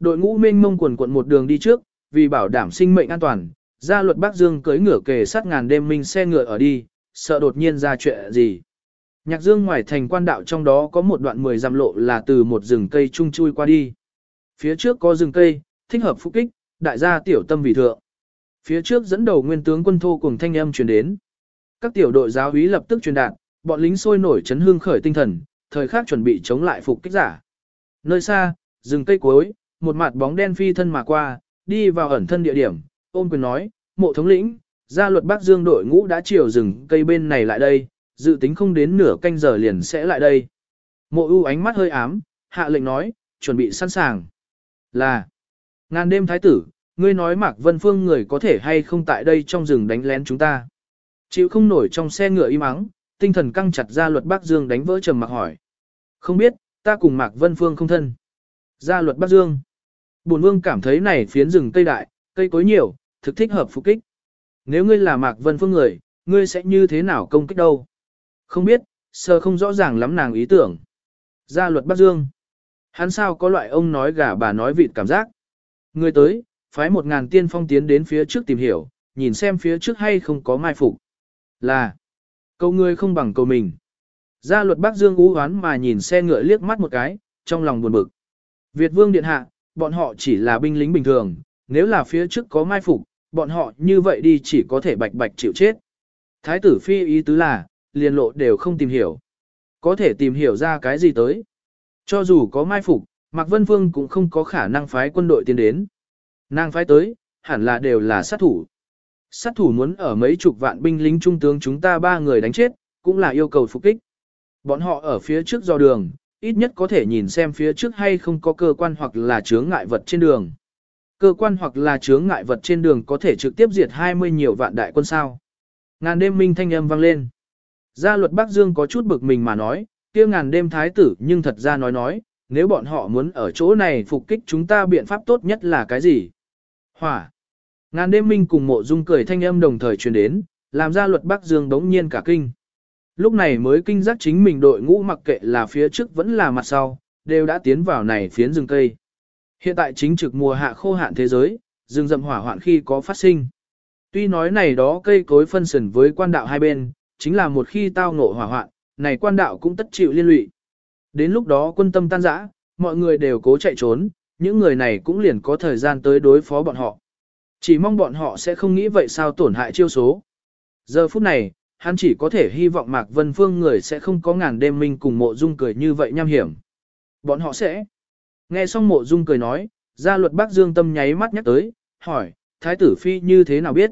Đội ngũ mênh mông quần quận một đường đi trước, vì bảo đảm sinh mệnh an toàn, gia luật Bắc Dương cưới ngựa kề sát ngàn đêm minh xe ngựa ở đi, sợ đột nhiên ra chuyện gì. Nhạc Dương ngoài thành quan đạo trong đó có một đoạn 10 dặm lộ là từ một rừng cây chung chui qua đi. Phía trước có rừng cây, thích hợp phục kích, đại gia tiểu tâm vì thượng. Phía trước dẫn đầu nguyên tướng quân thô cùng thanh âm truyền đến. Các tiểu đội giáo úy lập tức truyền đạt, bọn lính sôi nổi chấn hương khởi tinh thần, thời khắc chuẩn bị chống lại phục kích giả. Nơi xa, rừng cây cuối, một mặt bóng đen phi thân mà qua, đi vào ẩn thân địa điểm, ôm quyền nói, mộ thống lĩnh, gia luật Bắc Dương đội ngũ đã chiều rừng cây bên này lại đây, dự tính không đến nửa canh giờ liền sẽ lại đây. Mộ ưu ánh mắt hơi ám, hạ lệnh nói, chuẩn bị sẵn sàng. Là, ngàn đêm thái tử, ngươi nói Mạc Vân Phương người có thể hay không tại đây trong rừng đánh lén chúng ta. Chịu không nổi trong xe ngựa im ắng, tinh thần căng chặt ra luật Bắc Dương đánh vỡ trầm mặc hỏi. Không biết, ta cùng Mạc Vân Phương không thân. Gia luật Bắc Dương. Bổn vương cảm thấy này phiến rừng cây đại, cây cối nhiều, thực thích hợp phục kích. Nếu ngươi là Mạc Vân Phương người, ngươi sẽ như thế nào công kích đâu? Không biết, sơ không rõ ràng lắm nàng ý tưởng. Gia luật Bắc Dương. Hắn sao có loại ông nói gà bà nói vịt cảm giác. Ngươi tới, phái một ngàn tiên phong tiến đến phía trước tìm hiểu, nhìn xem phía trước hay không có mai phục. Là, câu ngươi không bằng câu mình. Gia luật Bắc Dương ú hoán mà nhìn xe ngựa liếc mắt một cái, trong lòng buồn bực. Việt vương điện hạ, bọn họ chỉ là binh lính bình thường, nếu là phía trước có mai phục, bọn họ như vậy đi chỉ có thể bạch bạch chịu chết. Thái tử phi ý tứ là, liền lộ đều không tìm hiểu. Có thể tìm hiểu ra cái gì tới. Cho dù có mai phục, Mạc Vân Vương cũng không có khả năng phái quân đội tiến đến. Nàng phái tới, hẳn là đều là sát thủ. Sát thủ muốn ở mấy chục vạn binh lính trung tướng chúng ta ba người đánh chết, cũng là yêu cầu phục kích. Bọn họ ở phía trước do đường, ít nhất có thể nhìn xem phía trước hay không có cơ quan hoặc là chướng ngại vật trên đường. Cơ quan hoặc là chướng ngại vật trên đường có thể trực tiếp diệt 20 nhiều vạn đại quân sao. Ngàn đêm minh thanh âm vang lên. Gia luật Bắc Dương có chút bực mình mà nói, kia ngàn đêm thái tử nhưng thật ra nói nói, nếu bọn họ muốn ở chỗ này phục kích chúng ta biện pháp tốt nhất là cái gì? Hỏa. Ngàn đêm minh cùng mộ dung cười thanh âm đồng thời truyền đến, làm ra luật Bắc Dương đống nhiên cả kinh. Lúc này mới kinh giác chính mình đội ngũ mặc kệ là phía trước vẫn là mặt sau, đều đã tiến vào này phiến rừng cây. Hiện tại chính trực mùa hạ khô hạn thế giới, rừng rậm hỏa hoạn khi có phát sinh. Tuy nói này đó cây cối phân sần với quan đạo hai bên, chính là một khi tao ngộ hỏa hoạn, này quan đạo cũng tất chịu liên lụy. Đến lúc đó quân tâm tan rã, mọi người đều cố chạy trốn, những người này cũng liền có thời gian tới đối phó bọn họ. Chỉ mong bọn họ sẽ không nghĩ vậy sao tổn hại chiêu số. Giờ phút này, hắn chỉ có thể hy vọng Mạc Vân Phương người sẽ không có ngàn đêm minh cùng mộ dung cười như vậy nham hiểm. Bọn họ sẽ. Nghe xong mộ dung cười nói, gia luật bác dương tâm nháy mắt nhắc tới, hỏi, thái tử phi như thế nào biết?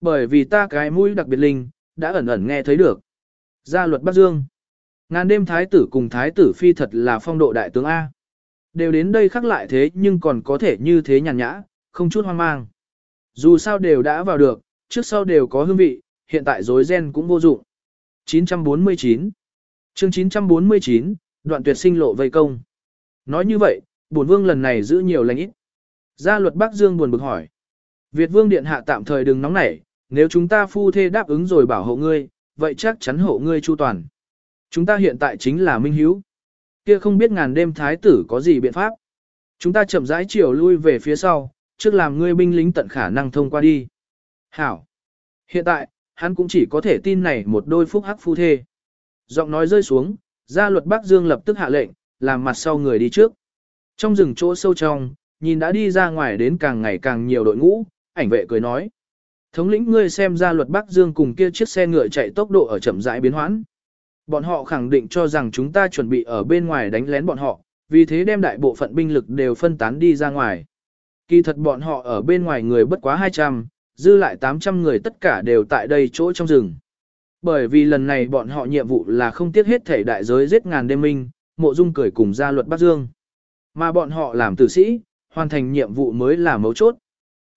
Bởi vì ta cái mũi đặc biệt linh, đã ẩn ẩn nghe thấy được. Gia luật bác dương. Ngàn đêm thái tử cùng thái tử phi thật là phong độ đại tướng A. Đều đến đây khắc lại thế nhưng còn có thể như thế nhàn nhã, không chút hoang mang. Dù sao đều đã vào được, trước sau đều có hương vị, hiện tại dối gen cũng vô dụng. 949 chương 949, đoạn tuyệt sinh lộ vây công. Nói như vậy, bổn vương lần này giữ nhiều lành ít. Gia luật Bắc Dương buồn bực hỏi. Việt vương điện hạ tạm thời đừng nóng nảy, nếu chúng ta phu thê đáp ứng rồi bảo hộ ngươi, vậy chắc chắn hộ ngươi chu toàn. Chúng ta hiện tại chính là minh hiếu. Kia không biết ngàn đêm thái tử có gì biện pháp. Chúng ta chậm rãi chiều lui về phía sau, trước làm ngươi binh lính tận khả năng thông qua đi. Hảo. Hiện tại, hắn cũng chỉ có thể tin này một đôi phúc hắc phu thê. Giọng nói rơi xuống, gia luật Bắc Dương lập tức hạ lệnh, làm mặt sau người đi trước. Trong rừng chỗ sâu trong, nhìn đã đi ra ngoài đến càng ngày càng nhiều đội ngũ, ảnh vệ cười nói. Thống lĩnh ngươi xem ra luật Bắc Dương cùng kia chiếc xe ngựa chạy tốc độ ở chậm rãi biến hoãn. Bọn họ khẳng định cho rằng chúng ta chuẩn bị ở bên ngoài đánh lén bọn họ, vì thế đem đại bộ phận binh lực đều phân tán đi ra ngoài. Kỳ thật bọn họ ở bên ngoài người bất quá 200, dư lại 800 người tất cả đều tại đây chỗ trong rừng. Bởi vì lần này bọn họ nhiệm vụ là không tiếc hết thể đại giới giết ngàn đêm minh, mộ dung cười cùng gia luật Bắc Dương. Mà bọn họ làm tử sĩ, hoàn thành nhiệm vụ mới là mấu chốt.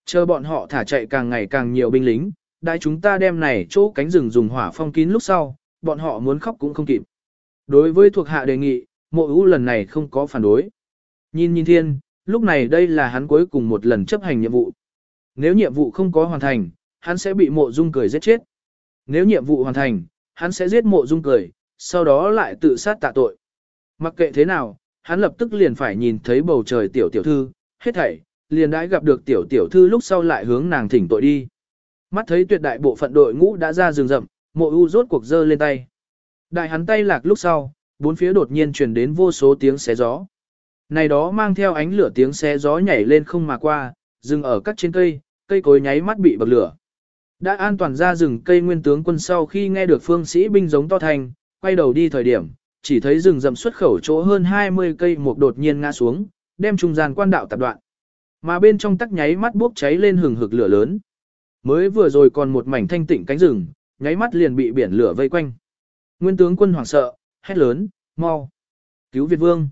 Chờ bọn họ thả chạy càng ngày càng nhiều binh lính, đại chúng ta đem này chỗ cánh rừng dùng hỏa phong kín lúc sau, bọn họ muốn khóc cũng không kịp. Đối với thuộc hạ đề nghị, mộ ưu lần này không có phản đối. Nhìn nhìn thiên, lúc này đây là hắn cuối cùng một lần chấp hành nhiệm vụ. Nếu nhiệm vụ không có hoàn thành, hắn sẽ bị mộ dung cười giết chết. Nếu nhiệm vụ hoàn thành, hắn sẽ giết mộ dung cười, sau đó lại tự sát tạ tội. Mặc kệ thế nào, hắn lập tức liền phải nhìn thấy bầu trời tiểu tiểu thư, hết thảy, liền đãi gặp được tiểu tiểu thư lúc sau lại hướng nàng thỉnh tội đi. Mắt thấy tuyệt đại bộ phận đội ngũ đã ra rừng rậm, mộ u rốt cuộc giơ lên tay. Đại hắn tay lạc lúc sau, bốn phía đột nhiên truyền đến vô số tiếng xé gió. Này đó mang theo ánh lửa tiếng xé gió nhảy lên không mà qua, dừng ở các trên cây, cây cối nháy mắt bị bậc lửa. Đã an toàn ra rừng cây nguyên tướng quân sau khi nghe được phương sĩ binh giống to thành, quay đầu đi thời điểm, chỉ thấy rừng rậm xuất khẩu chỗ hơn 20 cây một đột nhiên ngã xuống, đem trung gian quan đạo tập đoạn. Mà bên trong tắc nháy mắt bốc cháy lên hừng hực lửa lớn. Mới vừa rồi còn một mảnh thanh tịnh cánh rừng, nháy mắt liền bị biển lửa vây quanh. Nguyên tướng quân hoảng sợ, hét lớn, mau, cứu Việt vương.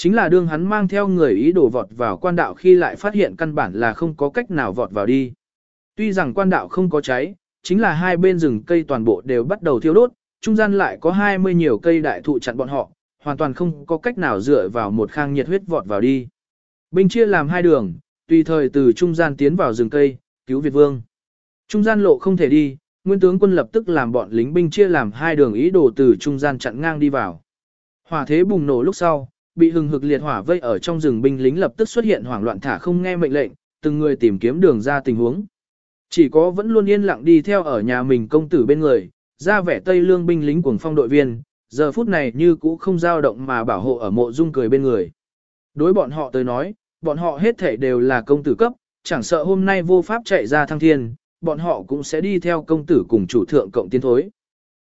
Chính là đương hắn mang theo người ý đồ vọt vào quan đạo khi lại phát hiện căn bản là không có cách nào vọt vào đi. Tuy rằng quan đạo không có cháy, chính là hai bên rừng cây toàn bộ đều bắt đầu thiêu đốt, trung gian lại có 20 nhiều cây đại thụ chặn bọn họ, hoàn toàn không có cách nào dựa vào một khang nhiệt huyết vọt vào đi. Binh chia làm hai đường, tùy thời từ trung gian tiến vào rừng cây, cứu Việt vương. Trung gian lộ không thể đi, nguyên tướng quân lập tức làm bọn lính binh chia làm hai đường ý đồ từ trung gian chặn ngang đi vào. Hỏa thế bùng nổ lúc sau, bị hừng hực liệt hỏa vây ở trong rừng binh lính lập tức xuất hiện hoảng loạn thả không nghe mệnh lệnh, từng người tìm kiếm đường ra tình huống. Chỉ có vẫn luôn yên lặng đi theo ở nhà mình công tử bên người, ra vẻ tây lương binh lính cuồng phong đội viên, giờ phút này như cũ không dao động mà bảo hộ ở mộ dung cười bên người. Đối bọn họ tới nói, bọn họ hết thể đều là công tử cấp, chẳng sợ hôm nay vô pháp chạy ra thăng thiên, bọn họ cũng sẽ đi theo công tử cùng chủ thượng cộng tiến thối.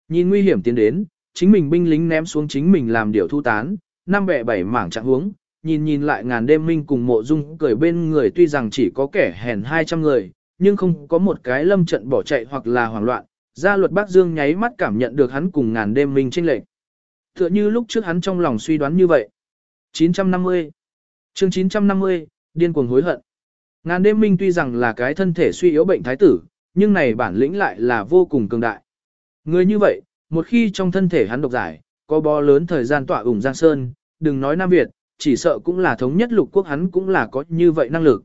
Nhìn nguy hiểm tiến đến, chính mình binh lính ném xuống chính mình làm điều thu tán, năm bẻ bảy mảng trạng huống, nhìn nhìn lại ngàn đêm minh cùng mộ dung cười bên người tuy rằng chỉ có kẻ hèn 200 người, nhưng không có một cái lâm trận bỏ chạy hoặc là hoảng loạn, gia luật Bắc Dương nháy mắt cảm nhận được hắn cùng ngàn đêm minh tranh lệch. Tựa như lúc trước hắn trong lòng suy đoán như vậy. 950 chương 950, điên cuồng hối hận. Ngàn đêm minh tuy rằng là cái thân thể suy yếu bệnh thái tử, nhưng này bản lĩnh lại là vô cùng cường đại. Người như vậy, một khi trong thân thể hắn độc giải, có bó lớn thời gian tỏa ủng Giang Sơn, đừng nói Nam Việt, chỉ sợ cũng là thống nhất lục quốc hắn cũng là có như vậy năng lực.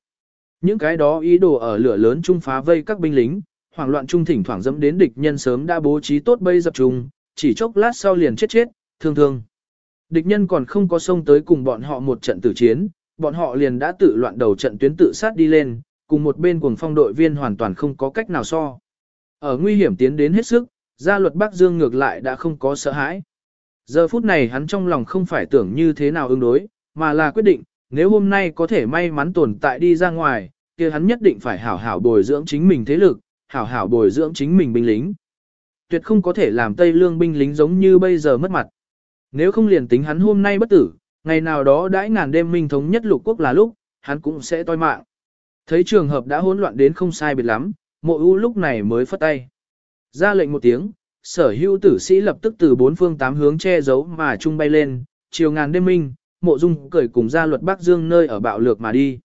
Những cái đó ý đồ ở lửa lớn trung phá vây các binh lính, hoảng loạn trung thỉnh thoảng dẫm đến địch nhân sớm đã bố trí tốt bây dập trùng, chỉ chốc lát sau liền chết chết, thương thương. Địch nhân còn không có xông tới cùng bọn họ một trận tử chiến, bọn họ liền đã tự loạn đầu trận tuyến tự sát đi lên, cùng một bên cuồng phong đội viên hoàn toàn không có cách nào so. Ở nguy hiểm tiến đến hết sức, gia luật Bắc Dương ngược lại đã không có sợ hãi. Giờ phút này hắn trong lòng không phải tưởng như thế nào ứng đối, mà là quyết định, nếu hôm nay có thể may mắn tồn tại đi ra ngoài, kia hắn nhất định phải hảo hảo bồi dưỡng chính mình thế lực, hảo hảo bồi dưỡng chính mình binh lính. Tuyệt không có thể làm Tây Lương binh lính giống như bây giờ mất mặt. Nếu không liền tính hắn hôm nay bất tử, ngày nào đó đãi ngàn đêm minh thống nhất lục quốc là lúc, hắn cũng sẽ toi mạng. Thấy trường hợp đã hỗn loạn đến không sai biệt lắm, mộ ưu lúc này mới phất tay. Ra lệnh một tiếng, sở hữu tử sĩ lập tức từ bốn phương tám hướng che giấu mà trung bay lên, chiều ngàn đêm minh, mộ dung cởi cùng ra luật Bắc Dương nơi ở bạo lược mà đi.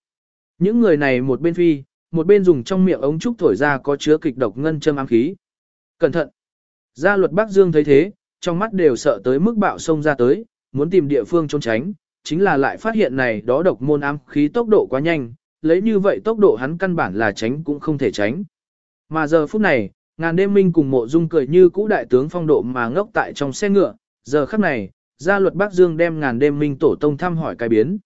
Những người này một bên phi, một bên dùng trong miệng ống trúc thổi ra có chứa kịch độc ngân châm ám khí. Cẩn thận! Gia luật Bắc Dương thấy thế, trong mắt đều sợ tới mức bạo sông ra tới, muốn tìm địa phương trốn tránh, chính là lại phát hiện này đó độc môn ám khí tốc độ quá nhanh, lấy như vậy tốc độ hắn căn bản là tránh cũng không thể tránh. Mà giờ phút này, ngàn đêm minh cùng mộ dung cười như cũ đại tướng phong độ mà ngốc tại trong xe ngựa, giờ khắc này, gia luật Bắc Dương đem ngàn đêm minh tổ tông thăm hỏi cái biến.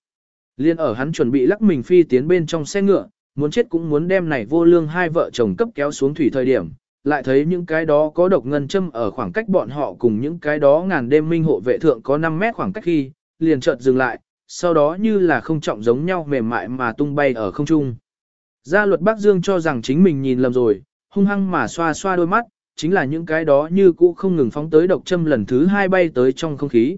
Liên ở hắn chuẩn bị lắc mình phi tiến bên trong xe ngựa, muốn chết cũng muốn đem này vô lương hai vợ chồng cấp kéo xuống thủy thời điểm, lại thấy những cái đó có độc ngân châm ở khoảng cách bọn họ cùng những cái đó ngàn đêm minh hộ vệ thượng có 5 mét khoảng cách khi, liền chợt dừng lại, sau đó như là không trọng giống nhau mềm mại mà tung bay ở không trung. Gia luật Bắc Dương cho rằng chính mình nhìn lầm rồi, hung hăng mà xoa xoa đôi mắt, chính là những cái đó như cũ không ngừng phóng tới độc châm lần thứ hai bay tới trong không khí.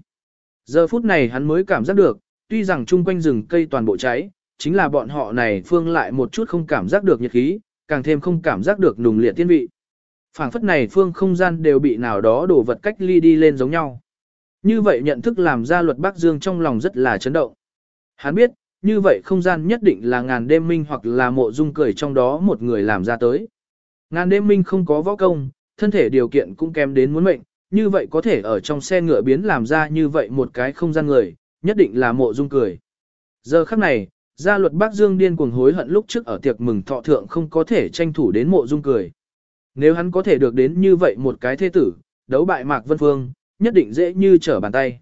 Giờ phút này hắn mới cảm giác được, tuy rằng chung quanh rừng cây toàn bộ cháy, chính là bọn họ này phương lại một chút không cảm giác được nhiệt khí, càng thêm không cảm giác được nùng liệt tiên vị. phảng phất này phương không gian đều bị nào đó đổ vật cách ly đi lên giống nhau. Như vậy nhận thức làm ra luật Bắc Dương trong lòng rất là chấn động. Hắn biết, như vậy không gian nhất định là ngàn đêm minh hoặc là mộ dung cười trong đó một người làm ra tới. Ngàn đêm minh không có võ công, thân thể điều kiện cũng kém đến muốn mệnh, như vậy có thể ở trong xe ngựa biến làm ra như vậy một cái không gian người, nhất định là mộ dung cười. Giờ khắc này, gia luật Bắc Dương điên cuồng hối hận lúc trước ở tiệc mừng thọ thượng không có thể tranh thủ đến mộ dung cười. Nếu hắn có thể được đến như vậy một cái thế tử, đấu bại Mạc Vân Phương, nhất định dễ như trở bàn tay.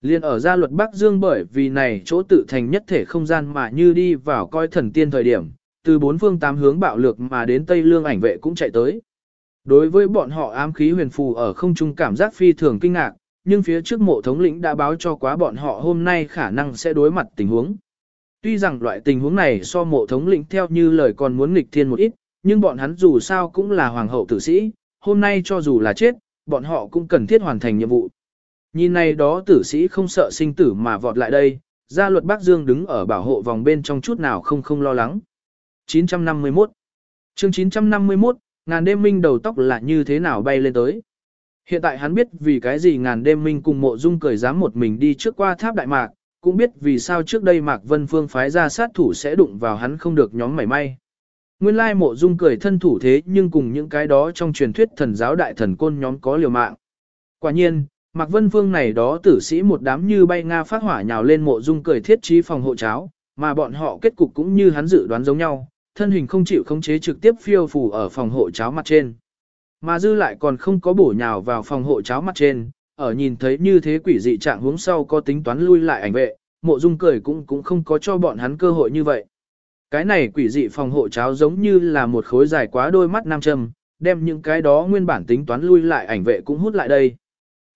Liên ở gia luật Bắc Dương bởi vì này chỗ tự thành nhất thể không gian mà như đi vào coi thần tiên thời điểm, từ bốn phương tám hướng bạo lược mà đến Tây Lương ảnh vệ cũng chạy tới. Đối với bọn họ ám khí huyền phù ở không trung cảm giác phi thường kinh ngạc, nhưng phía trước mộ thống lĩnh đã báo cho quá bọn họ hôm nay khả năng sẽ đối mặt tình huống. Tuy rằng loại tình huống này so mộ thống lĩnh theo như lời còn muốn nghịch thiên một ít, nhưng bọn hắn dù sao cũng là hoàng hậu tử sĩ, hôm nay cho dù là chết, bọn họ cũng cần thiết hoàn thành nhiệm vụ. Nhìn này đó tử sĩ không sợ sinh tử mà vọt lại đây, gia luật Bắc Dương đứng ở bảo hộ vòng bên trong chút nào không không lo lắng. 951 chương 951, ngàn đêm minh đầu tóc là như thế nào bay lên tới. Hiện tại hắn biết vì cái gì ngàn đêm minh cùng mộ dung cười dám một mình đi trước qua tháp đại mạc, cũng biết vì sao trước đây mạc vân phương phái ra sát thủ sẽ đụng vào hắn không được nhóm mảy may. Nguyên lai mộ dung cười thân thủ thế nhưng cùng những cái đó trong truyền thuyết thần giáo đại thần côn nhóm có liều mạng. Quả nhiên, Mạc Vân Phương này đó tử sĩ một đám như bay Nga phát hỏa nhào lên mộ dung cười thiết trí phòng hộ cháo, mà bọn họ kết cục cũng như hắn dự đoán giống nhau, thân hình không chịu khống chế trực tiếp phiêu phù ở phòng hộ cháo mặt trên. Mà dư lại còn không có bổ nhào vào phòng hộ cháo mặt trên, ở nhìn thấy như thế quỷ dị trạng hướng sau có tính toán lui lại ảnh vệ, mộ dung cười cũng cũng không có cho bọn hắn cơ hội như vậy. Cái này quỷ dị phòng hộ cháo giống như là một khối dài quá đôi mắt nam châm, đem những cái đó nguyên bản tính toán lui lại ảnh vệ cũng hút lại đây.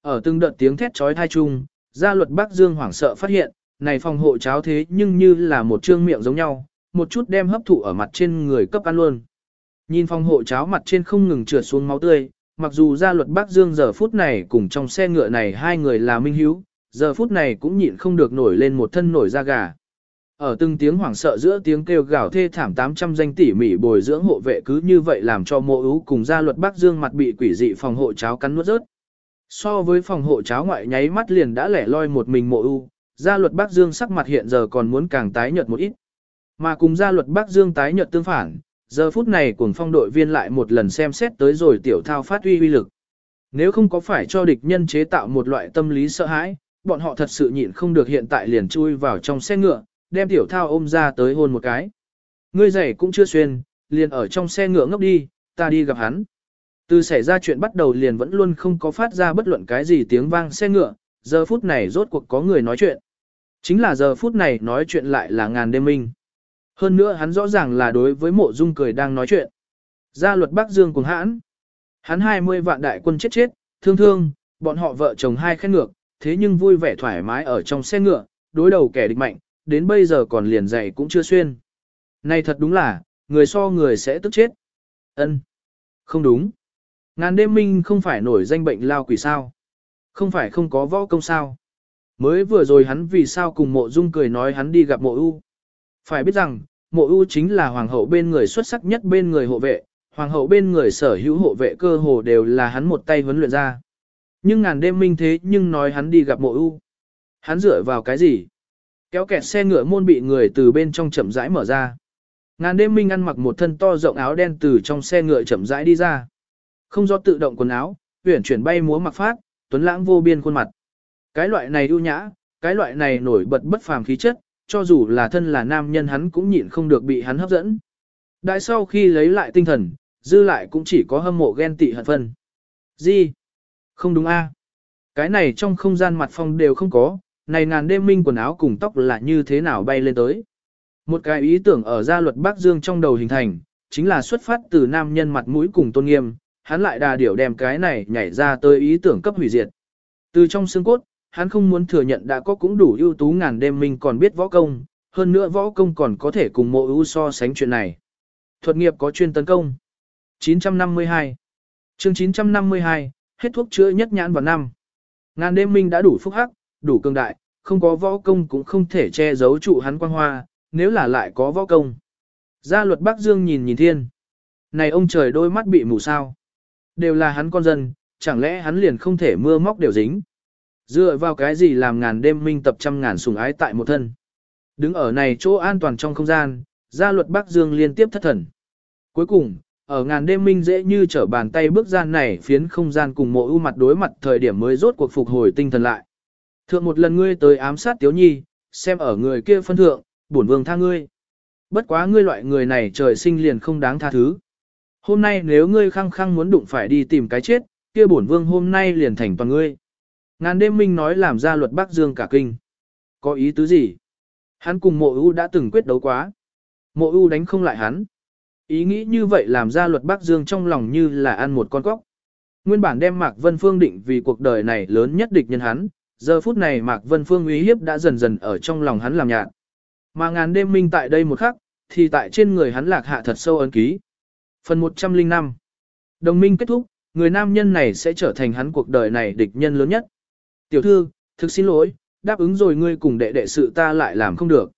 Ở từng đợt tiếng thét trói thai chung, gia luật Bắc Dương hoảng sợ phát hiện, này phòng hộ cháo thế nhưng như là một trương miệng giống nhau, một chút đem hấp thụ ở mặt trên người cấp ăn luôn. Nhìn phòng hộ cháo mặt trên không ngừng trượt xuống máu tươi, mặc dù gia luật Bắc Dương giờ phút này cùng trong xe ngựa này hai người là minh hiếu, giờ phút này cũng nhịn không được nổi lên một thân nổi da gà. Ở từng tiếng hoảng sợ giữa tiếng kêu gào thê thảm 800 danh tỉ mỉ bồi dưỡng hộ vệ cứ như vậy làm cho mộ ú cùng gia luật Bắc Dương mặt bị quỷ dị phòng hộ cháo cắn nuốt rớt. So với phòng hộ cháo ngoại nháy mắt liền đã lẻ loi một mình mộ ú, gia luật Bắc Dương sắc mặt hiện giờ còn muốn càng tái nhợt một ít. Mà cùng gia luật Bắc Dương tái nhợt tương phản, giờ phút này cuồng phong đội viên lại một lần xem xét tới rồi tiểu thao phát uy uy lực. Nếu không có phải cho địch nhân chế tạo một loại tâm lý sợ hãi, bọn họ thật sự nhịn không được hiện tại liền chui vào trong xe ngựa, đem tiểu thao ôm ra tới hôn một cái. Ngươi giày cũng chưa xuyên, liền ở trong xe ngựa ngốc đi, ta đi gặp hắn. Từ xảy ra chuyện bắt đầu liền vẫn luôn không có phát ra bất luận cái gì tiếng vang xe ngựa, giờ phút này rốt cuộc có người nói chuyện. Chính là giờ phút này nói chuyện lại là ngàn đêm minh. Hơn nữa hắn rõ ràng là đối với mộ dung cười đang nói chuyện. Gia luật Bắc Dương cùng hãn. Hắn 20 vạn đại quân chết chết, thương thương, bọn họ vợ chồng hai khen ngược, thế nhưng vui vẻ thoải mái ở trong xe ngựa, đối đầu kẻ địch mạnh, đến bây giờ còn liền dạy cũng chưa xuyên. Này thật đúng là, người so người sẽ tức chết. Ân, Không đúng. Ngàn đêm minh không phải nổi danh bệnh lao quỷ sao. Không phải không có võ công sao. Mới vừa rồi hắn vì sao cùng mộ dung cười nói hắn đi gặp mộ ưu. Phải biết rằng, mộ ưu chính là hoàng hậu bên người xuất sắc nhất bên người hộ vệ, hoàng hậu bên người sở hữu hộ vệ cơ hồ đều là hắn một tay huấn luyện ra. Nhưng ngàn đêm minh thế nhưng nói hắn đi gặp mộ ưu. Hắn dựa vào cái gì? Kéo kẹt xe ngựa môn bị người từ bên trong chậm rãi mở ra. Ngàn đêm minh ăn mặc một thân to rộng áo đen từ trong xe ngựa chậm rãi đi ra. Không do tự động quần áo, huyển chuyển bay múa mặc phát, tuấn lãng vô biên khuôn mặt. Cái loại này ưu nhã, cái loại này nổi bật bất phàm khí chất, cho dù là thân là nam nhân hắn cũng nhịn không được bị hắn hấp dẫn. Đại sau khi lấy lại tinh thần, dư lại cũng chỉ có hâm mộ ghen tị hận phân. Gì? Không đúng a? Cái này trong không gian mặt phong đều không có, này ngàn đêm minh quần áo cùng tóc là như thế nào bay lên tới. Một cái ý tưởng ở gia luật Bắc Dương trong đầu hình thành, chính là xuất phát từ nam nhân mặt mũi cùng tôn nghiêm, hắn lại đà điểu đem cái này nhảy ra tới ý tưởng cấp hủy diệt. Từ trong xương cốt, hắn không muốn thừa nhận đã có cũng đủ ưu tú ngàn đêm minh còn biết võ công, hơn nữa võ công còn có thể cùng mộ ưu so sánh chuyện này. Thuật nghiệp có chuyên tấn công. 952 chương 952, hết thuốc chữa nhất nhãn vào năm. Ngàn đêm minh đã đủ phúc hắc, đủ cường đại, không có võ công cũng không thể che giấu trụ hắn quang hoa, nếu là lại có võ công. Gia luật Bắc Dương nhìn nhìn thiên. Này ông trời đôi mắt bị mù sao. Đều là hắn con dân, chẳng lẽ hắn liền không thể mưa móc đều dính. Dựa vào cái gì làm ngàn đêm minh tập trăm ngàn sùng ái tại một thân. Đứng ở này chỗ an toàn trong không gian, gia luật Bắc Dương liên tiếp thất thần. Cuối cùng, ở ngàn đêm minh dễ như trở bàn tay bước gian này phiến không gian cùng mộ ưu mặt đối mặt thời điểm mới rốt cuộc phục hồi tinh thần lại. Thượng một lần ngươi tới ám sát Tiếu Nhi, xem ở người kia phân thượng, bổn vương tha ngươi. Bất quá ngươi loại người này trời sinh liền không đáng tha thứ. Hôm nay nếu ngươi khăng khăng muốn đụng phải đi tìm cái chết, kia bổn vương hôm nay liền thành toàn ngươi. Ngàn đêm minh nói làm ra luật Bắc Dương cả kinh. Có ý tứ gì? Hắn cùng mộ ưu đã từng quyết đấu quá. Mộ ưu đánh không lại hắn. Ý nghĩ như vậy làm ra luật Bắc Dương trong lòng như là ăn một con cóc. Nguyên bản đem Mạc Vân Phương định vì cuộc đời này lớn nhất địch nhân hắn, giờ phút này Mạc Vân Phương uy hiếp đã dần dần ở trong lòng hắn làm nhạt. Mà ngàn đêm minh tại đây một khắc, thì tại trên người hắn lạc hạ thật sâu ấn ký. Phần 105 Đồng minh kết thúc, người nam nhân này sẽ trở thành hắn cuộc đời này địch nhân lớn nhất. Tiểu thư, thực xin lỗi, đáp ứng rồi ngươi cùng đệ đệ sự ta lại làm không được.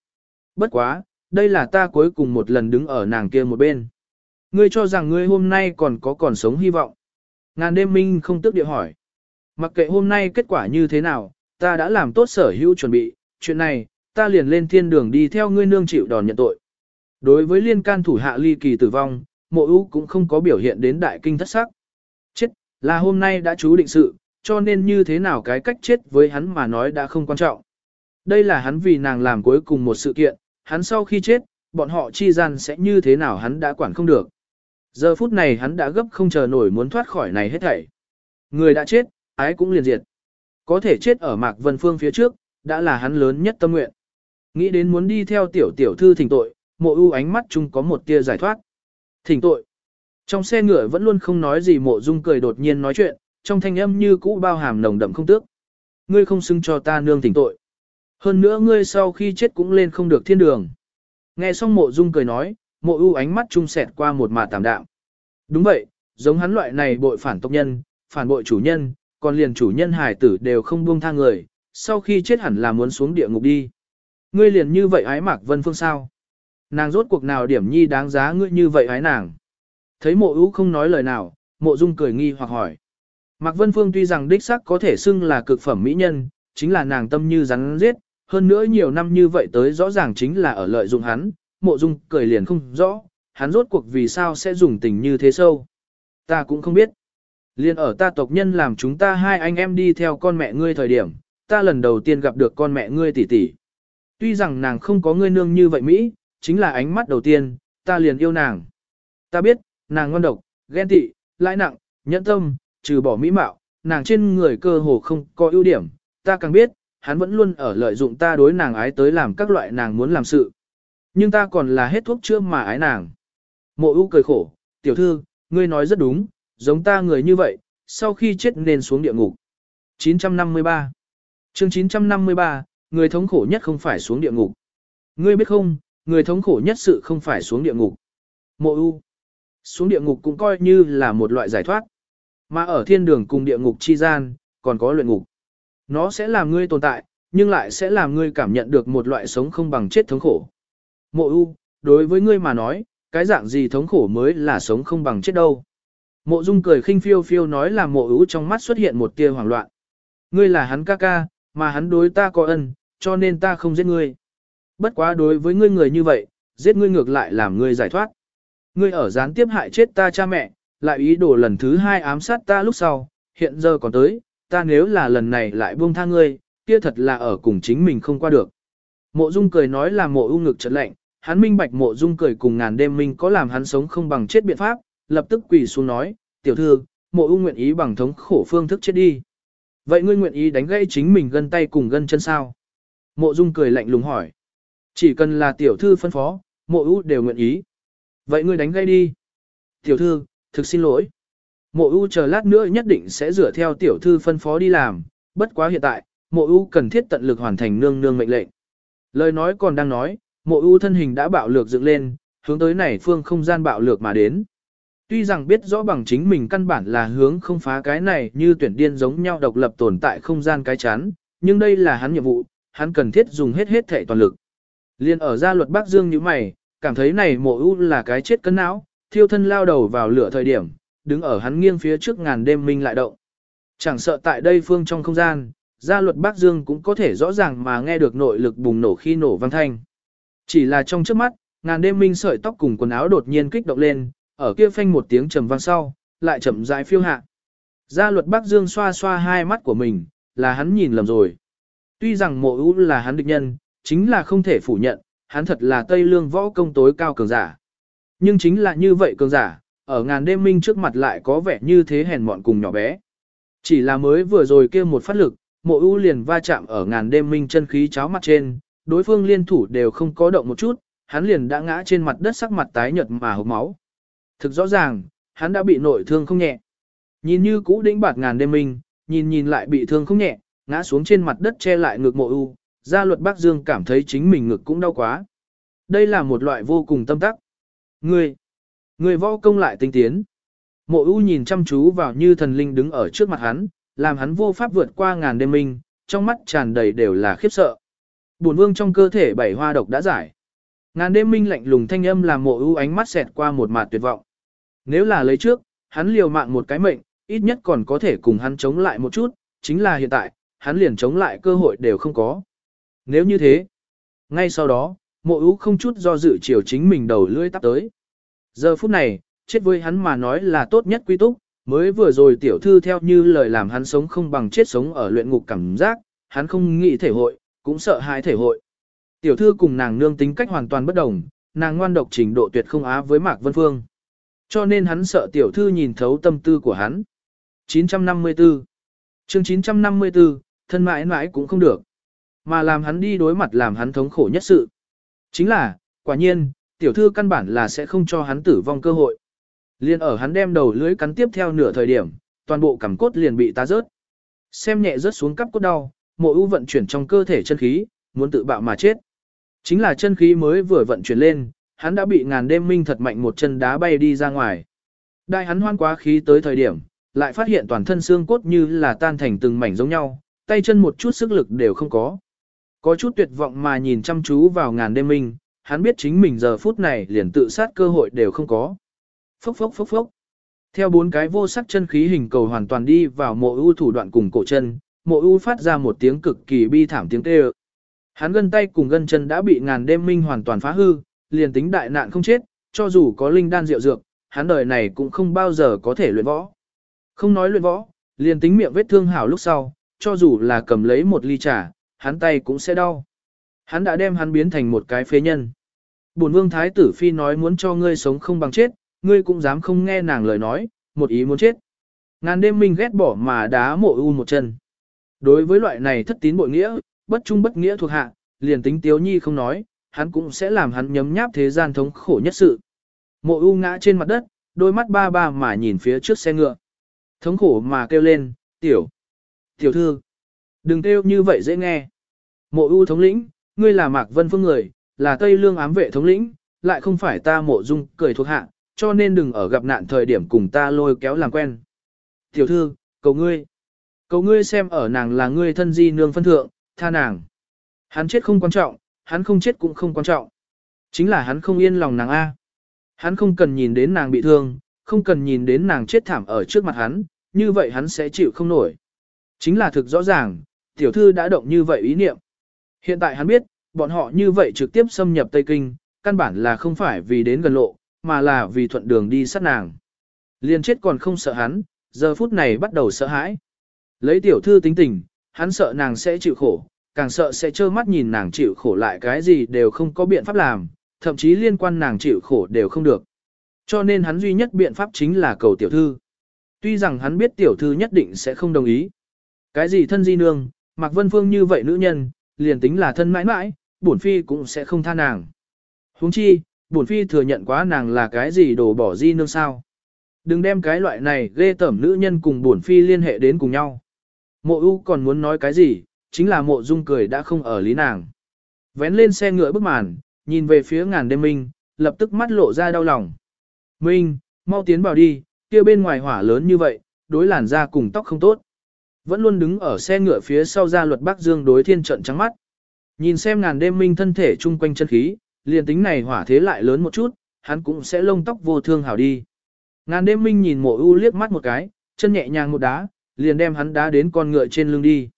Bất quá, đây là ta cuối cùng một lần đứng ở nàng kia một bên. Ngươi cho rằng ngươi hôm nay còn có còn sống hy vọng. Ngàn đêm minh không tức địa hỏi. Mặc kệ hôm nay kết quả như thế nào, ta đã làm tốt sở hữu chuẩn bị, chuyện này, ta liền lên thiên đường đi theo ngươi nương chịu đòn nhận tội. Đối với liên can thủ hạ ly kỳ tử vong, mộ ưu cũng không có biểu hiện đến đại kinh thất sắc. Chết, là hôm nay đã chú định sự, cho nên như thế nào cái cách chết với hắn mà nói đã không quan trọng. Đây là hắn vì nàng làm cuối cùng một sự kiện, hắn sau khi chết, bọn họ chi gian sẽ như thế nào hắn đã quản không được. Giờ phút này hắn đã gấp không chờ nổi muốn thoát khỏi này hết thảy. Người đã chết, ái cũng liền diệt. Có thể chết ở Mạc Vân Phương phía trước, đã là hắn lớn nhất tâm nguyện. Nghĩ đến muốn đi theo tiểu tiểu thư thỉnh tội, mộ ưu ánh mắt chung có một tia giải thoát. Thỉnh tội. Trong xe ngựa vẫn luôn không nói gì mộ dung cười đột nhiên nói chuyện, trong thanh âm như cũ bao hàm nồng đậm không tước. Ngươi không xưng cho ta nương thỉnh tội. Hơn nữa ngươi sau khi chết cũng lên không được thiên đường. Nghe xong mộ dung cười nói, mộ ưu ánh mắt trung sẹt qua một mà tạm đạm. Đúng vậy, giống hắn loại này bội phản tộc nhân, phản bội chủ nhân, còn liền chủ nhân hải tử đều không buông tha người, sau khi chết hẳn là muốn xuống địa ngục đi. Ngươi liền như vậy ái mạc vân phương sao? Nàng rốt cuộc nào điểm nhi đáng giá ngươi như vậy ái nàng? Thấy mộ ưu không nói lời nào, mộ dung cười nghi hoặc hỏi. Mạc Vân Phương tuy rằng đích sắc có thể xưng là cực phẩm mỹ nhân, chính là nàng tâm như rắn giết, hơn nữa nhiều năm như vậy tới rõ ràng chính là ở lợi dụng hắn, mộ dung cười liền không rõ, hắn rốt cuộc vì sao sẽ dùng tình như thế sâu. Ta cũng không biết. Liên ở ta tộc nhân làm chúng ta hai anh em đi theo con mẹ ngươi thời điểm, ta lần đầu tiên gặp được con mẹ ngươi tỷ tỷ. Tuy rằng nàng không có ngươi nương như vậy Mỹ, chính là ánh mắt đầu tiên, ta liền yêu nàng. Ta biết, nàng ngon độc, ghen tị, lãi nặng, nhẫn tâm, trừ bỏ mỹ mạo, nàng trên người cơ hồ không có ưu điểm, ta càng biết, hắn vẫn luôn ở lợi dụng ta đối nàng ái tới làm các loại nàng muốn làm sự. Nhưng ta còn là hết thuốc chữa mà ái nàng. Mộ ưu cười khổ, tiểu thư, ngươi nói rất đúng, giống ta người như vậy, sau khi chết nên xuống địa ngục. 953 chương 953, người thống khổ nhất không phải xuống địa ngục. Ngươi biết không, người thống khổ nhất sự không phải xuống địa ngục. Mộ ưu xuống địa ngục cũng coi như là một loại giải thoát. Mà ở thiên đường cùng địa ngục chi gian, còn có luyện ngục. Nó sẽ làm ngươi tồn tại, nhưng lại sẽ làm ngươi cảm nhận được một loại sống không bằng chết thống khổ. Mộ ưu, đối với ngươi mà nói, cái dạng gì thống khổ mới là sống không bằng chết đâu. Mộ dung cười khinh phiêu phiêu nói là mộ ưu trong mắt xuất hiện một tia hoảng loạn. Ngươi là hắn ca ca, mà hắn đối ta có ân, cho nên ta không giết ngươi. Bất quá đối với ngươi người như vậy, giết ngươi ngược lại làm ngươi giải thoát. Ngươi ở gián tiếp hại chết ta cha mẹ, lại ý đồ lần thứ hai ám sát ta lúc sau, hiện giờ còn tới, ta nếu là lần này lại buông tha ngươi, kia thật là ở cùng chính mình không qua được. Mộ Dung cười nói là mộ ưu ngực chợt lạnh, hắn minh bạch mộ Dung cười cùng ngàn đêm minh có làm hắn sống không bằng chết biện pháp, lập tức quỳ xuống nói, tiểu thư, mộ ưu nguyện ý bằng thống khổ phương thức chết đi. Vậy ngươi nguyện ý đánh gãy chính mình gân tay cùng gân chân sao? Mộ Dung cười lạnh lùng hỏi. Chỉ cần là tiểu thư phân phó, mộ ưu đều nguyện ý. Vậy ngươi đánh gãy đi. Tiểu thư, thực xin lỗi. Mộ ưu chờ lát nữa nhất định sẽ dựa theo tiểu thư phân phó đi làm, bất quá hiện tại, mộ ưu cần thiết tận lực hoàn thành nương nương mệnh lệnh. Lời nói còn đang nói, mộ ưu thân hình đã bạo lược dựng lên, hướng tới này phương không gian bạo lược mà đến. Tuy rằng biết rõ bằng chính mình căn bản là hướng không phá cái này như tuyển điên giống nhau độc lập tồn tại không gian cái chán, nhưng đây là hắn nhiệm vụ, hắn cần thiết dùng hết hết thể toàn lực. Liên ở gia luật Bắc Dương như mày, cảm thấy này mộ ưu là cái chết cân não, thiêu thân lao đầu vào lửa thời điểm, đứng ở hắn nghiêng phía trước ngàn đêm minh lại động. Chẳng sợ tại đây phương trong không gian, gia luật Bắc Dương cũng có thể rõ ràng mà nghe được nội lực bùng nổ khi nổ vang thanh. Chỉ là trong trước mắt, ngàn đêm minh sợi tóc cùng quần áo đột nhiên kích động lên, ở kia phanh một tiếng trầm vang sau, lại chậm rãi phiêu hạ. Gia luật Bắc Dương xoa xoa hai mắt của mình, là hắn nhìn lầm rồi. Tuy rằng mộ ưu là hắn địch nhân, chính là không thể phủ nhận, hắn thật là Tây Lương võ công tối cao cường giả. Nhưng chính là như vậy cường giả, ở ngàn đêm minh trước mặt lại có vẻ như thế hèn mọn cùng nhỏ bé. Chỉ là mới vừa rồi kia một phát lực, mộ ưu liền va chạm ở ngàn đêm minh chân khí cháo mặt trên, đối phương liên thủ đều không có động một chút, hắn liền đã ngã trên mặt đất sắc mặt tái nhợt mà hộc máu. Thực rõ ràng, hắn đã bị nội thương không nhẹ. Nhìn như cũ đĩnh bạt ngàn đêm minh, nhìn nhìn lại bị thương không nhẹ, ngã xuống trên mặt đất che lại ngực mộ ưu, gia luật bác dương cảm thấy chính mình ngực cũng đau quá. Đây là một loại vô cùng tâm tắc. Ngươi, ngươi võ công lại tinh tiến. Mộ ưu nhìn chăm chú vào như thần linh đứng ở trước mặt hắn, làm hắn vô pháp vượt qua ngàn đêm minh, trong mắt tràn đầy đều là khiếp sợ. Bổn vương trong cơ thể bảy hoa độc đã giải. Ngàn đêm minh lạnh lùng thanh âm làm mộ ưu ánh mắt xẹt qua một mặt tuyệt vọng. Nếu là lấy trước, hắn liều mạng một cái mệnh, ít nhất còn có thể cùng hắn chống lại một chút, chính là hiện tại, hắn liền chống lại cơ hội đều không có. Nếu như thế, ngay sau đó, mộ ưu không chút do dự chiều chính mình đầu lưỡi tắp tới. Giờ phút này, chết với hắn mà nói là tốt nhất quy túc, mới vừa rồi tiểu thư theo như lời làm hắn sống không bằng chết sống ở luyện ngục cảm giác, hắn không nghĩ thể hội, cũng sợ hãi thể hội. Tiểu thư cùng nàng nương tính cách hoàn toàn bất đồng, nàng ngoan độc trình độ tuyệt không á với Mạc Vân Phương. Cho nên hắn sợ tiểu thư nhìn thấu tâm tư của hắn. 954 chương 954, thân mãi mãi cũng không được. Mà làm hắn đi đối mặt làm hắn thống khổ nhất sự. Chính là, quả nhiên, tiểu thư căn bản là sẽ không cho hắn tử vong cơ hội. Liên ở hắn đem đầu lưới cắn tiếp theo nửa thời điểm, toàn bộ cằm cốt liền bị ta rớt. Xem nhẹ rớt xuống cắp cốt đau, mộ ưu vận chuyển trong cơ thể chân khí, muốn tự bạo mà chết. Chính là chân khí mới vừa vận chuyển lên, hắn đã bị ngàn đêm minh thật mạnh một chân đá bay đi ra ngoài. Đại hắn hoan quá khí tới thời điểm, lại phát hiện toàn thân xương cốt như là tan thành từng mảnh giống nhau, tay chân một chút sức lực đều không có. Có chút tuyệt vọng mà nhìn chăm chú vào ngàn đêm minh, hắn biết chính mình giờ phút này liền tự sát cơ hội đều không có. Phốc phốc phốc phốc. Theo bốn cái vô sắc chân khí hình cầu hoàn toàn đi vào mộ ưu thủ đoạn cùng cổ chân, mộ ưu phát ra một tiếng cực kỳ bi thảm tiếng kêu. Hắn gân tay cùng gân chân đã bị ngàn đêm minh hoàn toàn phá hư, liền tính đại nạn không chết, cho dù có linh đan rượu dược, hắn đời này cũng không bao giờ có thể luyện võ. Không nói luyện võ, liền tính miệng vết thương hảo lúc sau, cho dù là cầm lấy một ly trà, hắn tay cũng sẽ đau. Hắn đã đem hắn biến thành một cái phế nhân. Bổn vương thái tử phi nói muốn cho ngươi sống không bằng chết, ngươi cũng dám không nghe nàng lời nói, một ý muốn chết. Ngàn đêm minh ghét bỏ mà đá mộ u một chân. Đối với loại này thất tín bội nghĩa, bất trung bất nghĩa thuộc hạ, liền tính tiếu nhi không nói, hắn cũng sẽ làm hắn nhấm nháp thế gian thống khổ nhất sự. Mộ u ngã trên mặt đất, đôi mắt ba ba mà nhìn phía trước xe ngựa. Thống khổ mà kêu lên, tiểu, tiểu thư, đừng kêu như vậy dễ nghe. Mộ u thống lĩnh, ngươi là Mạc Vân Phương người, là Tây Lương ám vệ thống lĩnh, lại không phải ta mộ dung cười thuộc hạ, cho nên đừng ở gặp nạn thời điểm cùng ta lôi kéo làm quen. Tiểu thư, cầu ngươi, cầu ngươi xem ở nàng là ngươi thân di nương phân thượng, tha nàng. Hắn chết không quan trọng, hắn không chết cũng không quan trọng. Chính là hắn không yên lòng nàng A. Hắn không cần nhìn đến nàng bị thương, không cần nhìn đến nàng chết thảm ở trước mặt hắn, như vậy hắn sẽ chịu không nổi. Chính là thực rõ ràng, tiểu thư đã động như vậy ý niệm. Hiện tại hắn biết, bọn họ như vậy trực tiếp xâm nhập Tây Kinh, căn bản là không phải vì đến gần lộ, mà là vì thuận đường đi sát nàng. Liên chết còn không sợ hắn, giờ phút này bắt đầu sợ hãi. Lấy tiểu thư tính tình, hắn sợ nàng sẽ chịu khổ, càng sợ sẽ trơ mắt nhìn nàng chịu khổ lại cái gì đều không có biện pháp làm, thậm chí liên quan nàng chịu khổ đều không được. Cho nên hắn duy nhất biện pháp chính là cầu tiểu thư. Tuy rằng hắn biết tiểu thư nhất định sẽ không đồng ý. Cái gì thân di nương, Mạc Vân Phương như vậy nữ nhân, liền tính là thân mãi mãi, bổn phi cũng sẽ không tha nàng. huống chi, bổn phi thừa nhận quá nàng là cái gì đồ bỏ di nương sao. Đừng đem cái loại này ghê tẩm nữ nhân cùng bổn phi liên hệ đến cùng nhau. Mộ U còn muốn nói cái gì, chính là mộ dung cười đã không ở lý nàng. Vén lên xe ngựa bức màn, nhìn về phía ngàn đêm minh, lập tức mắt lộ ra đau lòng. Minh, mau tiến vào đi, kia bên ngoài hỏa lớn như vậy, đối làn da cùng tóc không tốt. Vẫn luôn đứng ở xe ngựa phía sau ra luật Bắc Dương đối thiên trận trắng mắt. Nhìn xem ngàn đêm minh thân thể chung quanh chân khí, liền tính này hỏa thế lại lớn một chút, hắn cũng sẽ lông tóc vô thương hảo đi. Ngàn đêm minh nhìn mộ ưu liếc mắt một cái, chân nhẹ nhàng một đá, liền đem hắn đá đến con ngựa trên lưng đi.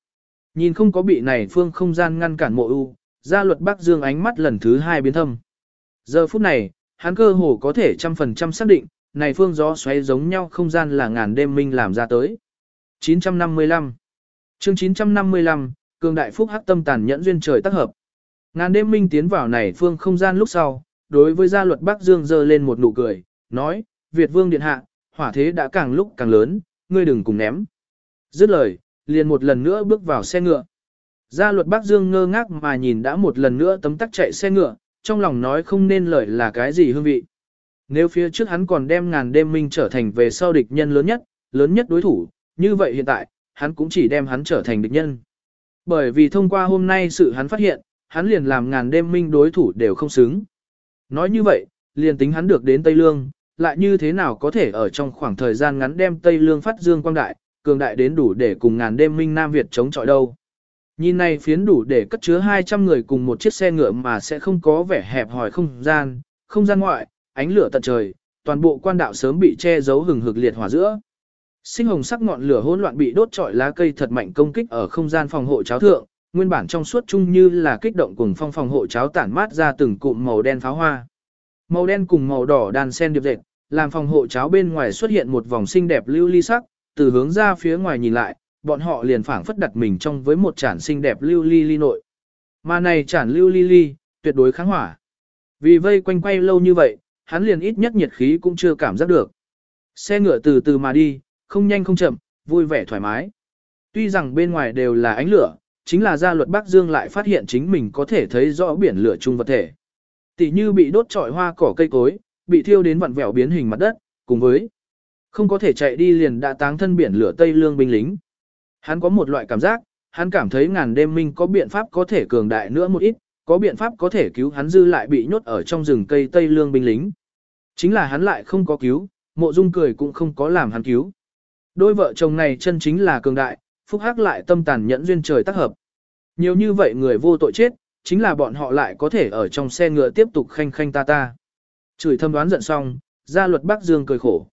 Nhìn không có bị này phương không gian ngăn cản mộ ưu, gia luật Bắc Dương ánh mắt lần thứ hai biến thâm. Giờ phút này, hắn cơ hồ có thể trăm phần trăm xác định, này phương gió xoáy giống nhau không gian là ngàn đêm minh làm ra tới. 955 chương 955, cường đại phúc hắc tâm tàn nhẫn duyên trời tác hợp. Ngàn đêm minh tiến vào này phương không gian lúc sau, đối với gia luật Bắc Dương giơ lên một nụ cười, nói, Việt vương điện hạ, hỏa thế đã càng lúc càng lớn, ngươi đừng cùng ném. Dứt lời, liền một lần nữa bước vào xe ngựa. Gia luật Bắc Dương ngơ ngác mà nhìn đã một lần nữa tấm tắc chạy xe ngựa, trong lòng nói không nên lời là cái gì hương vị. Nếu phía trước hắn còn đem ngàn đêm minh trở thành về sau địch nhân lớn nhất, lớn nhất đối thủ, như vậy hiện tại, hắn cũng chỉ đem hắn trở thành địch nhân. Bởi vì thông qua hôm nay sự hắn phát hiện, hắn liền làm ngàn đêm minh đối thủ đều không xứng. Nói như vậy, liền tính hắn được đến Tây Lương, lại như thế nào có thể ở trong khoảng thời gian ngắn đem Tây Lương phát dương quang đại, cường đại đến đủ để cùng ngàn đêm minh Nam Việt chống chọi đâu. Nhìn này phiến đủ để cất chứa 200 người cùng một chiếc xe ngựa mà sẽ không có vẻ hẹp hòi không gian, không gian ngoại, ánh lửa tận trời, toàn bộ quan đạo sớm bị che giấu hừng hực liệt hỏa giữa. Sinh hồng sắc ngọn lửa hỗn loạn bị đốt trọi lá cây thật mạnh công kích ở không gian phòng hộ cháo thượng, nguyên bản trong suốt chung như là kích động cùng phong phòng hộ cháo tản mát ra từng cụm màu đen pháo hoa. Màu đen cùng màu đỏ đàn sen điệp dệt, làm phòng hộ cháo bên ngoài xuất hiện một vòng xinh đẹp lưu ly sắc, từ hướng ra phía ngoài nhìn lại, bọn họ liền phảng phất đặt mình trong với một chản xinh đẹp lưu ly ly nội. Mà này chản lưu ly ly, tuyệt đối kháng hỏa. Vì vây quanh quay lâu như vậy, hắn liền ít nhất nhiệt khí cũng chưa cảm giác được. Xe ngựa từ từ mà đi, không nhanh không chậm, vui vẻ thoải mái. Tuy rằng bên ngoài đều là ánh lửa, chính là gia luật Bắc Dương lại phát hiện chính mình có thể thấy rõ biển lửa chung vật thể. Tỷ như bị đốt trọi hoa cỏ cây cối, bị thiêu đến vặn vẹo biến hình mặt đất, cùng với không có thể chạy đi liền đã táng thân biển lửa Tây Lương binh lính. Hắn có một loại cảm giác, hắn cảm thấy ngàn đêm minh có biện pháp có thể cường đại nữa một ít, có biện pháp có thể cứu hắn dư lại bị nhốt ở trong rừng cây Tây Lương binh lính. Chính là hắn lại không có cứu, mộ dung cười cũng không có làm hắn cứu. Đôi vợ chồng này chân chính là cường đại, phúc hắc lại tâm tàn nhẫn duyên trời tác hợp. Nhiều như vậy người vô tội chết, chính là bọn họ lại có thể ở trong xe ngựa tiếp tục khanh khanh ta ta. Chửi thâm đoán giận xong, gia luật Bắc Dương cười khổ.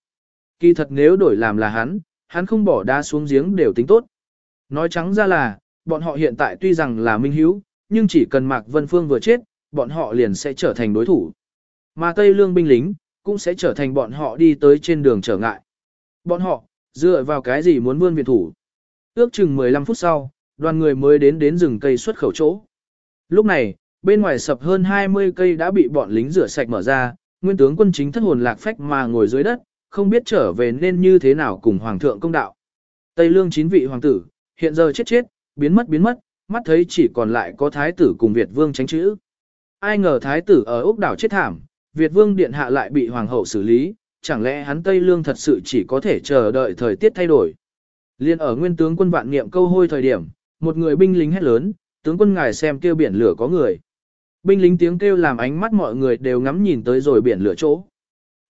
Kỳ thật nếu đổi làm là hắn, hắn không bỏ đá xuống giếng đều tính tốt. Nói trắng ra là, bọn họ hiện tại tuy rằng là minh hiếu, nhưng chỉ cần Mạc Vân Phương vừa chết, bọn họ liền sẽ trở thành đối thủ. Mà Tây Lương binh lính, cũng sẽ trở thành bọn họ đi tới trên đường trở ngại. Bọn họ, dựa vào cái gì muốn vươn viện thủ. Ước chừng 15 phút sau, đoàn người mới đến đến rừng cây xuất khẩu chỗ. Lúc này, bên ngoài sập hơn 20 cây đã bị bọn lính rửa sạch mở ra, nguyên tướng quân chính thất hồn lạc phách mà ngồi dưới đất, không biết trở về nên như thế nào cùng hoàng thượng công đạo. Tây lương chín vị hoàng tử, hiện giờ chết chết, biến mất biến mất, mắt thấy chỉ còn lại có thái tử cùng Việt vương tránh chữ. Ai ngờ thái tử ở ốc đảo chết thảm, Việt vương điện hạ lại bị hoàng hậu xử lý, chẳng lẽ hắn Tây Lương thật sự chỉ có thể chờ đợi thời tiết thay đổi. Liên ở nguyên tướng quân vạn niệm câu hôi thời điểm, một người binh lính hét lớn, tướng quân ngài xem kêu biển lửa có người. Binh lính tiếng kêu làm ánh mắt mọi người đều ngắm nhìn tới rồi biển lửa chỗ.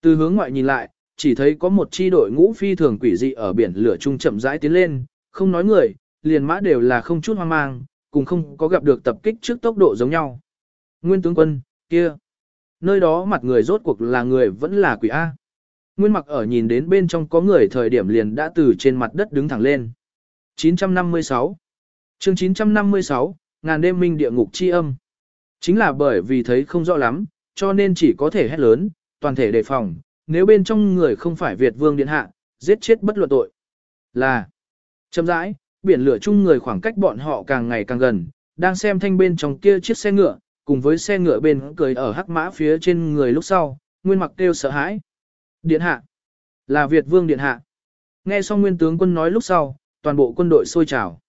Từ hướng ngoại nhìn lại, chỉ thấy có một chi đội ngũ phi thường quỷ dị ở biển lửa trung chậm rãi tiến lên, không nói người, liền mã đều là không chút hoang mang, cùng không có gặp được tập kích trước tốc độ giống nhau. Nguyên tướng quân, kia. Nơi đó mặt người rốt cuộc là người vẫn là quỷ A. Nguyên mặc ở nhìn đến bên trong có người thời điểm liền đã từ trên mặt đất đứng thẳng lên. 956 chương 956, ngàn đêm minh địa ngục chi âm. Chính là bởi vì thấy không rõ lắm, cho nên chỉ có thể hét lớn, toàn thể đề phòng, nếu bên trong người không phải Việt vương điện hạ, giết chết bất luận tội. Là, chậm rãi, biển lửa chung người khoảng cách bọn họ càng ngày càng gần, đang xem thanh bên trong kia chiếc xe ngựa, cùng với xe ngựa bên cười ở hắc mã phía trên người lúc sau, nguyên mặc kêu sợ hãi. Điện hạ, là Việt vương điện hạ. Nghe xong nguyên tướng quân nói lúc sau, toàn bộ quân đội sôi trào.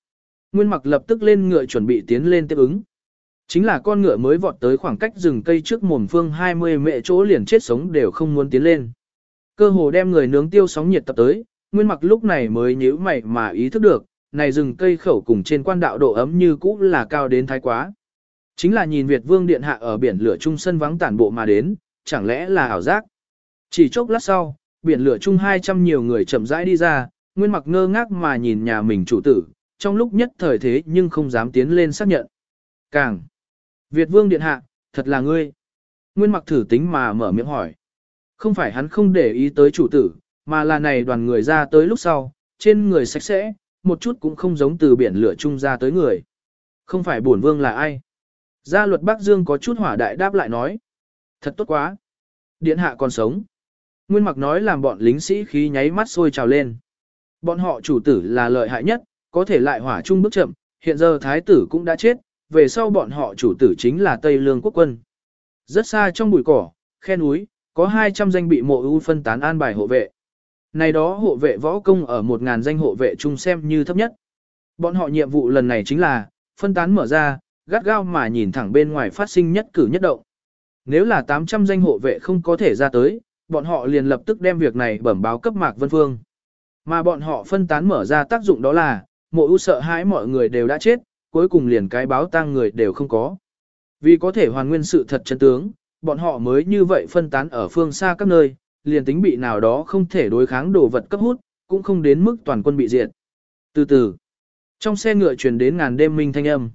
Nguyên mặc lập tức lên ngựa chuẩn bị tiến lên tiếp ứng. Chính là con ngựa mới vọt tới khoảng cách rừng cây trước mồm phương 20 mẹ chỗ liền chết sống đều không muốn tiến lên. Cơ hồ đem người nướng tiêu sóng nhiệt tập tới, Nguyên mặc lúc này mới nhíu mày mà ý thức được, này rừng cây khẩu cùng trên quan đạo độ ấm như cũ là cao đến thái quá. Chính là nhìn Việt Vương Điện Hạ ở biển lửa trung sân vắng tản bộ mà đến, chẳng lẽ là ảo giác. Chỉ chốc lát sau, biển lửa chung 200 nhiều người chậm rãi đi ra, Nguyên mặc ngơ ngác mà nhìn nhà mình chủ tử, trong lúc nhất thời thế nhưng không dám tiến lên xác nhận. Càng, Việt Vương Điện Hạ, thật là ngươi. Nguyên mặc thử tính mà mở miệng hỏi. Không phải hắn không để ý tới chủ tử, mà là này đoàn người ra tới lúc sau, trên người sạch sẽ, một chút cũng không giống từ biển lửa chung ra tới người. Không phải bổn vương là ai. Gia luật Bắc Dương có chút hỏa đại đáp lại nói. Thật tốt quá. Điện hạ còn sống. Nguyên mặc nói làm bọn lính sĩ khí nháy mắt sôi trào lên. Bọn họ chủ tử là lợi hại nhất, có thể lại hỏa chung bước chậm, hiện giờ thái tử cũng đã chết, về sau bọn họ chủ tử chính là Tây Lương quốc quân. Rất xa trong bụi cỏ, khe núi, có 200 danh bị mộ ưu phân tán an bài hộ vệ. Này đó hộ vệ võ công ở 1.000 danh hộ vệ chung xem như thấp nhất. Bọn họ nhiệm vụ lần này chính là, phân tán mở ra, gắt gao mà nhìn thẳng bên ngoài phát sinh nhất cử nhất động. Nếu là 800 danh hộ vệ không có thể ra tới, bọn họ liền lập tức đem việc này bẩm báo cấp Mạc Vân Phương. Mà bọn họ phân tán mở ra tác dụng đó là, mộ ưu sợ hãi mọi người đều đã chết, cuối cùng liền cái báo tang người đều không có. Vì có thể hoàn nguyên sự thật chân tướng, bọn họ mới như vậy phân tán ở phương xa các nơi, liền tính bị nào đó không thể đối kháng đồ vật cấp hút, cũng không đến mức toàn quân bị diệt. Từ từ, trong xe ngựa truyền đến ngàn đêm minh thanh âm.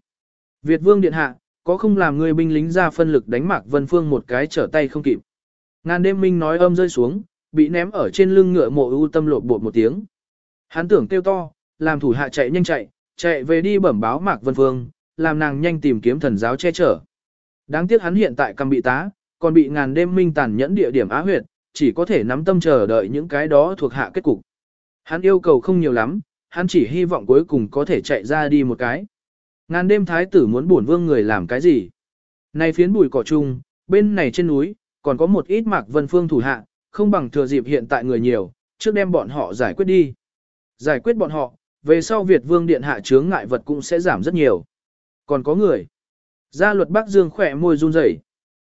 Việt vương điện hạ, có không làm người binh lính ra phân lực đánh Mạc Vân Phương một cái trở tay không kịp. Ngàn đêm minh nói âm rơi xuống, bị ném ở trên lưng ngựa mộ ưu tâm lột bột một tiếng. Hắn tưởng kêu to, làm thủ hạ chạy nhanh chạy, chạy về đi bẩm báo Mạc Vân Phương, làm nàng nhanh tìm kiếm thần giáo che chở. Đáng tiếc hắn hiện tại cầm bị tá, còn bị ngàn đêm minh tàn nhẫn địa điểm á huyệt, chỉ có thể nắm tâm chờ đợi những cái đó thuộc hạ kết cục. Hắn yêu cầu không nhiều lắm, hắn chỉ hy vọng cuối cùng có thể chạy ra đi một cái. Ngàn đêm thái tử muốn bổn vương người làm cái gì? Này phiến bùi cỏ chung, bên này trên núi, còn có một ít mạc vân phương thủ hạ, không bằng thừa dịp hiện tại người nhiều, trước đem bọn họ giải quyết đi. Giải quyết bọn họ, về sau Việt vương điện hạ chướng ngại vật cũng sẽ giảm rất nhiều. Còn có người. Gia luật Bắc Dương khỏe môi run rẩy.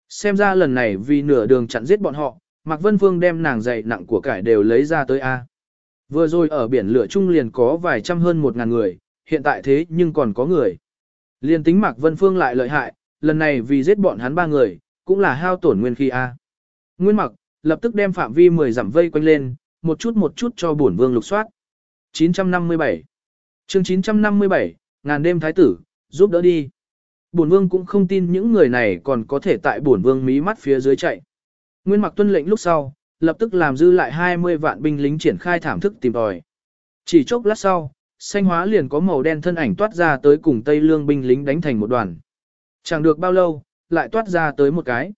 Xem ra lần này vì nửa đường chặn giết bọn họ, Mạc Vân Phương đem nàng dày nặng của cải đều lấy ra tới A. Vừa rồi ở biển lửa trung liền có vài trăm hơn một ngàn người, hiện tại thế nhưng còn có người. Liên tính Mạc Vân Phương lại lợi hại, lần này vì giết bọn hắn ba người, cũng là hao tổn nguyên khí A. Nguyên mặc, lập tức đem phạm vi 10 dặm vây quanh lên, một chút một chút cho bổn vương lục soát. 957 chương 957, ngàn đêm thái tử, giúp đỡ đi. Bổn vương cũng không tin những người này còn có thể tại bổn vương mí mắt phía dưới chạy. Nguyên mặc tuân lệnh lúc sau, lập tức làm dư lại 20 vạn binh lính triển khai thảm thức tìm tòi. Chỉ chốc lát sau, xanh hóa liền có màu đen thân ảnh toát ra tới cùng Tây Lương binh lính đánh thành một đoàn. Chẳng được bao lâu, lại toát ra tới một cái.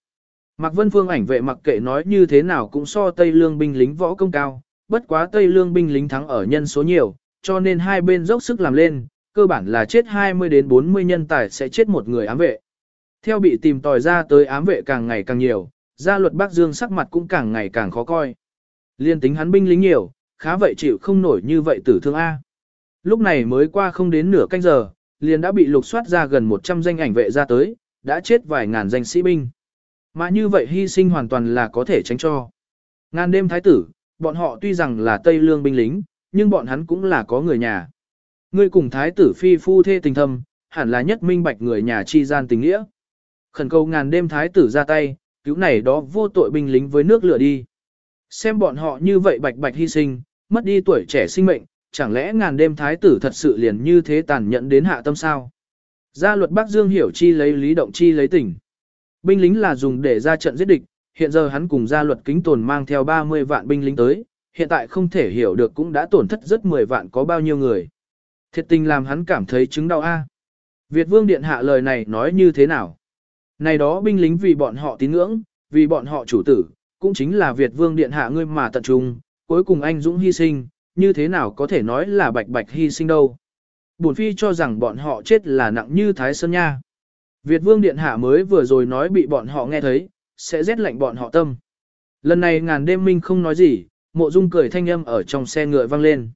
Mạc Vân Phương ảnh vệ mặc kệ nói như thế nào cũng so Tây Lương binh lính võ công cao, bất quá Tây Lương binh lính thắng ở nhân số nhiều, cho nên hai bên dốc sức làm lên, cơ bản là chết 20 đến 40 nhân tài sẽ chết một người ám vệ. Theo bị tìm tòi ra tới ám vệ càng ngày càng nhiều, gia luật Bắc Dương sắc mặt cũng càng ngày càng khó coi. Liên tính hắn binh lính nhiều, khá vậy chịu không nổi như vậy tử thương A. Lúc này mới qua không đến nửa canh giờ, liền đã bị lục soát ra gần 100 danh ảnh vệ ra tới, đã chết vài ngàn danh sĩ binh. Mà như vậy hy sinh hoàn toàn là có thể tránh cho. Ngàn đêm thái tử, bọn họ tuy rằng là Tây Lương binh lính, nhưng bọn hắn cũng là có người nhà. Ngươi cùng thái tử phi phu thê tình thâm, hẳn là nhất minh bạch người nhà chi gian tình nghĩa. Khẩn cầu ngàn đêm thái tử ra tay, cứu này đó vô tội binh lính với nước lửa đi. Xem bọn họ như vậy bạch bạch hy sinh, mất đi tuổi trẻ sinh mệnh, chẳng lẽ ngàn đêm thái tử thật sự liền như thế tàn nhẫn đến hạ tâm sao? Gia luật Bắc Dương hiểu chi lấy lý động chi lấy tỉnh. Binh lính là dùng để ra trận giết địch, hiện giờ hắn cùng gia luật kính tồn mang theo 30 vạn binh lính tới, hiện tại không thể hiểu được cũng đã tổn thất rất 10 vạn có bao nhiêu người. Thiệt tình làm hắn cảm thấy chứng đau a. Việt vương điện hạ lời này nói như thế nào? Này đó binh lính vì bọn họ tín ngưỡng, vì bọn họ chủ tử, cũng chính là Việt vương điện hạ ngươi mà tận trung, cuối cùng anh dũng hy sinh, như thế nào có thể nói là bạch bạch hy sinh đâu. Bổn phi cho rằng bọn họ chết là nặng như Thái Sơn Nha. Việt vương điện hạ mới vừa rồi nói bị bọn họ nghe thấy, sẽ rét lạnh bọn họ tâm. Lần này ngàn đêm minh không nói gì, mộ dung cười thanh âm ở trong xe ngựa vang lên.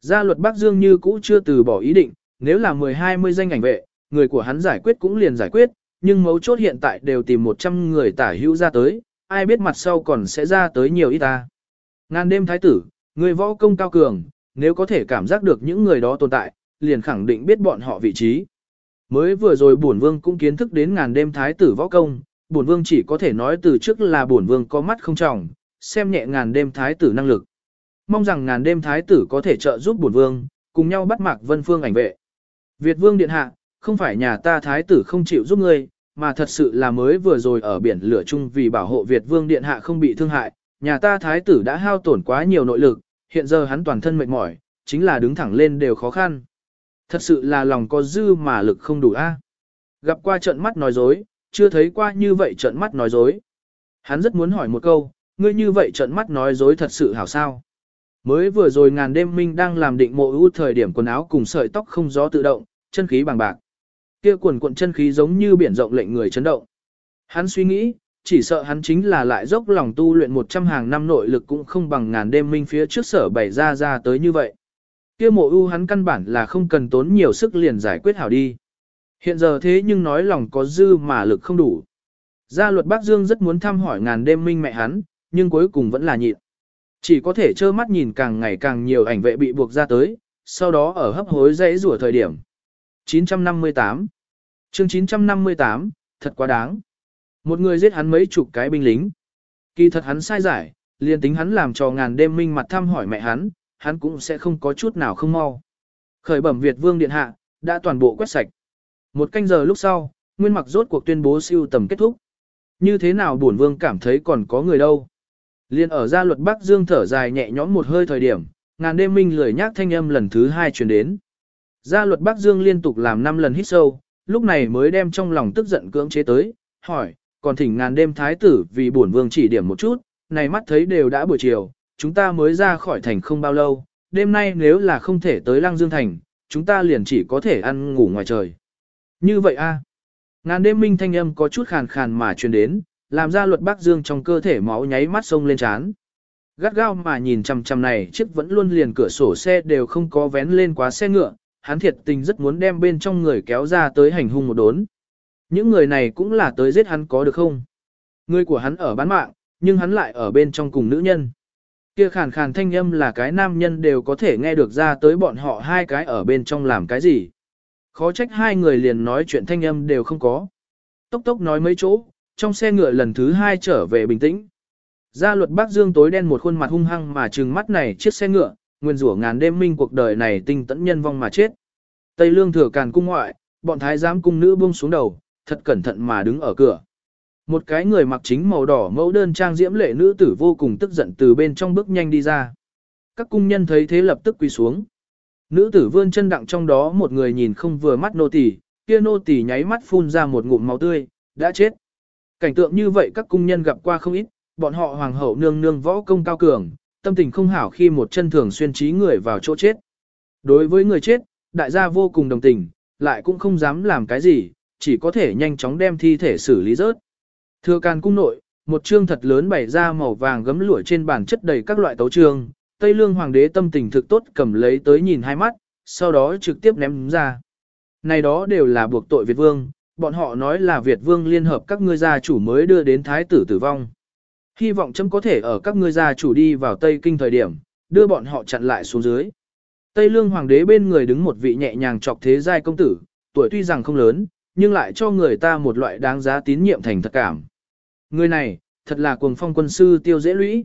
Gia luật Bắc Dương như cũ chưa từ bỏ ý định, nếu là 10-20 danh ảnh vệ, người của hắn giải quyết cũng liền giải quyết, nhưng mấu chốt hiện tại đều tìm 100 người tả hữu ra tới, ai biết mặt sau còn sẽ ra tới nhiều ít ta. Ngàn đêm thái tử, người võ công cao cường, nếu có thể cảm giác được những người đó tồn tại, liền khẳng định biết bọn họ vị trí. Mới vừa rồi bổn vương cũng kiến thức đến ngàn đêm thái tử võ công, bổn vương chỉ có thể nói từ trước là bổn vương có mắt không trọng, xem nhẹ ngàn đêm thái tử năng lực. Mong rằng ngàn đêm thái tử có thể trợ giúp bổn vương, cùng nhau bắt mạc vân phương ảnh vệ. Việt vương điện hạ, không phải nhà ta thái tử không chịu giúp ngươi, mà thật sự là mới vừa rồi ở biển lửa chung vì bảo hộ Việt vương điện hạ không bị thương hại, nhà ta thái tử đã hao tổn quá nhiều nội lực, hiện giờ hắn toàn thân mệt mỏi, chính là đứng thẳng lên đều khó khăn. Thật sự là lòng có dư mà lực không đủ a. Gặp qua trận mắt nói dối, chưa thấy qua như vậy trận mắt nói dối. Hắn rất muốn hỏi một câu, ngươi như vậy trận mắt nói dối thật sự hảo sao. Mới vừa rồi ngàn đêm minh đang làm định mộ ưu thời điểm quần áo cùng sợi tóc không gió tự động, chân khí bằng bạc. Kia quần cuộn chân khí giống như biển rộng lệnh người chấn động. Hắn suy nghĩ, chỉ sợ hắn chính là lại dốc lòng tu luyện 100 hàng năm nội lực cũng không bằng ngàn đêm minh phía trước sở bày ra ra tới như vậy kia mộ ưu hắn căn bản là không cần tốn nhiều sức liền giải quyết hảo đi. Hiện giờ thế nhưng nói lòng có dư mà lực không đủ. Gia luật Bắc Dương rất muốn thăm hỏi ngàn đêm minh mẹ hắn, nhưng cuối cùng vẫn là nhịn. Chỉ có thể trơ mắt nhìn càng ngày càng nhiều ảnh vệ bị buộc ra tới, sau đó ở hấp hối dãy rủa thời điểm. 958 chương 958, thật quá đáng. Một người giết hắn mấy chục cái binh lính. Kỳ thật hắn sai giải, liền tính hắn làm cho ngàn đêm minh mặt thăm hỏi mẹ hắn, hắn cũng sẽ không có chút nào không mau. Khởi bẩm Việt Vương Điện Hạ, đã toàn bộ quét sạch. Một canh giờ lúc sau, Nguyên Mặc rốt cuộc tuyên bố siêu tầm kết thúc. Như thế nào bổn vương cảm thấy còn có người đâu. Liên ở gia luật Bắc Dương thở dài nhẹ nhõm một hơi thời điểm, ngàn đêm minh lười nhác thanh âm lần thứ hai truyền đến. Gia luật Bắc Dương liên tục làm 5 lần hít sâu, lúc này mới đem trong lòng tức giận cưỡng chế tới, hỏi, còn thỉnh ngàn đêm thái tử vì bổn vương chỉ điểm một chút, này mắt thấy đều đã buổi chiều, chúng ta mới ra khỏi thành không bao lâu, đêm nay nếu là không thể tới Lăng Dương Thành, chúng ta liền chỉ có thể ăn ngủ ngoài trời. Như vậy a Ngàn đêm minh thanh âm có chút khàn khàn mà truyền đến, làm ra luật Bắc Dương trong cơ thể máu nháy mắt sông lên chán. Gắt gao mà nhìn chằm chằm này chiếc vẫn luôn liền cửa sổ xe đều không có vén lên quá xe ngựa, hắn thiệt tình rất muốn đem bên trong người kéo ra tới hành hung một đốn. Những người này cũng là tới giết hắn có được không? Người của hắn ở bán mạng, nhưng hắn lại ở bên trong cùng nữ nhân. Kia khàn khàn thanh âm là cái nam nhân đều có thể nghe được ra tới bọn họ hai cái ở bên trong làm cái gì. Khó trách hai người liền nói chuyện thanh âm đều không có. Tốc tốc nói mấy chỗ, trong xe ngựa lần thứ hai trở về bình tĩnh. Gia luật Bắc Dương tối đen một khuôn mặt hung hăng mà trừng mắt này chiếc xe ngựa, nguyên rủa ngàn đêm minh cuộc đời này tinh tẫn nhân vong mà chết. Tây lương thừa càn cung ngoại, bọn thái giám cung nữ buông xuống đầu, thật cẩn thận mà đứng ở cửa. Một cái người mặc chính màu đỏ mẫu đơn trang diễm lệ nữ tử vô cùng tức giận từ bên trong bước nhanh đi ra. Các cung nhân thấy thế lập tức quỳ xuống. Nữ tử vươn chân đặng trong đó một người nhìn không vừa mắt nô tỳ, kia nô tỳ nháy mắt phun ra một ngụm máu tươi, đã chết. Cảnh tượng như vậy các cung nhân gặp qua không ít, bọn họ hoàng hậu nương nương võ công cao cường, tâm tình không hảo khi một chân thường xuyên trí người vào chỗ chết. Đối với người chết, đại gia vô cùng đồng tình, lại cũng không dám làm cái gì, chỉ có thể nhanh chóng đem thi thể xử lý rớt. Thừa càn cung nội, một chương thật lớn bày ra màu vàng gấm lụa trên bàn chất đầy các loại tấu chương Tây Lương Hoàng đế tâm tình thực tốt cầm lấy tới nhìn hai mắt, sau đó trực tiếp ném ra. Này đó đều là buộc tội Việt Vương, bọn họ nói là Việt Vương liên hợp các ngươi gia chủ mới đưa đến thái tử tử vong. Hy vọng chấm có thể ở các ngươi gia chủ đi vào Tây Kinh thời điểm, đưa bọn họ chặn lại xuống dưới. Tây Lương Hoàng đế bên người đứng một vị nhẹ nhàng trọc thế giai công tử, tuổi tuy rằng không lớn, nhưng lại cho người ta một loại đáng giá tín nhiệm thành thật cảm. Người này, thật là cuồng phong quân sư tiêu dễ lũy.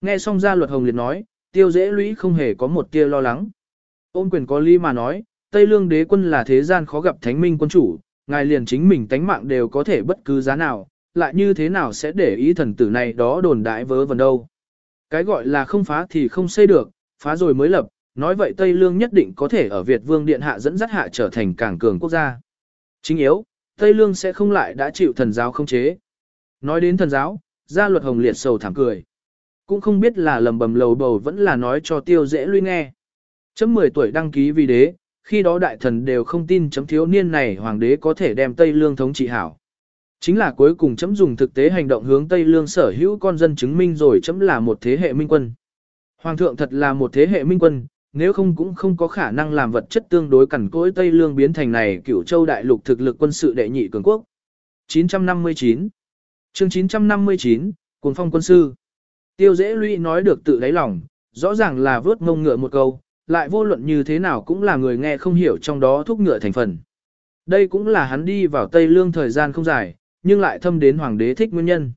Nghe xong ra luật hồng liệt nói, tiêu dễ lũy không hề có một tia lo lắng. Ôn quyền có ly mà nói, Tây Lương đế quân là thế gian khó gặp thánh minh quân chủ, ngài liền chính mình tánh mạng đều có thể bất cứ giá nào, lại như thế nào sẽ để ý thần tử này đó đồn đại vớ vẩn đâu. Cái gọi là không phá thì không xây được, phá rồi mới lập, nói vậy Tây Lương nhất định có thể ở Việt Vương Điện Hạ dẫn dắt hạ trở thành cảng cường quốc gia. Chính yếu, Tây Lương sẽ không lại đã chịu thần giáo không chế. Nói đến thần giáo, gia luật hồng liệt sầu thảm cười. Cũng không biết là lầm bầm lầu bầu vẫn là nói cho tiêu dễ lui nghe. Chấm 10 tuổi đăng ký vì đế, khi đó đại thần đều không tin chấm thiếu niên này hoàng đế có thể đem Tây Lương thống trị hảo. Chính là cuối cùng chấm dùng thực tế hành động hướng Tây Lương sở hữu con dân chứng minh rồi chấm là một thế hệ minh quân. Hoàng thượng thật là một thế hệ minh quân, nếu không cũng không có khả năng làm vật chất tương đối cẩn cỗi Tây Lương biến thành này cửu châu đại lục thực lực quân sự đệ nhị cường quốc. 959 chương 959, Cuồng phong quân sư Tiêu dễ lũy nói được tự đáy lòng, rõ ràng là vớt ngông ngựa một câu, lại vô luận như thế nào cũng là người nghe không hiểu trong đó thúc ngựa thành phần. Đây cũng là hắn đi vào Tây Lương thời gian không dài, nhưng lại thâm đến hoàng đế thích nguyên nhân.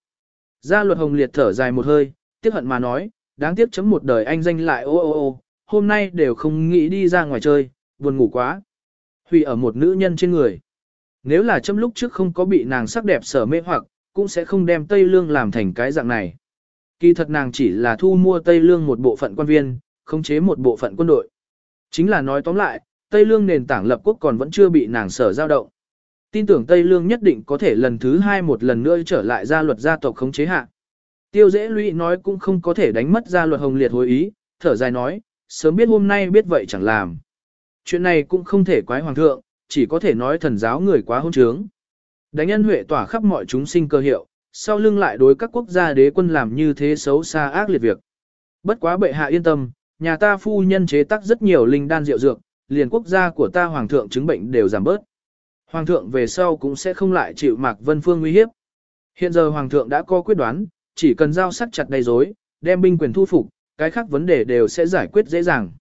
Gia luật hồng liệt thở dài một hơi, tiếc hận mà nói, đáng tiếc chấm một đời anh danh lại ô ô ô, hôm nay đều không nghĩ đi ra ngoài chơi, buồn ngủ quá. Hủy ở một nữ nhân trên người. Nếu là chấm lúc trước không có bị nàng sắc đẹp sở mê hoặc, cũng sẽ không đem Tây Lương làm thành cái dạng này. Kỳ thật nàng chỉ là thu mua Tây Lương một bộ phận quan viên, khống chế một bộ phận quân đội. Chính là nói tóm lại, Tây Lương nền tảng lập quốc còn vẫn chưa bị nàng sở giao động. Tin tưởng Tây Lương nhất định có thể lần thứ hai một lần nữa trở lại gia luật gia tộc khống chế hạ. Tiêu dễ lũy nói cũng không có thể đánh mất gia luật hồng liệt hồi ý, thở dài nói, sớm biết hôm nay biết vậy chẳng làm. Chuyện này cũng không thể quái hoàng thượng, chỉ có thể nói thần giáo người quá hôn trướng. Đánh ân huệ tỏa khắp mọi chúng sinh cơ hiệu, sau lưng lại đối các quốc gia đế quân làm như thế xấu xa ác liệt việc. Bất quá bệ hạ yên tâm, nhà ta phu nhân chế tác rất nhiều linh đan rượu dược, liền quốc gia của ta hoàng thượng chứng bệnh đều giảm bớt. Hoàng thượng về sau cũng sẽ không lại chịu Mạc Vân Phương nguy hiếp. Hiện giờ hoàng thượng đã có quyết đoán, chỉ cần giao sắc chặt đầy rối, đem binh quyền thu phục, cái khác vấn đề đều sẽ giải quyết dễ dàng.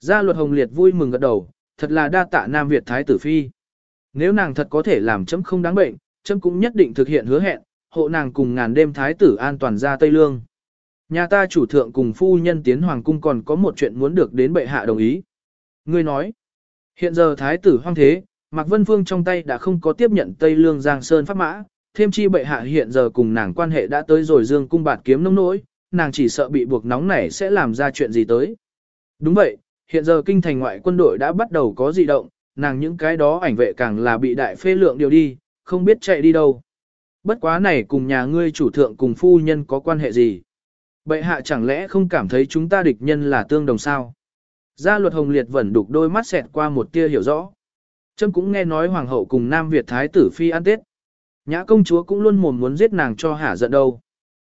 Gia luật hồng liệt vui mừng gật đầu, thật là đa tạ Nam Việt Thái tử Phi. Nếu nàng thật có thể làm chấm không đáng bệnh, chấm cũng nhất định thực hiện hứa hẹn, hộ nàng cùng ngàn đêm Thái tử an toàn ra Tây Lương. Nhà ta chủ thượng cùng phu nhân tiến hoàng cung còn có một chuyện muốn được đến bệ hạ đồng ý. Ngươi nói, hiện giờ Thái tử hoang thế, Mạc Vân Phương trong tay đã không có tiếp nhận Tây Lương Giang Sơn pháp mã, thêm chi bệ hạ hiện giờ cùng nàng quan hệ đã tới rồi dương cung bạt kiếm nông nỗi, nàng chỉ sợ bị buộc nóng nảy sẽ làm ra chuyện gì tới. Đúng vậy, hiện giờ kinh thành ngoại quân đội đã bắt đầu có dị động, nàng những cái đó ảnh vệ càng là bị đại phê lượng điều đi, không biết chạy đi đâu. Bất quá này cùng nhà ngươi chủ thượng cùng phu nhân có quan hệ gì? Bệ hạ chẳng lẽ không cảm thấy chúng ta địch nhân là tương đồng sao? Gia luật hồng liệt vẫn đục đôi mắt xẹt qua một tia hiểu rõ. Trâm cũng nghe nói hoàng hậu cùng Nam Việt Thái tử Phi ăn tết. Nhã công chúa cũng luôn mồm muốn giết nàng cho hả giận đâu.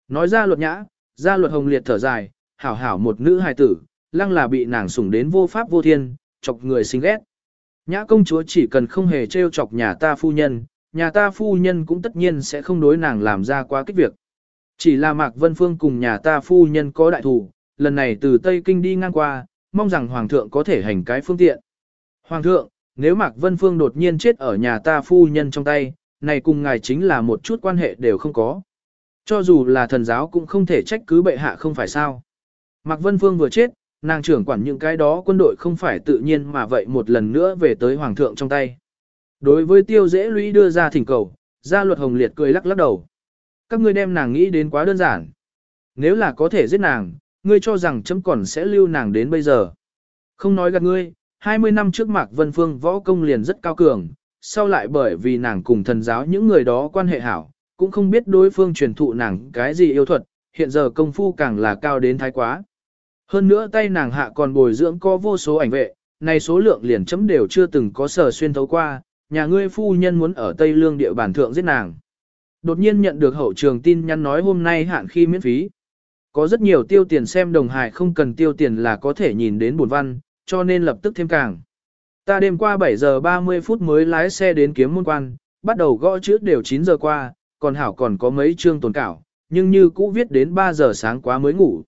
Nói ra luật nhã, ra luật hồng liệt thở dài, hảo hảo một nữ hài tử, lăng là bị nàng sủng đến vô pháp vô thiên, chọc người sinh ghét. Nhã công chúa chỉ cần không hề trêu chọc nhà ta phu nhân, nhà ta phu nhân cũng tất nhiên sẽ không đối nàng làm ra quá kích việc. Chỉ là Mạc Vân Phương cùng nhà ta phu nhân có đại thủ, lần này từ Tây Kinh đi ngang qua, mong rằng Hoàng thượng có thể hành cái phương tiện. Hoàng thượng, nếu Mạc Vân Phương đột nhiên chết ở nhà ta phu nhân trong tay, này cùng ngài chính là một chút quan hệ đều không có. Cho dù là thần giáo cũng không thể trách cứ bệ hạ không phải sao. Mạc Vân Phương vừa chết, nàng trưởng quản những cái đó quân đội không phải tự nhiên mà vậy một lần nữa về tới hoàng thượng trong tay. Đối với tiêu dễ lũy đưa ra thỉnh cầu, gia luật hồng liệt cười lắc lắc đầu. Các ngươi đem nàng nghĩ đến quá đơn giản. Nếu là có thể giết nàng, ngươi cho rằng chấm còn sẽ lưu nàng đến bây giờ. Không nói gạt ngươi, 20 năm trước Mạc Vân Phương võ công liền rất cao cường, sau lại bởi vì nàng cùng thần giáo những người đó quan hệ hảo, cũng không biết đối phương truyền thụ nàng cái gì yêu thuật, hiện giờ công phu càng là cao đến thái quá. Hơn nữa tay nàng hạ còn bồi dưỡng có vô số ảnh vệ, này số lượng liền chấm đều chưa từng có sở xuyên thấu qua, nhà ngươi phu nhân muốn ở Tây Lương địa bàn thượng giết nàng. Đột nhiên nhận được hậu trường tin nhắn nói hôm nay hạn khi miễn phí. Có rất nhiều tiêu tiền xem đồng hài không cần tiêu tiền là có thể nhìn đến buồn văn, cho nên lập tức thêm càng. Ta đêm qua 7 giờ 30 phút mới lái xe đến kiếm môn quan, bắt đầu gõ chữ đều 9 giờ qua, còn hảo còn có mấy chương tồn cảo, nhưng như cũ viết đến 3 giờ sáng quá mới ngủ.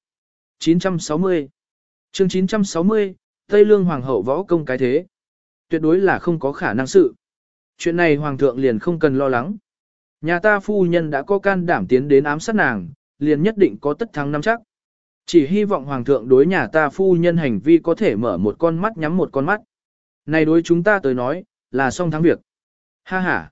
960 chương 960, Tây Lương Hoàng hậu võ công cái thế. Tuyệt đối là không có khả năng sự. Chuyện này Hoàng thượng liền không cần lo lắng. Nhà ta phu nhân đã có can đảm tiến đến ám sát nàng, liền nhất định có tất thắng năm chắc. Chỉ hy vọng Hoàng thượng đối nhà ta phu nhân hành vi có thể mở một con mắt nhắm một con mắt. Này đối chúng ta tới nói, là xong thắng việc. Ha ha.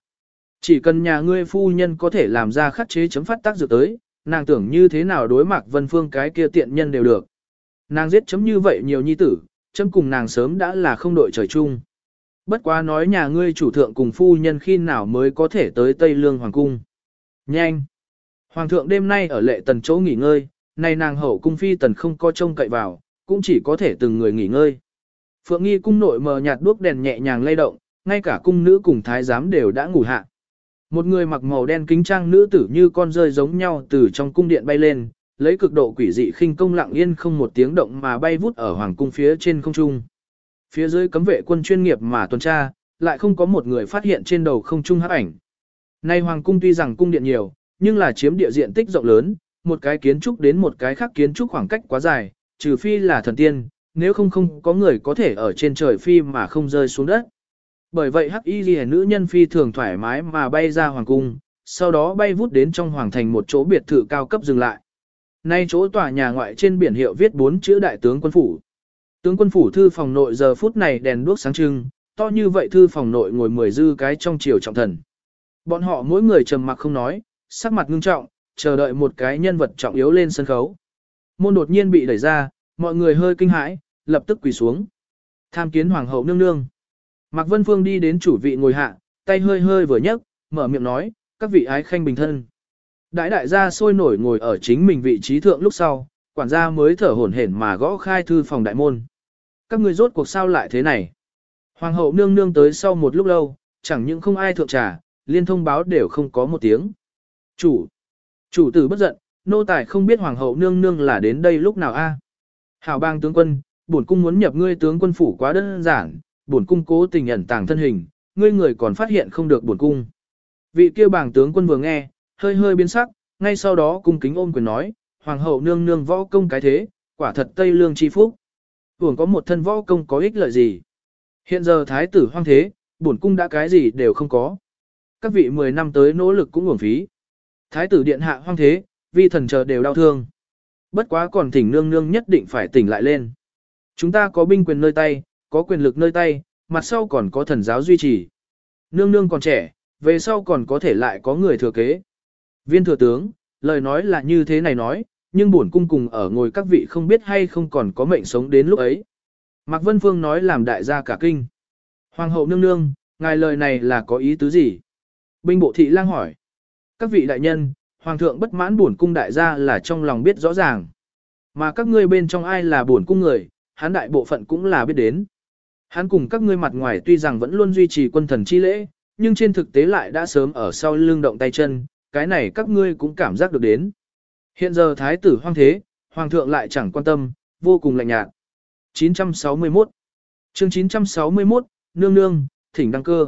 Chỉ cần nhà ngươi phu nhân có thể làm ra khắc chế chấm phát tác dược tới, nàng tưởng như thế nào đối mặt vân phương cái kia tiện nhân đều được. Nàng giết chấm như vậy nhiều nhi tử, chấm cùng nàng sớm đã là không đội trời chung. Bất quá nói nhà ngươi chủ thượng cùng phu nhân khi nào mới có thể tới Tây Lương Hoàng Cung. Nhanh! Hoàng thượng đêm nay ở lệ tần chỗ nghỉ ngơi, nay nàng hậu cung phi tần không có trông cậy vào, cũng chỉ có thể từng người nghỉ ngơi. Phượng nghi cung nội mờ nhạt đuốc đèn nhẹ nhàng lay động, ngay cả cung nữ cùng thái giám đều đã ngủ hạ. Một người mặc màu đen kính trang nữ tử như con rơi giống nhau từ trong cung điện bay lên, lấy cực độ quỷ dị khinh công lặng yên không một tiếng động mà bay vút ở hoàng cung phía trên không trung. Phía dưới cấm vệ quân chuyên nghiệp mà tuần tra, lại không có một người phát hiện trên đầu không trung hắc ảnh. Nay hoàng cung tuy rằng cung điện nhiều, nhưng là chiếm địa diện tích rộng lớn, một cái kiến trúc đến một cái khác kiến trúc khoảng cách quá dài, trừ phi là thần tiên, nếu không không có người có thể ở trên trời phi mà không rơi xuống đất. Bởi vậy hắc y ghi nữ nhân phi thường thoải mái mà bay ra hoàng cung, sau đó bay vút đến trong hoàng thành một chỗ biệt thự cao cấp dừng lại. Nay chỗ tòa nhà ngoại trên biển hiệu viết bốn chữ đại tướng quân phủ. Tướng quân phủ thư phòng nội giờ phút này đèn đuốc sáng trưng, to như vậy thư phòng nội ngồi mười dư cái trong chiều trọng thần. Bọn họ mỗi người trầm mặc không nói, sắc mặt ngưng trọng, chờ đợi một cái nhân vật trọng yếu lên sân khấu. Môn đột nhiên bị đẩy ra, mọi người hơi kinh hãi, lập tức quỳ xuống. Tham kiến hoàng hậu nương nương. Mạc Vân Phương đi đến chủ vị ngồi hạ, tay hơi hơi vừa nhấc, mở miệng nói, các vị ái khanh bình thân. Đại đại gia sôi nổi ngồi ở chính mình vị trí thượng lúc sau, quản gia mới thở hổn hển mà gõ khai thư phòng đại môn. Các người rốt cuộc sao lại thế này? Hoàng hậu nương nương tới sau một lúc lâu, chẳng những không ai thượng trà, liên thông báo đều không có một tiếng. Chủ! Chủ tử bất giận, nô tài không biết hoàng hậu nương nương là đến đây lúc nào a? Hảo bang tướng quân, bổn cung muốn nhập ngươi tướng quân phủ quá đơn giản, bổn cung cố tình ẩn tàng thân hình, ngươi người còn phát hiện không được bổn cung. Vị kia bảng tướng quân vừa nghe, hơi hơi biến sắc, ngay sau đó cung kính ôm quyền nói, hoàng hậu nương nương võ công cái thế, quả thật tây lương chi phúc. Hưởng có một thân võ công có ích lợi gì? Hiện giờ thái tử hoang thế, bổn cung đã cái gì đều không có. Các vị 10 năm tới nỗ lực cũng uổng phí. Thái tử điện hạ hoang thế, vi thần chờ đều đau thương. Bất quá còn thỉnh nương nương nhất định phải tỉnh lại lên. Chúng ta có binh quyền nơi tay, có quyền lực nơi tay, mặt sau còn có thần giáo duy trì. Nương nương còn trẻ, về sau còn có thể lại có người thừa kế. Viên thừa tướng, lời nói là như thế này nói, nhưng bổn cung cùng ở ngồi các vị không biết hay không còn có mệnh sống đến lúc ấy. Mạc Vân Phương nói làm đại gia cả kinh. Hoàng hậu nương nương, ngài lời này là có ý tứ gì? Binh bộ thị lang hỏi. Các vị đại nhân, hoàng thượng bất mãn bổn cung đại gia là trong lòng biết rõ ràng. Mà các ngươi bên trong ai là bổn cung người, hán đại bộ phận cũng là biết đến. Hắn cùng các ngươi mặt ngoài tuy rằng vẫn luôn duy trì quân thần chi lễ, nhưng trên thực tế lại đã sớm ở sau lưng động tay chân, cái này các ngươi cũng cảm giác được đến. Hiện giờ thái tử hoang thế, hoàng thượng lại chẳng quan tâm, vô cùng lạnh nhạt. 961 chương 961, nương nương, thỉnh đăng cơ.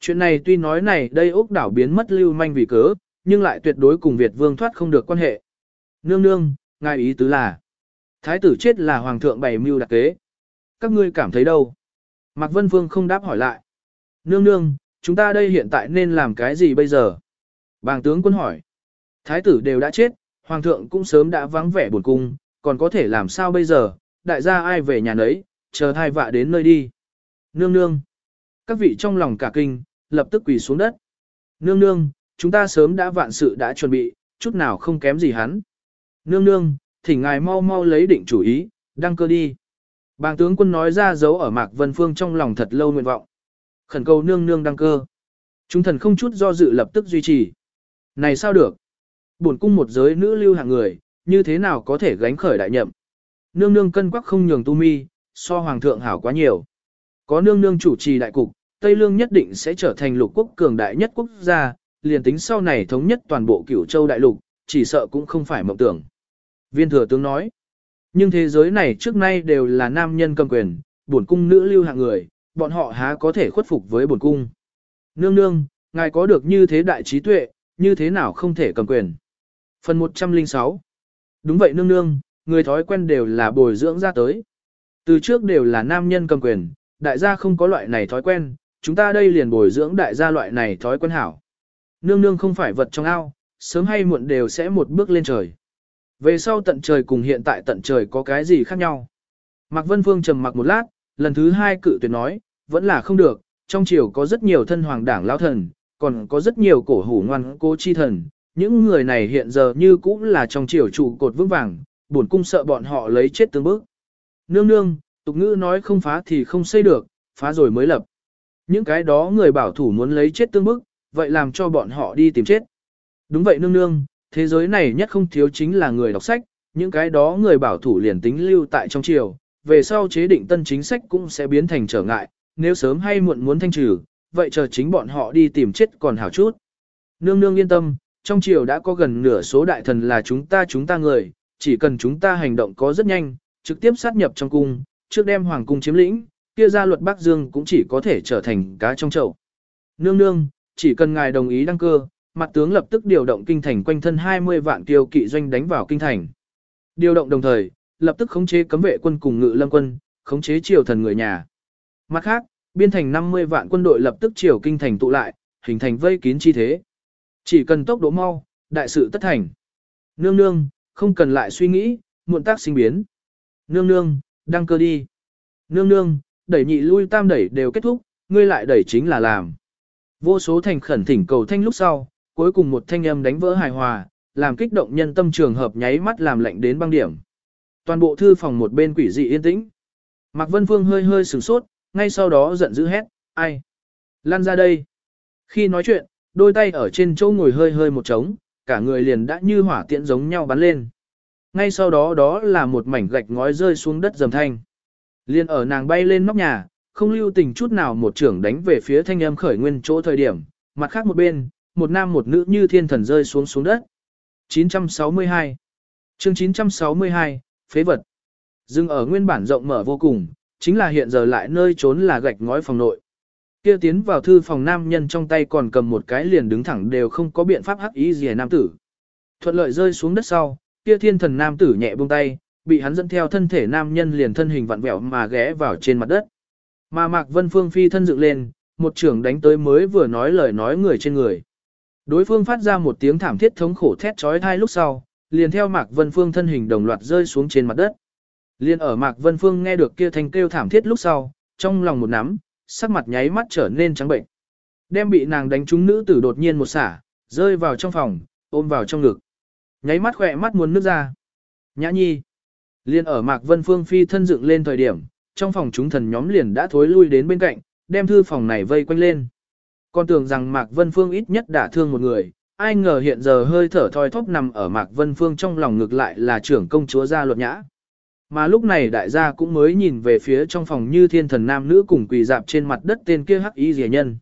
Chuyện này tuy nói này đây ốc đảo biến mất lưu manh vì cớ, nhưng lại tuyệt đối cùng Việt vương thoát không được quan hệ. Nương nương, ngài ý tứ là, thái tử chết là hoàng thượng bày mưu đặc kế. Các ngươi cảm thấy đâu? Mạc Vân Vương không đáp hỏi lại. Nương nương, chúng ta đây hiện tại nên làm cái gì bây giờ? Bàng tướng quân hỏi. Thái tử đều đã chết, hoàng thượng cũng sớm đã vắng vẻ buồn cung, còn có thể làm sao bây giờ? Đại gia ai về nhà nấy, chờ thai vạ đến nơi đi. Nương nương. Các vị trong lòng cả kinh, lập tức quỳ xuống đất. Nương nương, chúng ta sớm đã vạn sự đã chuẩn bị, chút nào không kém gì hắn. Nương nương, thỉnh ngài mau mau lấy định chủ ý, đăng cơ đi. Bàng tướng quân nói ra dấu ở Mạc Vân Phương trong lòng thật lâu nguyện vọng. Khẩn cầu nương nương đăng cơ. Chúng thần không chút do dự lập tức duy trì. Này sao được? Bổn cung một giới nữ lưu hạng người, như thế nào có thể gánh khởi đại nhậm? Nương nương cân quắc không nhường tu mi, so hoàng thượng hảo quá nhiều. Có nương nương chủ trì đại cục, Tây Lương nhất định sẽ trở thành lục quốc cường đại nhất quốc gia, liền tính sau này thống nhất toàn bộ cửu châu đại lục, chỉ sợ cũng không phải mộng tưởng. Viên thừa tướng nói, nhưng thế giới này trước nay đều là nam nhân cầm quyền, bổn cung nữ lưu hạng người, bọn họ há có thể khuất phục với bổn cung. Nương nương, ngài có được như thế đại trí tuệ, như thế nào không thể cầm quyền. Phần 106 Đúng vậy nương nương, người thói quen đều là bồi dưỡng ra tới. Từ trước đều là nam nhân cầm quyền, đại gia không có loại này thói quen, chúng ta đây liền bồi dưỡng đại gia loại này thói quen hảo. Nương nương không phải vật trong ao, sớm hay muộn đều sẽ một bước lên trời. Về sau tận trời cùng hiện tại tận trời có cái gì khác nhau? Mạc Vân Phương trầm mặc một lát, lần thứ hai cự tuyệt nói, vẫn là không được, trong triều có rất nhiều thân hoàng đảng lão thần, còn có rất nhiều cổ hủ ngoan cố chi thần, những người này hiện giờ như cũng là trong triều trụ cột vững vàng, buồn cung sợ bọn họ lấy chết tương bước. Nương nương, tục ngữ nói không phá thì không xây được, phá rồi mới lập. Những cái đó người bảo thủ muốn lấy chết tương bức, vậy làm cho bọn họ đi tìm chết. Đúng vậy nương nương, thế giới này nhất không thiếu chính là người đọc sách, những cái đó người bảo thủ liền tính lưu tại trong triều, về sau chế định tân chính sách cũng sẽ biến thành trở ngại, nếu sớm hay muộn muốn thanh trừ, vậy chờ chính bọn họ đi tìm chết còn hảo chút. Nương nương yên tâm, trong triều đã có gần nửa số đại thần là chúng ta chúng ta người, chỉ cần chúng ta hành động có rất nhanh, trực tiếp sát nhập trong cung, trước đem hoàng cung chiếm lĩnh, kia ra luật Bắc Dương cũng chỉ có thể trở thành cá trong chậu. Nương nương, chỉ cần ngài đồng ý đăng cơ, mặt tướng lập tức điều động kinh thành quanh thân 20 vạn tiêu kỵ doanh đánh vào kinh thành. Điều động đồng thời, lập tức khống chế cấm vệ quân cùng ngự lâm quân, khống chế triều thần người nhà. Mặt khác, biên thành 50 vạn quân đội lập tức triều kinh thành tụ lại, hình thành vây kín chi thế. Chỉ cần tốc độ mau, đại sự tất thành. Nương nương, không cần lại suy nghĩ, muộn tác sinh biến. Nương nương, đăng cơ đi. Nương nương, đẩy nhị lui tam đẩy đều kết thúc, ngươi lại đẩy chính là làm. Vô số thành khẩn thỉnh cầu thanh lúc sau, cuối cùng một thanh âm đánh vỡ hài hòa, làm kích động nhân tâm trường hợp nháy mắt làm lạnh đến băng điểm. Toàn bộ thư phòng một bên quỷ dị yên tĩnh. Mạc Vân Phương hơi hơi sửng sốt, ngay sau đó giận dữ hét, ai? Lan ra đây. Khi nói chuyện, đôi tay ở trên chỗ ngồi hơi hơi một trống, cả người liền đã như hỏa tiễn giống nhau bắn lên. Ngay sau đó đó là một mảnh gạch ngói rơi xuống đất dầm thanh. Liên ở nàng bay lên nóc nhà, không lưu tình chút nào một trưởng đánh về phía thanh âm khởi nguyên chỗ thời điểm, mặt khác một bên, một nam một nữ như thiên thần rơi xuống xuống đất. 962 chương 962, phế vật. Dừng ở nguyên bản rộng mở vô cùng, chính là hiện giờ lại nơi trốn là gạch ngói phòng nội. Kia tiến vào thư phòng nam nhân trong tay còn cầm một cái liền đứng thẳng đều không có biện pháp hắc ý gì nam tử. Thuận lợi rơi xuống đất sau, kia thiên thần nam tử nhẹ buông tay, bị hắn dẫn theo thân thể nam nhân liền thân hình vặn vẹo mà ghé vào trên mặt đất. Mà Mạc Vân Phương phi thân dựng lên, một trưởng đánh tới mới vừa nói lời nói người trên người. Đối phương phát ra một tiếng thảm thiết thống khổ thét chói tai lúc sau, liền theo Mạc Vân Phương thân hình đồng loạt rơi xuống trên mặt đất. Liên ở Mạc Vân Phương nghe được kia thanh kêu thảm thiết lúc sau, trong lòng một nắm, sắc mặt nháy mắt trở nên trắng bệnh. Đem bị nàng đánh trúng nữ tử đột nhiên một xả, rơi vào trong phòng, ôm vào trong ngực. Nháy mắt khỏe mắt muốn nước ra. Nhã nhi. Liên ở Mạc Vân Phương phi thân dựng lên thời điểm, trong phòng chúng thần nhóm liền đã thối lui đến bên cạnh, đem thư phòng này vây quanh lên. Con tưởng rằng Mạc Vân Phương ít nhất đã thương một người, ai ngờ hiện giờ hơi thở thoi thóp nằm ở Mạc Vân Phương trong lòng ngược lại là trưởng công chúa gia luật nhã. Mà lúc này đại gia cũng mới nhìn về phía trong phòng như thiên thần nam nữ cùng quỳ dạp trên mặt đất tên kia hắc y rìa nhân.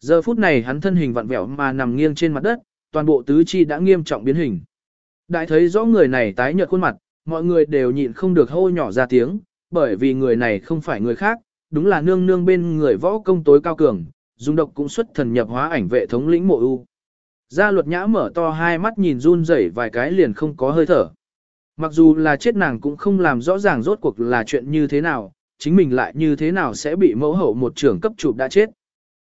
Giờ phút này hắn thân hình vặn vẹo mà nằm nghiêng trên mặt đất, toàn bộ tứ chi đã nghiêm trọng biến hình. Đại thấy rõ người này tái nhợt khuôn mặt, mọi người đều nhịn không được hô nhỏ ra tiếng, bởi vì người này không phải người khác, đúng là nương nương bên người võ công tối cao cường, dùng độc cũng xuất thần nhập hóa ảnh vệ thống lĩnh mộ U Gia luật nhã mở to hai mắt nhìn run rẩy vài cái liền không có hơi thở. Mặc dù là chết nàng cũng không làm rõ ràng rốt cuộc là chuyện như thế nào, chính mình lại như thế nào sẽ bị mẫu hậu một trưởng cấp chụp đã chết.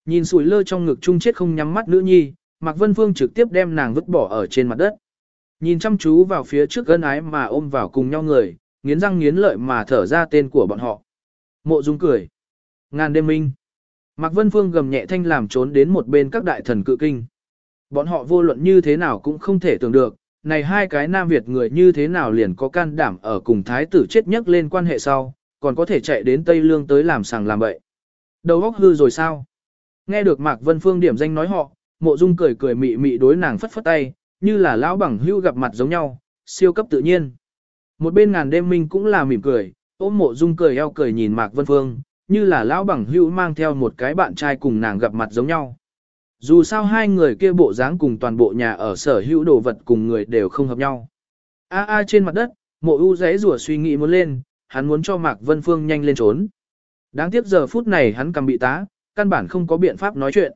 Nhìn sủi lơ trong ngực chung chết không nhắm mắt nữ nhi, Mạc Vân Phương trực tiếp đem nàng vứt bỏ ở trên mặt đất. Nhìn chăm chú vào phía trước gân ái mà ôm vào cùng nhau người, nghiến răng nghiến lợi mà thở ra tên của bọn họ. Mộ Dung cười. Ngàn đêm minh. Mạc Vân Phương gầm nhẹ thanh làm trốn đến một bên các đại thần cự kinh. Bọn họ vô luận như thế nào cũng không thể tưởng được, này hai cái Nam Việt người như thế nào liền có can đảm ở cùng thái tử chết nhất lên quan hệ sau, còn có thể chạy đến Tây Lương tới làm sàng làm bậy. Đầu óc hư rồi sao? Nghe được Mạc Vân Phương điểm danh nói họ, mộ dung cười cười mị mị đối nàng phất phất tay, như là lão bằng hưu gặp mặt giống nhau, siêu cấp tự nhiên. Một bên ngàn đêm minh cũng là mỉm cười, ôm mộ dung cười eo cười nhìn Mạc Vân Phương, như là lão bằng hưu mang theo một cái bạn trai cùng nàng gặp mặt giống nhau. Dù sao hai người kia bộ dáng cùng toàn bộ nhà ở sở hữu đồ vật cùng người đều không hợp nhau. A a trên mặt đất, mộ u rẽ rủa suy nghĩ muốn lên, hắn muốn cho Mạc Vân Phương nhanh lên trốn. Đáng tiếc giờ phút này hắn cầm bị tá, căn bản không có biện pháp nói chuyện.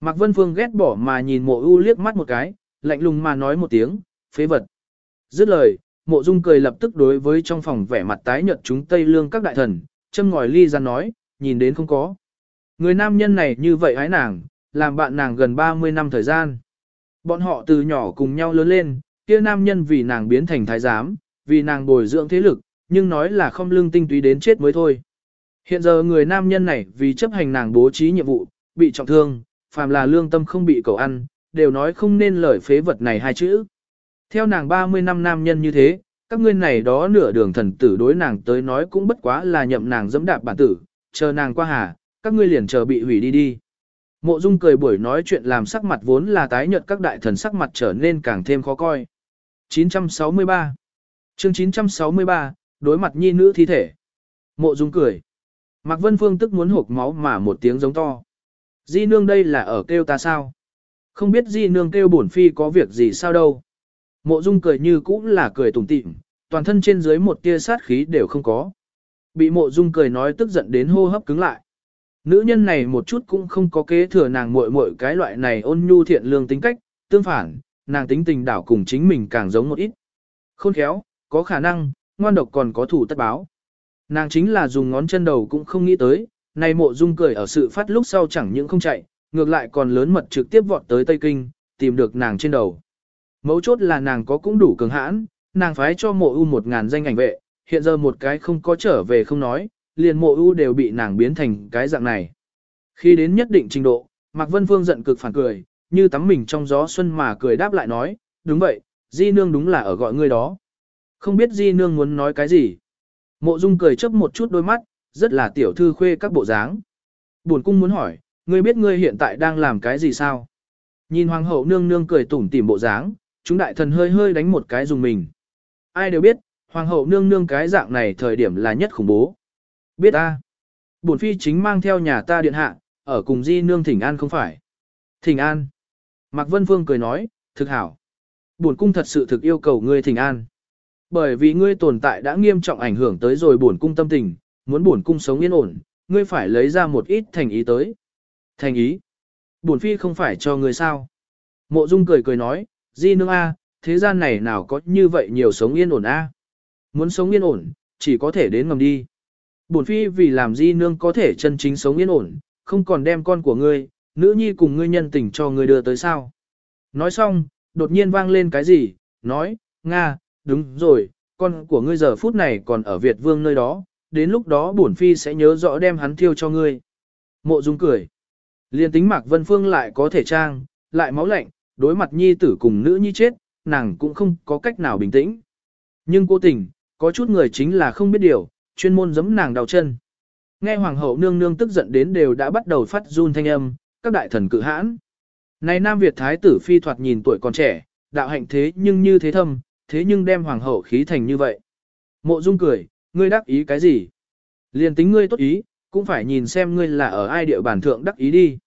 Mạc Vân Phương ghét bỏ mà nhìn mộ u liếc mắt một cái, lạnh lùng mà nói một tiếng, phế vật. Dứt lời, mộ dung cười lập tức đối với trong phòng vẻ mặt tái nhợt chúng Tây Lương các đại thần, châm ngòi ly ra nói, nhìn đến không có. Người nam nhân này như vậy hái nàng, làm bạn nàng gần 30 năm thời gian. Bọn họ từ nhỏ cùng nhau lớn lên, kia nam nhân vì nàng biến thành thái giám, vì nàng bồi dưỡng thế lực, nhưng nói là không lương tinh túy đến chết mới thôi. Hiện giờ người nam nhân này vì chấp hành nàng bố trí nhiệm vụ, bị trọng thương, phàm là lương tâm không bị cầu ăn, đều nói không nên lời phế vật này hai chữ. Theo nàng 30 năm nam nhân như thế, các ngươi này đó nửa đường thần tử đối nàng tới nói cũng bất quá là nhậm nàng dẫm đạp bản tử, chờ nàng qua hà, các ngươi liền chờ bị hủy đi đi. Mộ Dung cười buổi nói chuyện làm sắc mặt vốn là tái nhợt các đại thần sắc mặt trở nên càng thêm khó coi. 963 chương 963, đối mặt nhi nữ thi thể. Mộ Dung cười. Mạc Vân Phương tức muốn hộp máu mà một tiếng giống to. Di nương đây là ở kêu ta sao? Không biết di nương kêu bổn phi có việc gì sao đâu. Mộ Dung cười như cũng là cười tủm tỉm, toàn thân trên dưới một tia sát khí đều không có. Bị Mộ Dung cười nói tức giận đến hô hấp cứng lại. Nữ nhân này một chút cũng không có kế thừa nàng muội muội cái loại này ôn nhu thiện lương tính cách, tương phản, nàng tính tình đảo cùng chính mình càng giống một ít. Khôn khéo, có khả năng, ngoan độc còn có thủ tất báo. Nàng chính là dùng ngón chân đầu cũng không nghĩ tới, này mộ dung cười ở sự phát lúc sau chẳng những không chạy, ngược lại còn lớn mật trực tiếp vọt tới Tây Kinh, tìm được nàng trên đầu. Mấu chốt là nàng có cũng đủ cường hãn, nàng phái cho mộ u một ngàn danh ảnh vệ, hiện giờ một cái không có trở về không nói, liền mộ ưu đều bị nàng biến thành cái dạng này. Khi đến nhất định trình độ, Mạc Vân Phương giận cực phản cười, như tắm mình trong gió xuân mà cười đáp lại nói, đúng vậy, Di Nương đúng là ở gọi ngươi đó. Không biết Di Nương muốn nói cái gì. Mộ Dung cười chớp một chút đôi mắt, rất là tiểu thư khuê các bộ dáng. Buồn cung muốn hỏi, ngươi biết ngươi hiện tại đang làm cái gì sao? Nhìn Hoàng hậu nương nương cười tủm tỉm bộ dáng, chúng đại thần hơi hơi đánh một cái dùng mình. Ai đều biết, Hoàng hậu nương nương cái dạng này thời điểm là nhất khủng bố. Biết a, Bổn phi chính mang theo nhà ta điện hạ, ở cùng di nương thỉnh an không phải. Thỉnh an. Mạc Vân Phương cười nói, thực hảo. Bổn cung thật sự thực yêu cầu ngươi thỉnh an. Bởi vì ngươi tồn tại đã nghiêm trọng ảnh hưởng tới rồi bổn cung tâm tình, muốn bổn cung sống yên ổn, ngươi phải lấy ra một ít thành ý tới. Thành ý? Bổn phi không phải cho ngươi sao? Mộ Dung cười cười nói, Di nương a, thế gian này nào có như vậy nhiều sống yên ổn a? Muốn sống yên ổn, chỉ có thể đến ngầm đi. Bổn phi vì làm Di nương có thể chân chính sống yên ổn, không còn đem con của ngươi, nữ nhi cùng ngươi nhân tình cho ngươi đưa tới sao? Nói xong, đột nhiên vang lên cái gì, nói, Nga, đúng rồi, con của ngươi giờ phút này còn ở Việt Vương nơi đó, đến lúc đó bổn phi sẽ nhớ rõ đem hắn thiêu cho ngươi. Mộ Dung cười. Liên tính Mạc Vân Phương lại có thể trang, lại máu lạnh, đối mặt nhi tử cùng nữ nhi chết, nàng cũng không có cách nào bình tĩnh. Nhưng cố tình, có chút người chính là không biết điều, chuyên môn giấm nàng đau chân. Nghe hoàng hậu nương nương tức giận đến đều đã bắt đầu phát run thanh âm, các đại thần cự hãn. Này Nam Việt Thái tử phi thoạt nhìn tuổi còn trẻ, đạo hạnh thế nhưng như thế thâm, thế nhưng đem hoàng hậu khí thành như vậy. Mộ Dung cười, ngươi đắc ý cái gì? Liên tính ngươi tốt ý, cũng phải nhìn xem ngươi là ở ai địa bàn thượng đắc ý đi.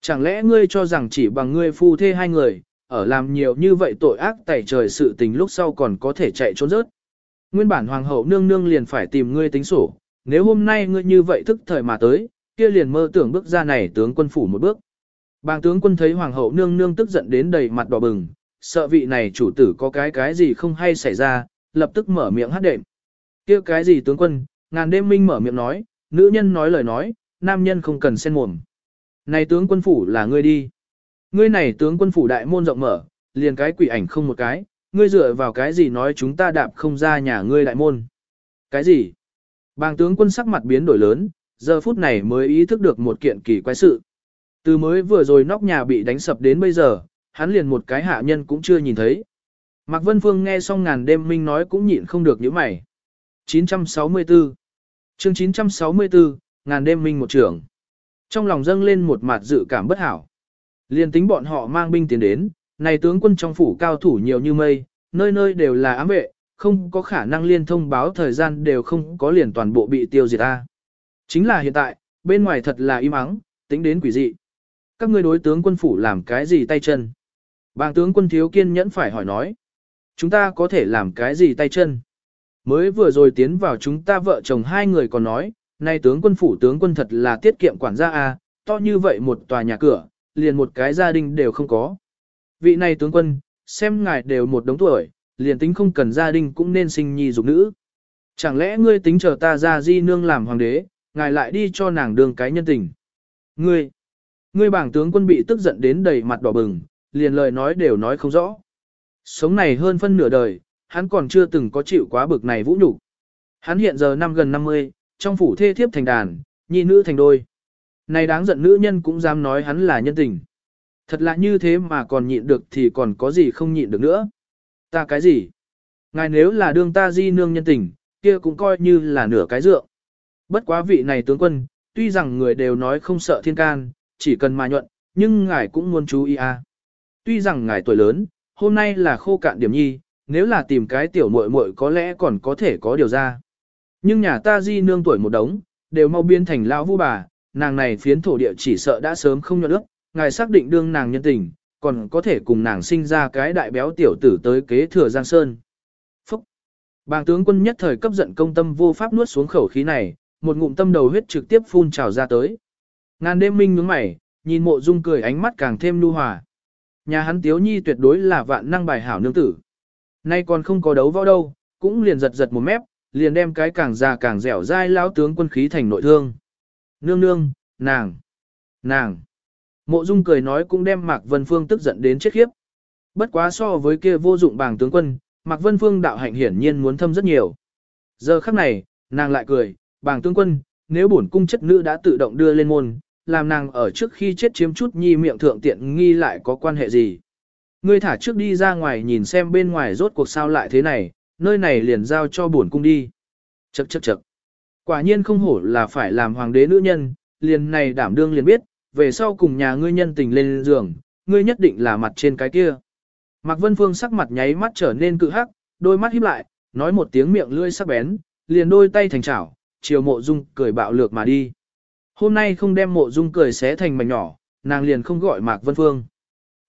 Chẳng lẽ ngươi cho rằng chỉ bằng ngươi phu thê hai người, ở làm nhiều như vậy tội ác tẩy trời sự tình lúc sau còn có thể chạy trốn rớt. Nguyên bản hoàng hậu nương nương liền phải tìm ngươi tính sổ, nếu hôm nay ngươi như vậy thức thời mà tới, kia liền mơ tưởng bước ra này tướng quân phủ một bước. Bàng tướng quân thấy hoàng hậu nương nương tức giận đến đầy mặt đỏ bừng, sợ vị này chủ tử có cái cái gì không hay xảy ra, lập tức mở miệng hát đệm. kia cái gì tướng quân, ngàn đêm minh mở miệng nói, nữ nhân nói lời nói, nam nhân không cần xen mồm. Này tướng quân phủ là ngươi đi. Ngươi này tướng quân phủ đại môn rộng mở, liền cái quỷ ảnh không một cái, ngươi dựa vào cái gì nói chúng ta đạp không ra nhà ngươi đại môn. Cái gì? Bàng tướng quân sắc mặt biến đổi lớn, giờ phút này mới ý thức được một kiện kỳ quái sự. Từ mới vừa rồi nóc nhà bị đánh sập đến bây giờ, hắn liền một cái hạ nhân cũng chưa nhìn thấy. Mạc Vân Phương nghe xong ngàn đêm minh nói cũng nhịn không được những mày. 964 chương 964, ngàn đêm minh một trưởng. Trong lòng dâng lên một mặt dự cảm bất hảo. Liên tính bọn họ mang binh tiến đến, này tướng quân trong phủ cao thủ nhiều như mây, nơi nơi đều là ám vệ, không có khả năng liên thông báo thời gian đều không có liền toàn bộ bị tiêu diệt ta. Chính là hiện tại, bên ngoài thật là im ắng, tính đến quỷ dị. Các ngươi đối tướng quân phủ làm cái gì tay chân? Bàng tướng quân thiếu kiên nhẫn phải hỏi nói. Chúng ta có thể làm cái gì tay chân? Mới vừa rồi tiến vào chúng ta vợ chồng hai người còn nói, nay tướng quân phủ tướng quân thật là tiết kiệm quản gia a, to như vậy một tòa nhà cửa, liền một cái gia đình đều không có. Vị này tướng quân, xem ngài đều một đống tuổi, liền tính không cần gia đình cũng nên sinh nhi dục nữ. Chẳng lẽ ngươi tính chờ ta ra di nương làm hoàng đế, ngài lại đi cho nàng đường cái nhân tình. Ngươi, ngươi bảng tướng quân bị tức giận đến đầy mặt đỏ bừng, liền lời nói đều nói không rõ. Sống này hơn phân nửa đời, hắn còn chưa từng có chịu quá bực này vũ nhục. Hắn hiện giờ năm gần 50, trong phủ thê thiếp thành đàn, nhi nữ thành đôi. Này đáng giận nữ nhân cũng dám nói hắn là nhân tình. Thật là như thế mà còn nhịn được thì còn có gì không nhịn được nữa. Ta cái gì? Ngài nếu là đương ta di nương nhân tình, kia cũng coi như là nửa cái dượng. Bất quá vị này tướng quân, tuy rằng người đều nói không sợ thiên can, chỉ cần mà nhuận, nhưng ngài cũng muốn chú ý à. Tuy rằng ngài tuổi lớn, hôm nay là khô cạn điểm nhi, nếu là tìm cái tiểu muội muội có lẽ còn có thể có điều ra. Nhưng nhà ta di nương tuổi một đống, đều mau biến thành lão vu bà, nàng này phiến thổ địa chỉ sợ đã sớm không nhận ước, ngài xác định đương nàng nhân tình, còn có thể cùng nàng sinh ra cái đại béo tiểu tử tới kế thừa Giang Sơn. Phúc! Bàng tướng quân nhất thời cấp giận công tâm vô pháp nuốt xuống khẩu khí này, một ngụm tâm đầu huyết trực tiếp phun trào ra tới. Ngàn đêm minh nhướng mày, nhìn mộ dung cười ánh mắt càng thêm nu hòa. Nhà hắn tiếu nhi tuyệt đối là vạn năng bài hảo nương tử. Nay còn không có đấu võ đâu, cũng liền giật giật một mép, liền đem cái càng già càng dẻo dai lão tướng quân khí thành nội thương. Nương nương, nàng, nàng. Mộ Dung cười nói cũng đem Mạc Vân Phương tức giận đến chết khiếp. Bất quá so với kia vô dụng bảng tướng quân, Mạc Vân Phương đạo hạnh hiển nhiên muốn thâm rất nhiều. Giờ khắc này, nàng lại cười, bảng tướng quân, nếu bổn cung chất nữ đã tự động đưa lên môn, làm nàng ở trước khi chết chiếm chút nhi miệng thượng tiện nghi lại có quan hệ gì. Ngươi thả trước đi ra ngoài nhìn xem bên ngoài rốt cuộc sao lại thế này, nơi này liền giao cho bổn cung đi. Chậc chậc chậc. Quả nhiên không hổ là phải làm hoàng đế nữ nhân, liền này đảm đương liền biết, về sau cùng nhà ngươi nhân tình lên giường, ngươi nhất định là mặt trên cái kia. Mạc Vân Phương sắc mặt nháy mắt trở nên cự hắc, đôi mắt híp lại, nói một tiếng miệng lưỡi sắc bén, liền đôi tay thành chảo, chiều mộ dung cười bạo lược mà đi. Hôm nay không đem mộ dung cười xé thành mảnh nhỏ, nàng liền không gọi Mạc Vân Phương.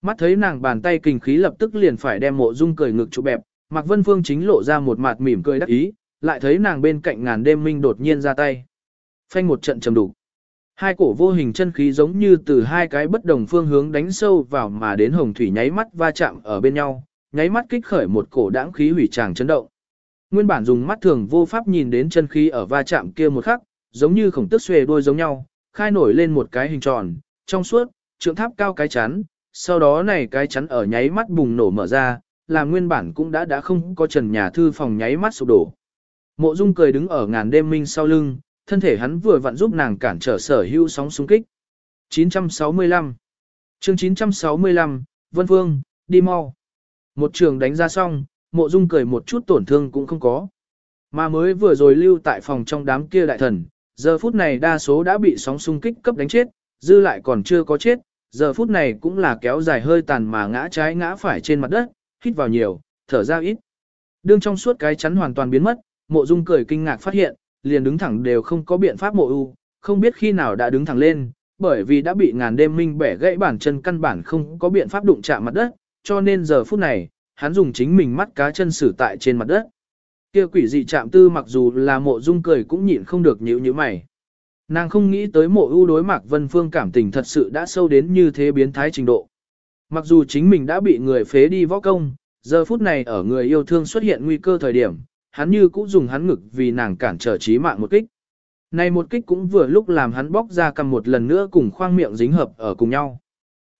Mắt thấy nàng bàn tay kinh khí lập tức liền phải đem mộ dung cười ngực trụ bẹp, Mạc Vân Phương chính lộ ra một mặt mỉm cười đắc ý, lại thấy nàng bên cạnh ngàn đêm minh đột nhiên ra tay. Phanh một trận trầm đủ. Hai cổ vô hình chân khí giống như từ hai cái bất đồng phương hướng đánh sâu vào mà đến hồng thủy nháy mắt va chạm ở bên nhau, nháy mắt kích khởi một cổ đãng khí hủy tràng chấn động. Nguyên bản dùng mắt thường vô pháp nhìn đến chân khí ở va chạm kia một khắc, giống như khổng tức xuề đôi giống nhau, khai nổi lên một cái hình tròn, trong suốt, trượng tháp cao cái chắn, sau đó này cái chắn ở nháy mắt bùng nổ mở ra, là nguyên bản cũng đã đã không có trần nhà thư phòng nháy mắt sụp đổ. Mộ Dung cười đứng ở ngàn đêm minh sau lưng, thân thể hắn vừa vặn giúp nàng cản trở sở hữu sóng xung kích. 965 chương 965, Vân Phương, đi mau. Một trường đánh ra xong, mộ dung cười một chút tổn thương cũng không có. Mà mới vừa rồi lưu tại phòng trong đám kia đại thần, giờ phút này đa số đã bị sóng xung kích cấp đánh chết, dư lại còn chưa có chết, giờ phút này cũng là kéo dài hơi tàn mà ngã trái ngã phải trên mặt đất, hít vào nhiều, thở ra ít. Đương trong suốt cái chắn hoàn toàn biến mất, mộ dung cười kinh ngạc phát hiện, liền đứng thẳng đều không có biện pháp mộ ưu, không biết khi nào đã đứng thẳng lên, bởi vì đã bị ngàn đêm minh bẻ gãy bản chân căn bản không có biện pháp đụng chạm mặt đất, cho nên giờ phút này, hắn dùng chính mình mắt cá chân xử tại trên mặt đất. Kia quỷ dị chạm tư mặc dù là mộ dung cười cũng nhịn không được nhíu như mày. Nàng không nghĩ tới mộ ưu đối Mạc Vân Phương cảm tình thật sự đã sâu đến như thế biến thái trình độ. Mặc dù chính mình đã bị người phế đi võ công, giờ phút này ở người yêu thương xuất hiện nguy cơ thời điểm, hắn như cũng dùng hắn ngực vì nàng cản trở chí mạng một kích. Này một kích cũng vừa lúc làm hắn bóc ra cầm một lần nữa cùng khoang miệng dính hợp ở cùng nhau.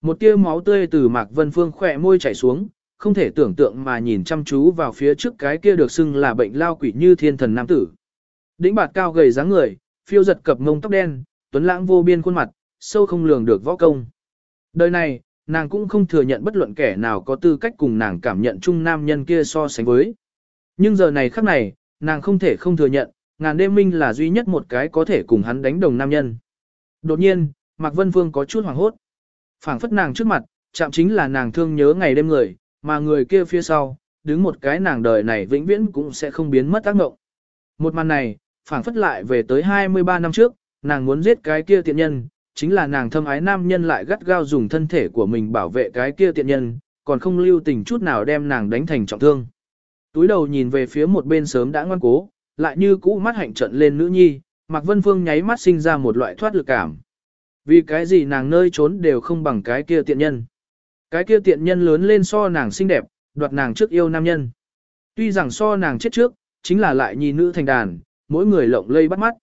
Một tia máu tươi từ Mạc Vân Phương khỏe môi chảy xuống, không thể tưởng tượng mà nhìn chăm chú vào phía trước cái kia được xưng là bệnh lao quỷ như thiên thần nam tử. Đĩnh bạt cao gầy dáng người, phiêu giật cập ngông tóc đen, tuấn lãng vô biên khuôn mặt, sâu không lường được võ công. Đời này, nàng cũng không thừa nhận bất luận kẻ nào có tư cách cùng nàng cảm nhận chung nam nhân kia so sánh với. Nhưng giờ này khắc này, nàng không thể không thừa nhận, ngàn đêm minh là duy nhất một cái có thể cùng hắn đánh đồng nam nhân. Đột nhiên, Mạc Vân Phương có chút hoảng hốt. phảng phất nàng trước mặt, chạm chính là nàng thương nhớ ngày đêm người, mà người kia phía sau, đứng một cái nàng đời này vĩnh viễn cũng sẽ không biến mất tác ngộng. Một màn này, phảng phất lại về tới 23 năm trước, nàng muốn giết cái kia tiện nhân, chính là nàng thâm ái nam nhân lại gắt gao dùng thân thể của mình bảo vệ cái kia tiện nhân, còn không lưu tình chút nào đem nàng đánh thành trọng thương. Túi đầu nhìn về phía một bên sớm đã ngoan cố, lại như cũ mắt hạnh trận lên nữ nhi, Mạc Vân Phương nháy mắt sinh ra một loại thoát lực cảm. Vì cái gì nàng nơi trốn đều không bằng cái kia tiện nhân. Cái kia tiện nhân lớn lên so nàng xinh đẹp, đoạt nàng trước yêu nam nhân. Tuy rằng so nàng chết trước, chính là lại nhi nữ thành đàn, mỗi người lộng lây bắt mắt.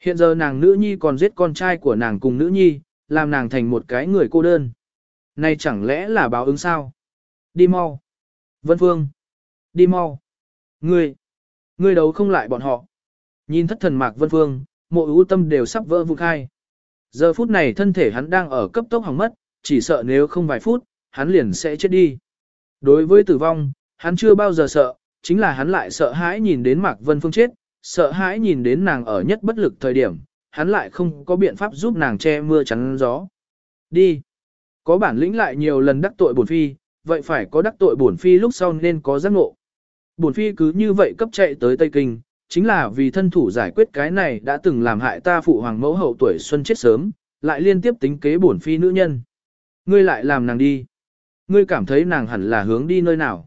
Hiện giờ nàng nữ nhi còn giết con trai của nàng cùng nữ nhi, làm nàng thành một cái người cô đơn. Này chẳng lẽ là báo ứng sao? Đi mau. Vân Phương. Đi mau. Ngươi. Ngươi đấu không lại bọn họ. Nhìn thất thần mạc Vân Phương, mộ ưu tâm đều sắp vỡ vụn khai. Giờ phút này thân thể hắn đang ở cấp tốc hỏng mất, chỉ sợ nếu không vài phút, hắn liền sẽ chết đi. Đối với tử vong, hắn chưa bao giờ sợ, chính là hắn lại sợ hãi nhìn đến Mạc Vân Phương chết, sợ hãi nhìn đến nàng ở nhất bất lực thời điểm, hắn lại không có biện pháp giúp nàng che mưa chắn gió. Đi. Có bản lĩnh lại nhiều lần đắc tội bổn phi, vậy phải có đắc tội bổn phi lúc sau nên có giác ngộ. Bổn phi cứ như vậy cấp chạy tới Tây Kinh, chính là vì thân thủ giải quyết cái này đã từng làm hại ta phụ hoàng mẫu hậu tuổi xuân chết sớm, lại liên tiếp tính kế bổn phi nữ nhân. Ngươi lại làm nàng đi. Ngươi cảm thấy nàng hẳn là hướng đi nơi nào.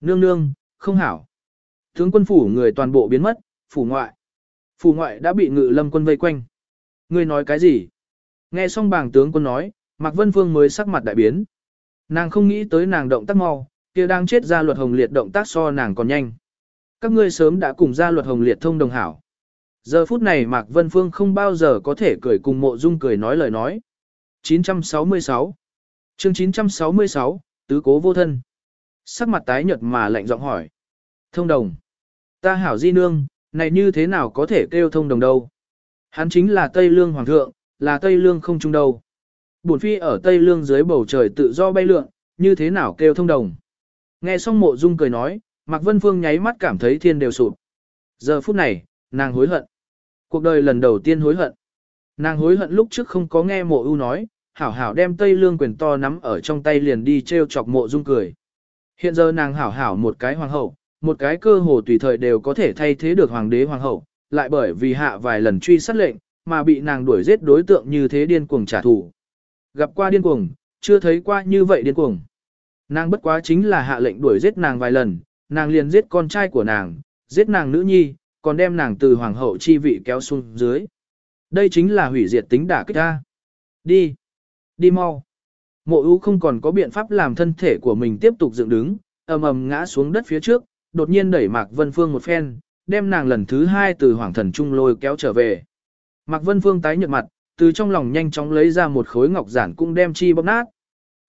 Nương nương, không hảo. Tướng quân phủ người toàn bộ biến mất, phủ ngoại. Phủ ngoại đã bị ngự lâm quân vây quanh. Ngươi nói cái gì? Nghe xong bàng tướng quân nói, Mạc Vân Phương mới sắc mặt đại biến. Nàng không nghĩ tới nàng động tác mau, kia đang chết ra luật hồng liệt động tác so nàng còn nhanh. Các ngươi sớm đã cùng ra luật hồng liệt thông đồng hảo. Giờ phút này Mạc Vân Phương không bao giờ có thể cười cùng mộ dung cười nói lời nói. 966 chương 966, Tứ cố vô thân. Sắc mặt tái nhợt mà lạnh giọng hỏi. Thông đồng. Ta hảo di nương, này như thế nào có thể kêu thông đồng đâu? Hắn chính là Tây Lương Hoàng thượng, là Tây Lương không trung đâu. Bổn phi ở Tây Lương dưới bầu trời tự do bay lượn, như thế nào kêu thông đồng? Nghe xong mộ dung cười nói, Mạc Vân Phương nháy mắt cảm thấy thiên đều sụp. Giờ phút này, nàng hối hận. Cuộc đời lần đầu tiên hối hận. Nàng hối hận lúc trước không có nghe mộ ưu nói, hảo hảo đem Tây Lương quyền to nắm ở trong tay liền đi treo chọc mộ dung cười. Hiện giờ nàng hảo hảo một cái hoàng hậu, một cái cơ hồ tùy thời đều có thể thay thế được hoàng đế hoàng hậu, lại bởi vì hạ vài lần truy sát lệnh, mà bị nàng đuổi giết đối tượng như thế điên cuồng trả thù. Gặp qua điên cuồng, chưa thấy qua như vậy điên cuồng. Nàng bất quá chính là hạ lệnh đuổi giết nàng vài lần, nàng liền giết con trai của nàng, giết nàng nữ nhi, còn đem nàng từ hoàng hậu chi vị kéo xuống dưới. Đây chính là hủy diệt tính đả kích ta. Đi. Đi mau. Mộ ưu không còn có biện pháp làm thân thể của mình tiếp tục dựng đứng, ầm ầm ngã xuống đất phía trước, đột nhiên đẩy Mạc Vân Phương một phen, đem nàng lần thứ hai từ hoàng thần trung lôi kéo trở về. Mạc Vân Phương tái nhợt mặt, từ trong lòng nhanh chóng lấy ra một khối ngọc giản cũng đem chi bóp nát.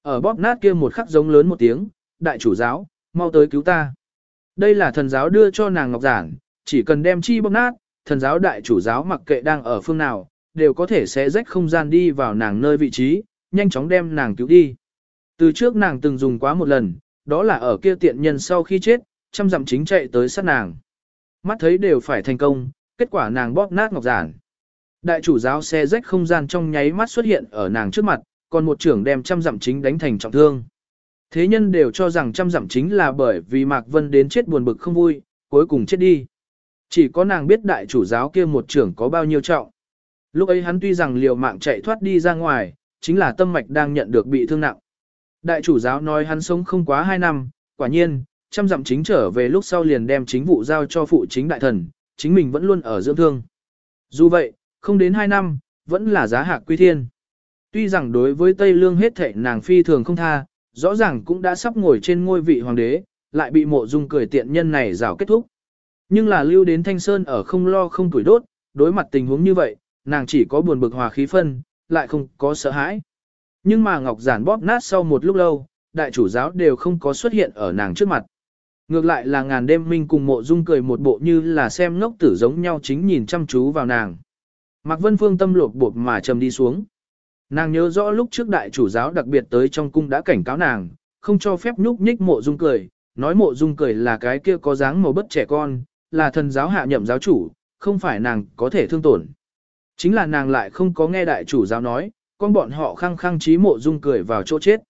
Ở bóp nát kia một khắc giống lớn một tiếng, đại chủ giáo, mau tới cứu ta. Đây là thần giáo đưa cho nàng ngọc giản, chỉ cần đem chi bóp nát, thần giáo đại chủ giáo mặc kệ đang ở phương nào, đều có thể sẽ rách không gian đi vào nàng nơi vị trí, nhanh chóng đem nàng cứu đi. Từ trước nàng từng dùng quá một lần, đó là ở kia tiện nhân sau khi chết, trăm dặm chính chạy tới sát nàng. Mắt thấy đều phải thành công, kết quả nàng bóp nát ngọc giản. Đại chủ giáo xe rách không gian trong nháy mắt xuất hiện ở nàng trước mặt, còn một trưởng đem trăm dặm chính đánh thành trọng thương. Thế nhân đều cho rằng trăm dặm chính là bởi vì Mạc Vân đến chết buồn bực không vui, cuối cùng chết đi. Chỉ có nàng biết đại chủ giáo kia một trưởng có bao nhiêu trọng. Lúc ấy hắn tuy rằng liều mạng chạy thoát đi ra ngoài, chính là tâm mạch đang nhận được bị thương nặng. Đại chủ giáo nói hắn sống không quá 2 năm, quả nhiên, trăm dặm chính trở về lúc sau liền đem chính vụ giao cho phụ chính đại thần, chính mình vẫn luôn ở dưỡng thương. Dù vậy, không đến 2 năm, vẫn là giá hạc quy thiên. Tuy rằng đối với Tây Lương hết thệ nàng phi thường không tha, rõ ràng cũng đã sắp ngồi trên ngôi vị hoàng đế, lại bị mộ dung cười tiện nhân này rào kết thúc. Nhưng là lưu đến Thanh Sơn ở không lo không tuổi đốt, đối mặt tình huống như vậy, nàng chỉ có buồn bực hòa khí phân, lại không có sợ hãi. Nhưng mà Ngọc Giản bóp nát sau một lúc lâu, đại chủ giáo đều không có xuất hiện ở nàng trước mặt. Ngược lại là ngàn đêm minh cùng mộ dung cười một bộ như là xem ngốc tử giống nhau chính nhìn chăm chú vào nàng. Mạc Vân Phương tâm lột bột mà trầm đi xuống. Nàng nhớ rõ lúc trước đại chủ giáo đặc biệt tới trong cung đã cảnh cáo nàng, không cho phép nhúc nhích mộ dung cười, nói mộ dung cười là cái kia có dáng màu bất trẻ con, là thần giáo hạ nhậm giáo chủ, không phải nàng có thể thương tổn. Chính là nàng lại không có nghe đại chủ giáo nói, con bọn họ khăng khăng trí mộ dung cười vào chỗ chết.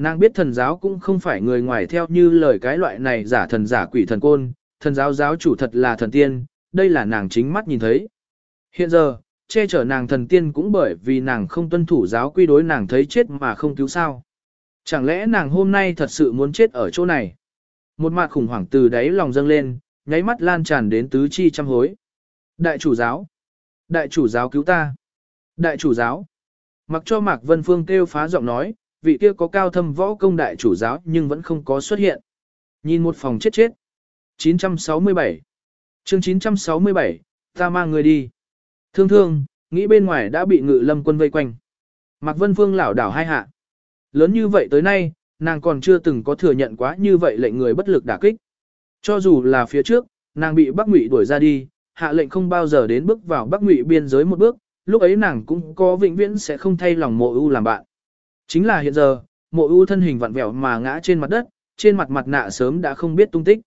Nàng biết thần giáo cũng không phải người ngoài theo như lời cái loại này giả thần giả quỷ thần côn, thần giáo giáo chủ thật là thần tiên, đây là nàng chính mắt nhìn thấy. Hiện giờ, che chở nàng thần tiên cũng bởi vì nàng không tuân thủ giáo quy đối nàng thấy chết mà không cứu sao. Chẳng lẽ nàng hôm nay thật sự muốn chết ở chỗ này? Một mặt khủng hoảng từ đáy lòng dâng lên, nháy mắt lan tràn đến tứ chi trăm hối. Đại chủ giáo! Đại chủ giáo cứu ta! Đại chủ giáo! Mặc cho Mạc Vân Phương kêu phá giọng nói, vị kia có cao thâm võ công đại chủ giáo nhưng vẫn không có xuất hiện. Nhìn một phòng chết chết. 967 chương 967, ta mang người đi. Thương thương, nghĩ bên ngoài đã bị ngự lâm quân vây quanh. Mạc Vân Phương lảo đảo hai hạ. Lớn như vậy tới nay, nàng còn chưa từng có thừa nhận quá như vậy lệnh người bất lực đả kích. Cho dù là phía trước, nàng bị Bắc Ngụy đuổi ra đi, hạ lệnh không bao giờ đến bước vào Bắc Ngụy biên giới một bước, lúc ấy nàng cũng có vĩnh viễn sẽ không thay lòng mộ ưu làm bạn. Chính là hiện giờ, mộ ưu thân hình vặn vẹo mà ngã trên mặt đất, trên mặt mặt nạ sớm đã không biết tung tích.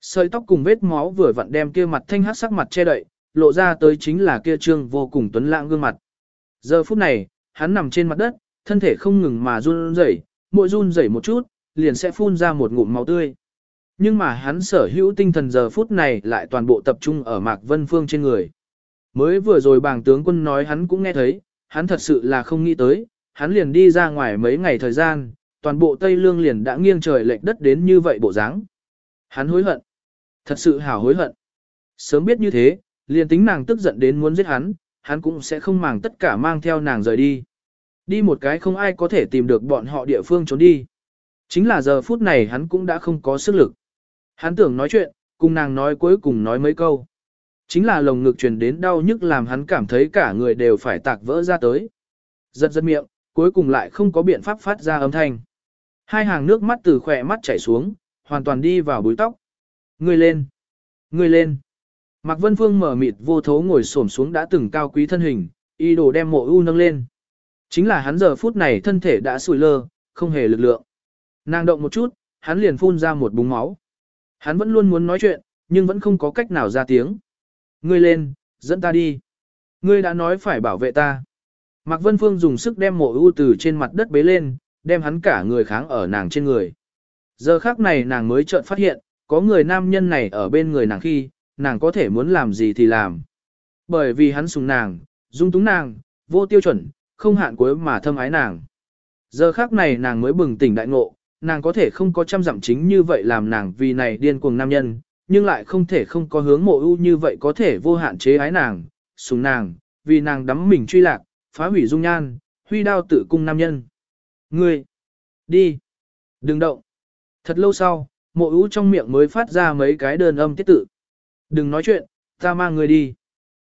Sợi tóc cùng vết máu vừa vặn đem kia mặt thanh hát sắc mặt che đậy, lộ ra tới chính là kia trương vô cùng tuấn lãng gương mặt. Giờ phút này, hắn nằm trên mặt đất, thân thể không ngừng mà run rẩy, mỗi run rẩy một chút, liền sẽ phun ra một ngụm máu tươi. Nhưng mà hắn sở hữu tinh thần giờ phút này lại toàn bộ tập trung ở Mạc Vân Phương trên người. Mới vừa rồi bàng tướng quân nói hắn cũng nghe thấy, hắn thật sự là không nghĩ tới, hắn liền đi ra ngoài mấy ngày thời gian, toàn bộ Tây Lương liền đã nghiêng trời lệch đất đến như vậy bộ dáng. Hắn hối hận. Thật sự hảo hối hận. Sớm biết như thế, liền tính nàng tức giận đến muốn giết hắn, hắn cũng sẽ không màng tất cả mang theo nàng rời đi. Đi một cái không ai có thể tìm được bọn họ địa phương trốn đi. Chính là giờ phút này hắn cũng đã không có sức lực. Hắn tưởng nói chuyện, cùng nàng nói cuối cùng nói mấy câu. Chính là lồng ngực truyền đến đau nhức làm hắn cảm thấy cả người đều phải tạc vỡ ra tới. Giật giật miệng, cuối cùng lại không có biện pháp phát ra âm thanh. Hai hàng nước mắt từ khỏe mắt chảy xuống, hoàn toàn đi vào búi tóc. Người lên! Người lên! Mạc Vân Phương mở mịt vô thố ngồi xổm xuống đã từng cao quý thân hình, y đồ đem mộ u nâng lên. Chính là hắn giờ phút này thân thể đã sùi lơ, không hề lực lượng. Nàng động một chút, hắn liền phun ra một búng máu. Hắn vẫn luôn muốn nói chuyện, nhưng vẫn không có cách nào ra tiếng. Ngươi lên, dẫn ta đi. Ngươi đã nói phải bảo vệ ta. Mạc Vân Phương dùng sức đem mộ ưu từ trên mặt đất bế lên, đem hắn cả người kháng ở nàng trên người. Giờ khác này nàng mới chợt phát hiện, có người nam nhân này ở bên người nàng khi, nàng có thể muốn làm gì thì làm. Bởi vì hắn sùng nàng, dung túng nàng, vô tiêu chuẩn, không hạn cuối mà thâm ái nàng. Giờ khác này nàng mới bừng tỉnh đại ngộ, nàng có thể không có trăm dặm chính như vậy làm nàng vì này điên cuồng nam nhân, nhưng lại không thể không có hướng mộ ưu như vậy có thể vô hạn chế ái nàng, sùng nàng, vì nàng đắm mình truy lạc, phá hủy dung nhan, huy đao tự cung nam nhân. Ngươi, đi, đừng động. Thật lâu sau, mộ ưu trong miệng mới phát ra mấy cái đơn âm tiết tự. Đừng nói chuyện, ta mang ngươi đi.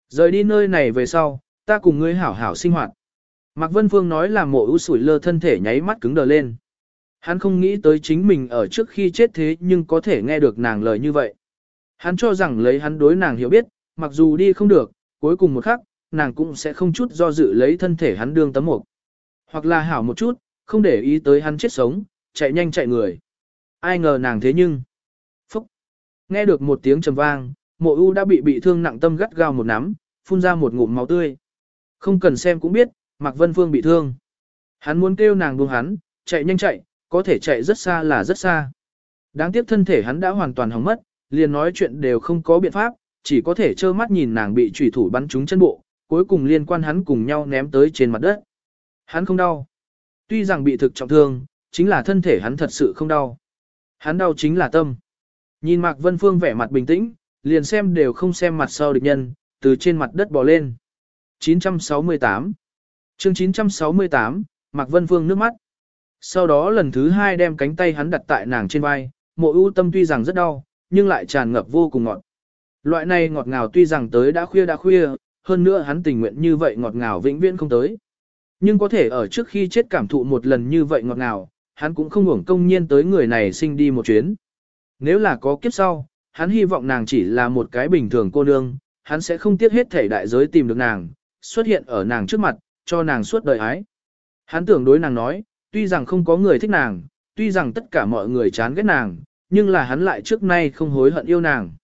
Rời đi nơi này về sau, ta cùng ngươi hảo hảo sinh hoạt. Mạc Vân Phương nói là mộ ưu sủi lơ thân thể nháy mắt cứng đờ lên. Hắn không nghĩ tới chính mình ở trước khi chết thế nhưng có thể nghe được nàng lời như vậy. Hắn cho rằng lấy hắn đối nàng hiểu biết, mặc dù đi không được, cuối cùng một khắc, nàng cũng sẽ không chút do dự lấy thân thể hắn đương tấm mục. Hoặc là hảo một chút, không để ý tới hắn chết sống, chạy nhanh chạy người. Ai ngờ nàng thế nhưng... Phúc! Nghe được một tiếng trầm vang, mộ u đã bị bị thương nặng tâm gắt gao một nắm, phun ra một ngụm máu tươi. Không cần xem cũng biết, Mạc Vân Phương bị thương. Hắn muốn kêu nàng buông hắn, chạy nhanh chạy, có thể chạy rất xa là rất xa. Đáng tiếc thân thể hắn đã hoàn toàn hỏng mất, liền nói chuyện đều không có biện pháp, chỉ có thể trơ mắt nhìn nàng bị chủy thủ bắn trúng chân bộ, cuối cùng liên quan hắn cùng nhau ném tới trên mặt đất. Hắn không đau. Tuy rằng bị thực trọng thương, chính là thân thể hắn thật sự không đau. Hắn đau chính là tâm. Nhìn Mạc Vân Phương vẻ mặt bình tĩnh, liền xem đều không xem mặt sau địch nhân, từ trên mặt đất bò lên. 968 chương 968, Mạc Vân Phương nước mắt. Sau đó lần thứ hai đem cánh tay hắn đặt tại nàng trên vai, mộ ưu tâm tuy rằng rất đau, nhưng lại tràn ngập vô cùng ngọt. Loại này ngọt ngào tuy rằng tới đã khuya đã khuya, hơn nữa hắn tình nguyện như vậy ngọt ngào vĩnh viễn không tới. Nhưng có thể ở trước khi chết cảm thụ một lần như vậy ngọt ngào, hắn cũng không hưởng công nhiên tới người này sinh đi một chuyến. Nếu là có kiếp sau, hắn hy vọng nàng chỉ là một cái bình thường cô nương, hắn sẽ không tiếc hết thể đại giới tìm được nàng, xuất hiện ở nàng trước mặt, cho nàng suốt đời ái. Hắn tưởng đối nàng nói, tuy rằng không có người thích nàng, tuy rằng tất cả mọi người chán ghét nàng, nhưng là hắn lại trước nay không hối hận yêu nàng.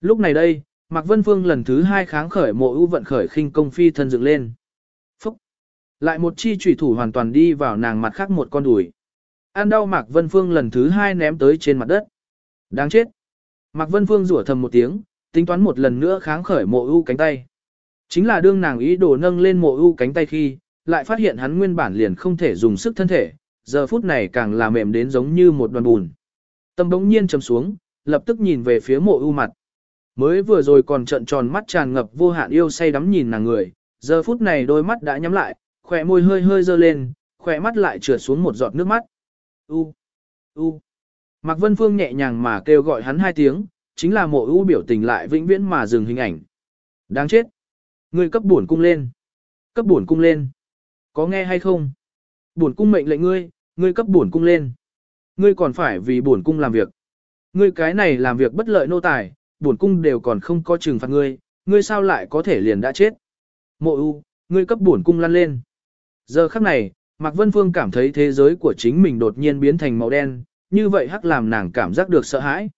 Lúc này đây, Mạc Vân Phương lần thứ hai kháng khởi mộ ưu vận khởi khinh công phi thân dựng lên. Phúc! Lại một chi trùy thủ hoàn toàn đi vào nàng mặt khác một con đùi. An đau Mạc Vân Phương lần thứ hai ném tới trên mặt đất. Đáng chết! Mạc Vân Phương rủa thầm một tiếng, tính toán một lần nữa kháng khởi mộ ưu cánh tay. Chính là đương nàng ý đồ nâng lên mộ ưu cánh tay khi, lại phát hiện hắn nguyên bản liền không thể dùng sức thân thể, giờ phút này càng là mềm đến giống như một đoàn bùn. Tâm bỗng nhiên trầm xuống, lập tức nhìn về phía mộ ưu mặt. Mới vừa rồi còn trợn tròn mắt tràn ngập vô hạn yêu say đắm nhìn nàng người, giờ phút này đôi mắt đã nhắm lại, khỏe môi hơi hơi dơ lên, khỏe mắt lại trượt xuống một giọt nước mắt. U, u. Mạc Vân Phương nhẹ nhàng mà kêu gọi hắn hai tiếng, chính là mộ u biểu tình lại vĩnh viễn mà dừng hình ảnh. Đáng chết. Ngươi cấp bổn cung lên. Cấp bổn cung lên. Có nghe hay không? Bổn cung mệnh lệnh ngươi, ngươi cấp bổn cung lên. Ngươi còn phải vì bổn cung làm việc. Ngươi cái này làm việc bất lợi nô tài, bổn cung đều còn không có trừng phạt ngươi, ngươi sao lại có thể liền đã chết. Mộ U, ngươi cấp bổn cung lăn lên. Giờ khắc này, Mạc Vân Phương cảm thấy thế giới của chính mình đột nhiên biến thành màu đen, như vậy hắc làm nàng cảm giác được sợ hãi.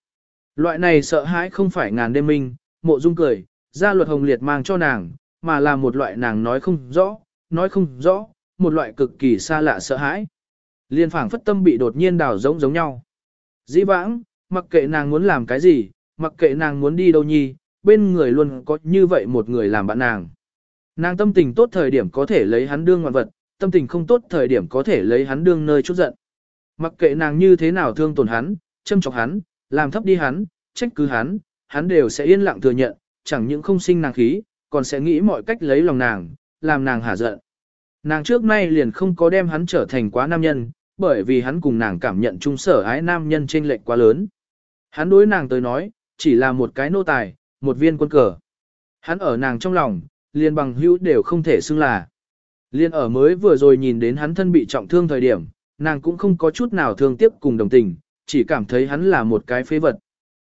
Loại này sợ hãi không phải ngàn đêm minh, mộ dung cười, ra luật hồng liệt mang cho nàng, mà là một loại nàng nói không rõ, nói không rõ, một loại cực kỳ xa lạ sợ hãi. Liên phảng phất tâm bị đột nhiên đào giống giống nhau. Dĩ vãng, mặc kệ nàng muốn làm cái gì, mặc kệ nàng muốn đi đâu nhi, bên người luôn có như vậy một người làm bạn nàng. Nàng tâm tình tốt thời điểm có thể lấy hắn đương ngoạn vật, tâm tình không tốt thời điểm có thể lấy hắn đương nơi chút giận. Mặc kệ nàng như thế nào thương tổn hắn, châm chọc hắn, làm thấp đi hắn, trách cứ hắn, hắn đều sẽ yên lặng thừa nhận, chẳng những không sinh nàng khí, còn sẽ nghĩ mọi cách lấy lòng nàng, làm nàng hả giận. Nàng trước nay liền không có đem hắn trở thành quá nam nhân, bởi vì hắn cùng nàng cảm nhận chung sở ái nam nhân trên lệch quá lớn. Hắn đối nàng tới nói, chỉ là một cái nô tài, một viên quân cờ. Hắn ở nàng trong lòng, liền bằng hữu đều không thể xưng là. Liên ở mới vừa rồi nhìn đến hắn thân bị trọng thương thời điểm, nàng cũng không có chút nào thương tiếc cùng đồng tình, chỉ cảm thấy hắn là một cái phế vật.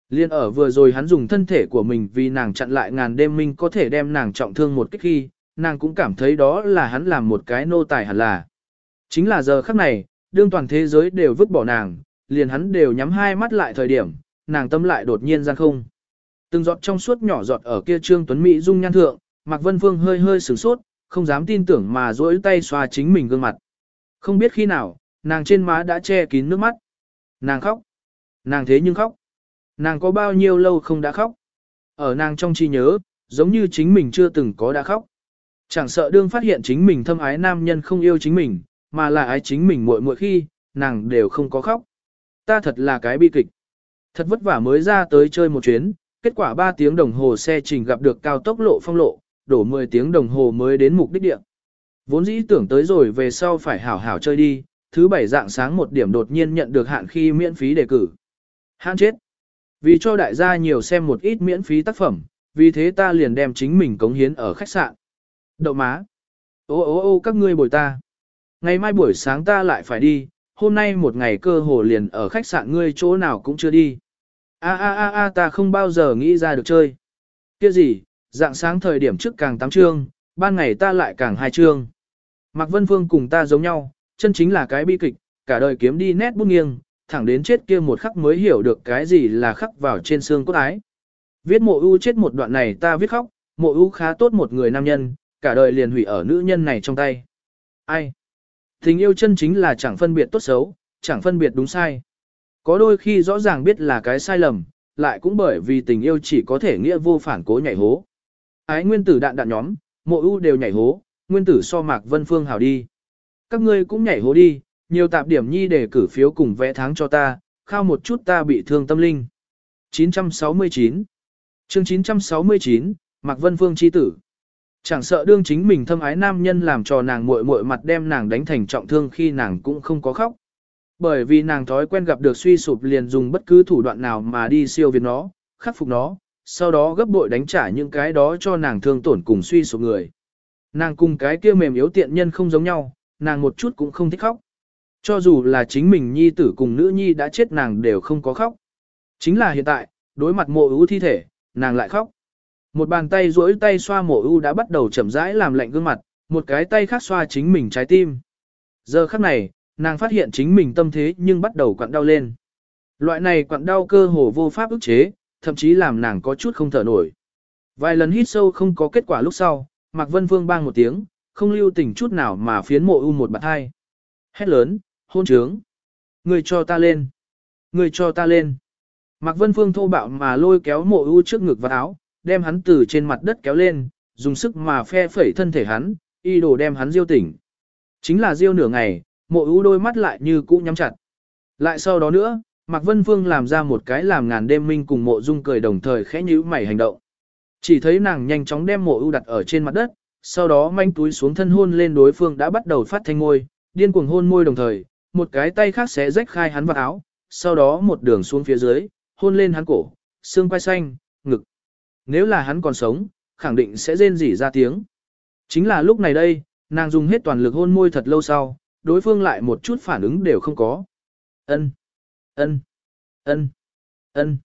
Liên ở vừa rồi hắn dùng thân thể của mình vì nàng chặn lại ngàn đêm minh có thể đem nàng trọng thương một cách khi, nàng cũng cảm thấy đó là hắn làm một cái nô tài hẳn là. Chính là giờ khắc này, đương toàn thế giới đều vứt bỏ nàng, liền hắn đều nhắm hai mắt lại thời điểm, nàng tâm lại đột nhiên gian không. Từng giọt trong suốt nhỏ giọt ở kia trương tuấn mỹ dung nhan thượng, Mạc Vân Phương hơi hơi sửng sốt, không dám tin tưởng mà duỗi tay xoa chính mình gương mặt. Không biết khi nào, nàng trên má đã che kín nước mắt. Nàng khóc. Nàng thế nhưng khóc. Nàng có bao nhiêu lâu không đã khóc. Ở nàng trong trí nhớ, giống như chính mình chưa từng có đã khóc. Chẳng sợ đương phát hiện chính mình thâm ái nam nhân không yêu chính mình, mà là ái chính mình muội muội khi, nàng đều không có khóc. Ta thật là cái bi kịch. Thật vất vả mới ra tới chơi một chuyến, kết quả 3 tiếng đồng hồ xe trình gặp được cao tốc lộ phong lộ, đổ 10 tiếng đồng hồ mới đến mục đích địa. Vốn dĩ tưởng tới rồi về sau phải hảo hảo chơi đi, thứ bảy dạng sáng một điểm đột nhiên nhận được hạn khi miễn phí đề cử. Hạn chết. Vì cho đại gia nhiều xem một ít miễn phí tác phẩm, vì thế ta liền đem chính mình cống hiến ở khách sạn. Đậu má. Ô ô ô các ngươi bồi ta. Ngày mai buổi sáng ta lại phải đi, hôm nay một ngày cơ hồ liền ở khách sạn ngươi chỗ nào cũng chưa đi. A a a a ta không bao giờ nghĩ ra được chơi. Kia gì, dạng sáng thời điểm trước càng tám trương, ban ngày ta lại càng hai trương. Mạc Vân Phương cùng ta giống nhau, chân chính là cái bi kịch, cả đời kiếm đi nét bút nghiêng, thẳng đến chết kia một khắc mới hiểu được cái gì là khắc vào trên xương cốt ái. Viết mộ ưu chết một đoạn này ta viết khóc, mộ ưu khá tốt một người nam nhân, cả đời liền hủy ở nữ nhân này trong tay. Ai? Tình yêu chân chính là chẳng phân biệt tốt xấu, chẳng phân biệt đúng sai. Có đôi khi rõ ràng biết là cái sai lầm, lại cũng bởi vì tình yêu chỉ có thể nghĩa vô phản cố nhảy hố. Ái nguyên tử đạn đạn nhóm, mộ ưu đều nhảy hố, nguyên tử so mạc vân phương hảo đi. Các ngươi cũng nhảy hố đi, nhiều tạp điểm nhi để cử phiếu cùng vẽ tháng cho ta, khao một chút ta bị thương tâm linh. 969 chương 969, Mạc Vân Phương chi tử. Chẳng sợ đương chính mình thâm ái nam nhân làm cho nàng muội muội mặt đem nàng đánh thành trọng thương khi nàng cũng không có khóc. Bởi vì nàng thói quen gặp được suy sụp liền dùng bất cứ thủ đoạn nào mà đi siêu việt nó, khắc phục nó, sau đó gấp bội đánh trả những cái đó cho nàng thương tổn cùng suy sụp người. Nàng cùng cái kia mềm yếu tiện nhân không giống nhau, nàng một chút cũng không thích khóc. Cho dù là chính mình nhi tử cùng nữ nhi đã chết nàng đều không có khóc. Chính là hiện tại, đối mặt mộ ưu thi thể, nàng lại khóc. Một bàn tay duỗi tay xoa mộ ưu đã bắt đầu chậm rãi làm lạnh gương mặt, một cái tay khác xoa chính mình trái tim. Giờ khắc này, nàng phát hiện chính mình tâm thế nhưng bắt đầu quặn đau lên. Loại này quặn đau cơ hồ vô pháp ức chế, thậm chí làm nàng có chút không thở nổi. Vài lần hít sâu không có kết quả lúc sau, Mạc Vân Phương bang một tiếng, không lưu tình chút nào mà phiến mộ u một bạt hai. Hét lớn, hôn trướng. Người cho ta lên. Người cho ta lên. Mạc Vân Phương thô bạo mà lôi kéo mộ u trước ngực và áo, đem hắn từ trên mặt đất kéo lên, dùng sức mà phe phẩy thân thể hắn, y đồ đem hắn diêu tỉnh. Chính là diêu nửa ngày, mộ ưu đôi mắt lại như cũ nhắm chặt. Lại sau đó nữa, Mạc Vân Phương làm ra một cái làm ngàn đêm minh cùng mộ dung cười đồng thời khẽ nhíu mày hành động. Chỉ thấy nàng nhanh chóng đem mộ ưu đặt ở trên mặt đất, sau đó manh túi xuống thân hôn lên đối phương đã bắt đầu phát thanh môi, điên cuồng hôn môi đồng thời, một cái tay khác sẽ rách khai hắn vào áo, sau đó một đường xuống phía dưới, hôn lên hắn cổ, xương quai xanh, ngực. Nếu là hắn còn sống, khẳng định sẽ rên rỉ ra tiếng. Chính là lúc này đây, nàng dùng hết toàn lực hôn môi thật lâu sau, đối phương lại một chút phản ứng đều không có. Ân, ân, ân, ân.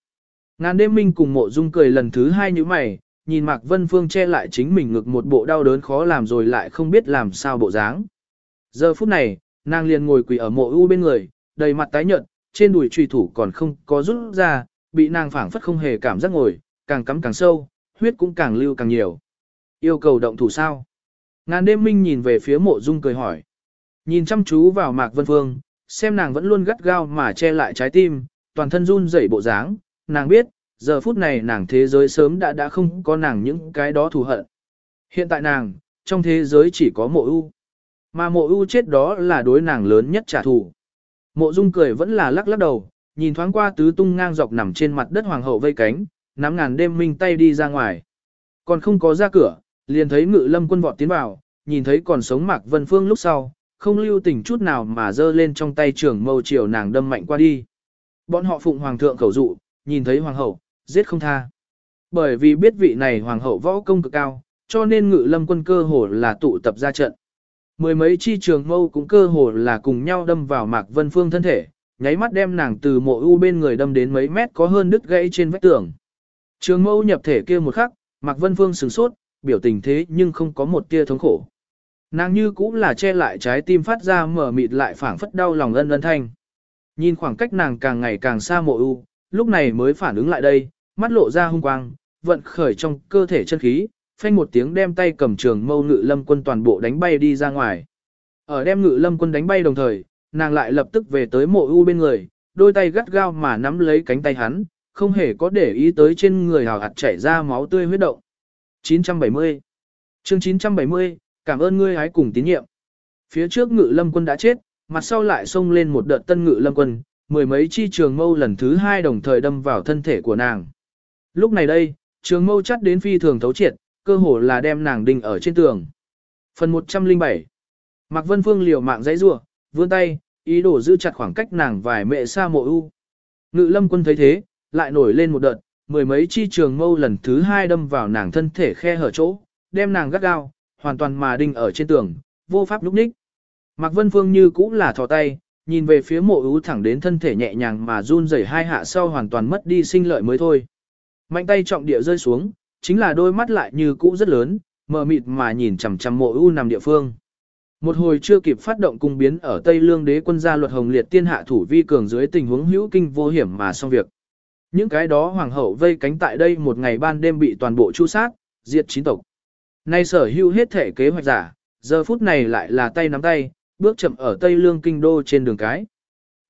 Ngàn đêm minh cùng mộ dung cười lần thứ hai như mày, nhìn Mạc Vân Phương che lại chính mình ngực một bộ đau đớn khó làm rồi lại không biết làm sao bộ dáng. Giờ phút này, nàng liền ngồi quỳ ở mộ u bên người, đầy mặt tái nhợt, trên đùi trùy thủ còn không có rút ra, bị nàng phảng phất không hề cảm giác ngồi, càng cắm càng sâu, huyết cũng càng lưu càng nhiều. Yêu cầu động thủ sao? Ngàn đêm minh nhìn về phía mộ dung cười hỏi. Nhìn chăm chú vào Mạc Vân Phương, xem nàng vẫn luôn gắt gao mà che lại trái tim, toàn thân run rẩy bộ dáng, nàng biết, giờ phút này nàng thế giới sớm đã đã không có nàng những cái đó thù hận. Hiện tại nàng, trong thế giới chỉ có mộ ưu. Mà mộ ưu chết đó là đối nàng lớn nhất trả thù. Mộ dung cười vẫn là lắc lắc đầu, nhìn thoáng qua tứ tung ngang dọc nằm trên mặt đất hoàng hậu vây cánh, nắm ngàn đêm minh tay đi ra ngoài. Còn không có ra cửa, liền thấy ngự lâm quân vọt tiến vào, nhìn thấy còn sống Mạc Vân Phương lúc sau, không lưu tình chút nào mà giơ lên trong tay trường mâu chiều nàng đâm mạnh qua đi. Bọn họ phụng hoàng thượng khẩu dụ, nhìn thấy hoàng hậu, giết không tha. Bởi vì biết vị này hoàng hậu võ công cực cao, cho nên ngự lâm quân cơ hồ là tụ tập ra trận. Mười mấy chi trường mâu cũng cơ hồ là cùng nhau đâm vào Mạc Vân Phương thân thể, nháy mắt đem nàng từ mộ u bên người đâm đến mấy mét có hơn đứt gãy trên vách tường. Trường mâu nhập thể kia một khắc, Mạc Vân Phương sửng sốt, biểu tình thế nhưng không có một tia thống khổ. Nàng như cũng là che lại trái tim phát ra mở mịt lại phảng phất đau lòng ân ân thanh. Nhìn khoảng cách nàng càng ngày càng xa mộ u, lúc này mới phản ứng lại đây, mắt lộ ra hung quang, vận khởi trong cơ thể chân khí, phanh một tiếng đem tay cầm trường mâu ngự lâm quân toàn bộ đánh bay đi ra ngoài. Ở đem ngự lâm quân đánh bay đồng thời, nàng lại lập tức về tới mộ u bên người, đôi tay gắt gao mà nắm lấy cánh tay hắn, không hề có để ý tới trên người hào hạt chảy ra máu tươi huyết động. 970 chương 970, cảm ơn ngươi hái cùng tín nhiệm. Phía trước ngự lâm quân đã chết, mặt sau lại xông lên một đợt tân ngự lâm quân, mười mấy chi trường mâu lần thứ hai đồng thời đâm vào thân thể của nàng. Lúc này đây, trường mâu chắt đến phi thường thấu triệt, cơ hồ là đem nàng đinh ở trên tường. Phần 107 Mạc Vân Phương liều mạng dãy rủa, vươn tay, ý đồ giữ chặt khoảng cách nàng vài mẹ xa mộ u. Ngự lâm quân thấy thế, lại nổi lên một đợt, mười mấy chi trường mâu lần thứ hai đâm vào nàng thân thể khe hở chỗ, đem nàng gắt gao, hoàn toàn mà đinh ở trên tường, vô pháp lúc ních. Mạc Vân Phương như cũng là thò tay, nhìn về phía mộ ưu thẳng đến thân thể nhẹ nhàng mà run rẩy hai hạ sau hoàn toàn mất đi sinh lợi mới thôi. Mạnh tay trọng địa rơi xuống, chính là đôi mắt lại như cũ rất lớn, mờ mịt mà nhìn chằm chằm mộ ưu nằm địa phương. Một hồi chưa kịp phát động cung biến ở Tây Lương đế quân gia luật hồng liệt tiên hạ thủ vi cường dưới tình huống hữu kinh vô hiểm mà xong việc. Những cái đó hoàng hậu vây cánh tại đây một ngày ban đêm bị toàn bộ chu sát, diệt chín tộc. Nay sở hữu hết thể kế hoạch giả, giờ phút này lại là tay nắm tay, bước chậm ở Tây Lương kinh đô trên đường cái.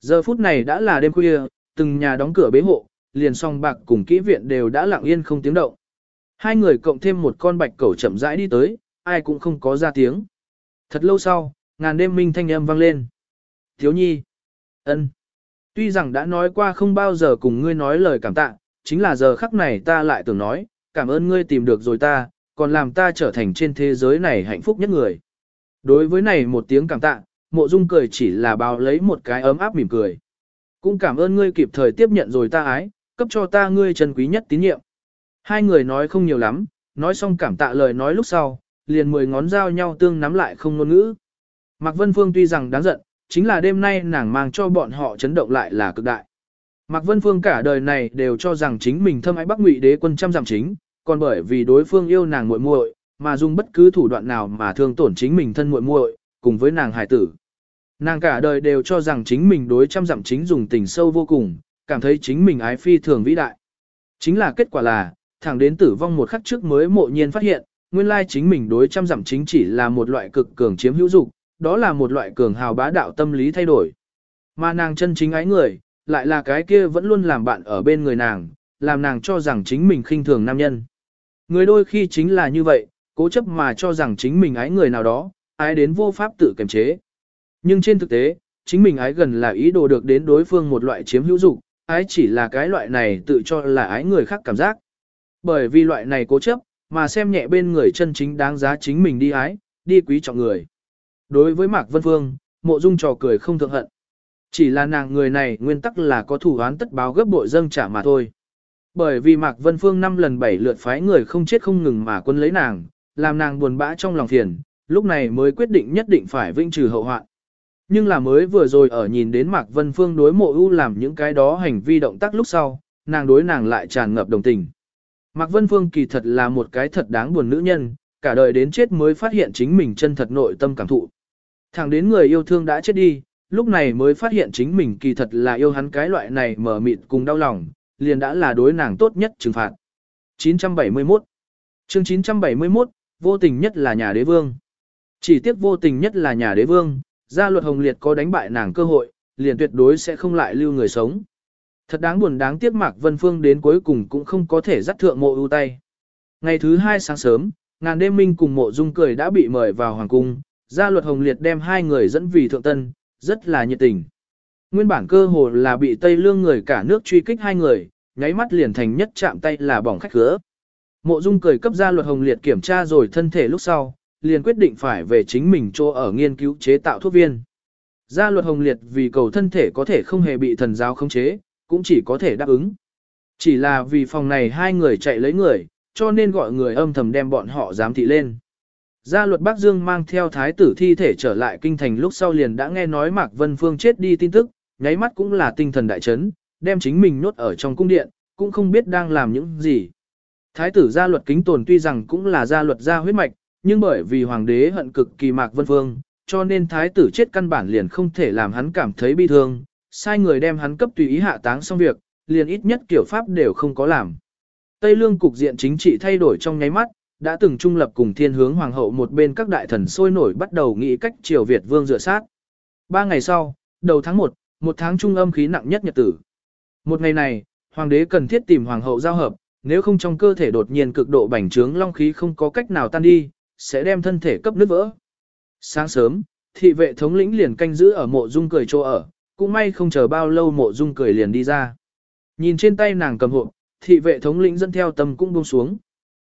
Giờ phút này đã là đêm khuya, từng nhà đóng cửa bế hộ, liền song bạc cùng kỹ viện đều đã lặng yên không tiếng động. Hai người cộng thêm một con bạch cẩu chậm rãi đi tới, ai cũng không có ra tiếng. Thật lâu sau, ngàn đêm minh thanh âm vang lên. Thiếu nhi. ân. Tuy rằng đã nói qua không bao giờ cùng ngươi nói lời cảm tạ, chính là giờ khắc này ta lại tưởng nói, cảm ơn ngươi tìm được rồi ta, còn làm ta trở thành trên thế giới này hạnh phúc nhất người. Đối với này một tiếng cảm tạ, mộ dung cười chỉ là bao lấy một cái ấm áp mỉm cười. Cũng cảm ơn ngươi kịp thời tiếp nhận rồi ta ái, cấp cho ta ngươi chân quý nhất tín nhiệm. Hai người nói không nhiều lắm, nói xong cảm tạ lời nói lúc sau, liền mười ngón dao nhau tương nắm lại không ngôn ngữ. Mạc Vân Phương tuy rằng đáng giận, chính là đêm nay nàng mang cho bọn họ chấn động lại là cực đại. Mạc Vân Phương cả đời này đều cho rằng chính mình thâm ái Bắc Ngụy đế quân trăm giảm chính, còn bởi vì đối phương yêu nàng muội muội, mà dùng bất cứ thủ đoạn nào mà thương tổn chính mình thân muội muội, cùng với nàng hải tử. Nàng cả đời đều cho rằng chính mình đối trăm dặm chính dùng tình sâu vô cùng, cảm thấy chính mình ái phi thường vĩ đại. Chính là kết quả là, thẳng đến tử vong một khắc trước mới mộ nhiên phát hiện, nguyên lai chính mình đối trăm dặm chính chỉ là một loại cực cường chiếm hữu dục, đó là một loại cường hào bá đạo tâm lý thay đổi. Mà nàng chân chính ái người, lại là cái kia vẫn luôn làm bạn ở bên người nàng, làm nàng cho rằng chính mình khinh thường nam nhân. Người đôi khi chính là như vậy, cố chấp mà cho rằng chính mình ái người nào đó, ái đến vô pháp tự kiềm chế. Nhưng trên thực tế, chính mình ái gần là ý đồ được đến đối phương một loại chiếm hữu dục, ái chỉ là cái loại này tự cho là ái người khác cảm giác. Bởi vì loại này cố chấp, mà xem nhẹ bên người chân chính đáng giá chính mình đi ái, đi quý trọng người. Đối với Mạc Vân Phương, mộ dung trò cười không thượng hận. Chỉ là nàng người này nguyên tắc là có thủ án tất báo gấp bội dâng trả mà thôi. Bởi vì Mạc Vân Phương năm lần bảy lượt phái người không chết không ngừng mà quân lấy nàng, làm nàng buồn bã trong lòng phiền, lúc này mới quyết định nhất định phải vinh trừ hậu hoạn. Nhưng là mới vừa rồi ở nhìn đến Mạc Vân Phương đối mộ ưu làm những cái đó hành vi động tác lúc sau, nàng đối nàng lại tràn ngập đồng tình. Mạc Vân Phương kỳ thật là một cái thật đáng buồn nữ nhân, cả đời đến chết mới phát hiện chính mình chân thật nội tâm cảm thụ. Thẳng đến người yêu thương đã chết đi, lúc này mới phát hiện chính mình kỳ thật là yêu hắn cái loại này mở mịt cùng đau lòng, liền đã là đối nàng tốt nhất trừng phạt. 971 chương 971, vô tình nhất là nhà đế vương. Chỉ tiếc vô tình nhất là nhà đế vương, gia luật hồng liệt có đánh bại nàng cơ hội, liền tuyệt đối sẽ không lại lưu người sống. Thật đáng buồn đáng tiếc Mạc Vân Phương đến cuối cùng cũng không có thể dắt thượng mộ ưu tay. Ngày thứ hai sáng sớm, ngàn đêm minh cùng mộ dung cười đã bị mời vào hoàng cung, gia luật hồng liệt đem hai người dẫn vì thượng tân, rất là nhiệt tình. Nguyên bản cơ hồ là bị Tây Lương người cả nước truy kích hai người, nháy mắt liền thành nhất chạm tay là bỏng khách khứa. Mộ Dung cười cấp gia luật hồng liệt kiểm tra rồi thân thể lúc sau, liền quyết định phải về chính mình chỗ ở nghiên cứu chế tạo thuốc viên. Gia luật hồng liệt vì cầu thân thể có thể không hề bị thần giáo khống chế, cũng chỉ có thể đáp ứng. Chỉ là vì phòng này hai người chạy lấy người, cho nên gọi người âm thầm đem bọn họ giám thị lên. Gia luật Bắc Dương mang theo thái tử thi thể trở lại kinh thành lúc sau liền đã nghe nói Mạc Vân Phương chết đi tin tức, nháy mắt cũng là tinh thần đại chấn, đem chính mình nhốt ở trong cung điện, cũng không biết đang làm những gì. Thái tử gia luật kính tồn tuy rằng cũng là gia luật gia huyết mạch, nhưng bởi vì hoàng đế hận cực kỳ Mạc Vân Phương, cho nên thái tử chết căn bản liền không thể làm hắn cảm thấy bi thương, sai người đem hắn cấp tùy ý hạ táng xong việc, liền ít nhất kiểu pháp đều không có làm. Tây lương cục diện chính trị thay đổi trong nháy mắt, đã từng trung lập cùng thiên hướng hoàng hậu một bên các đại thần sôi nổi bắt đầu nghĩ cách triều Việt vương dựa sát. Ba ngày sau, đầu tháng 1, một tháng trung âm khí nặng nhất nhật tử. Một ngày này, hoàng đế cần thiết tìm hoàng hậu giao hợp, nếu không trong cơ thể đột nhiên cực độ bành trướng long khí không có cách nào tan đi, sẽ đem thân thể cấp nứt vỡ. Sáng sớm, thị vệ thống lĩnh liền canh giữ ở mộ dung cười chỗ ở, cũng may không chờ bao lâu mộ dung cười liền đi ra. Nhìn trên tay nàng cầm hộp, thị vệ thống lĩnh dẫn theo tâm cũng buông xuống.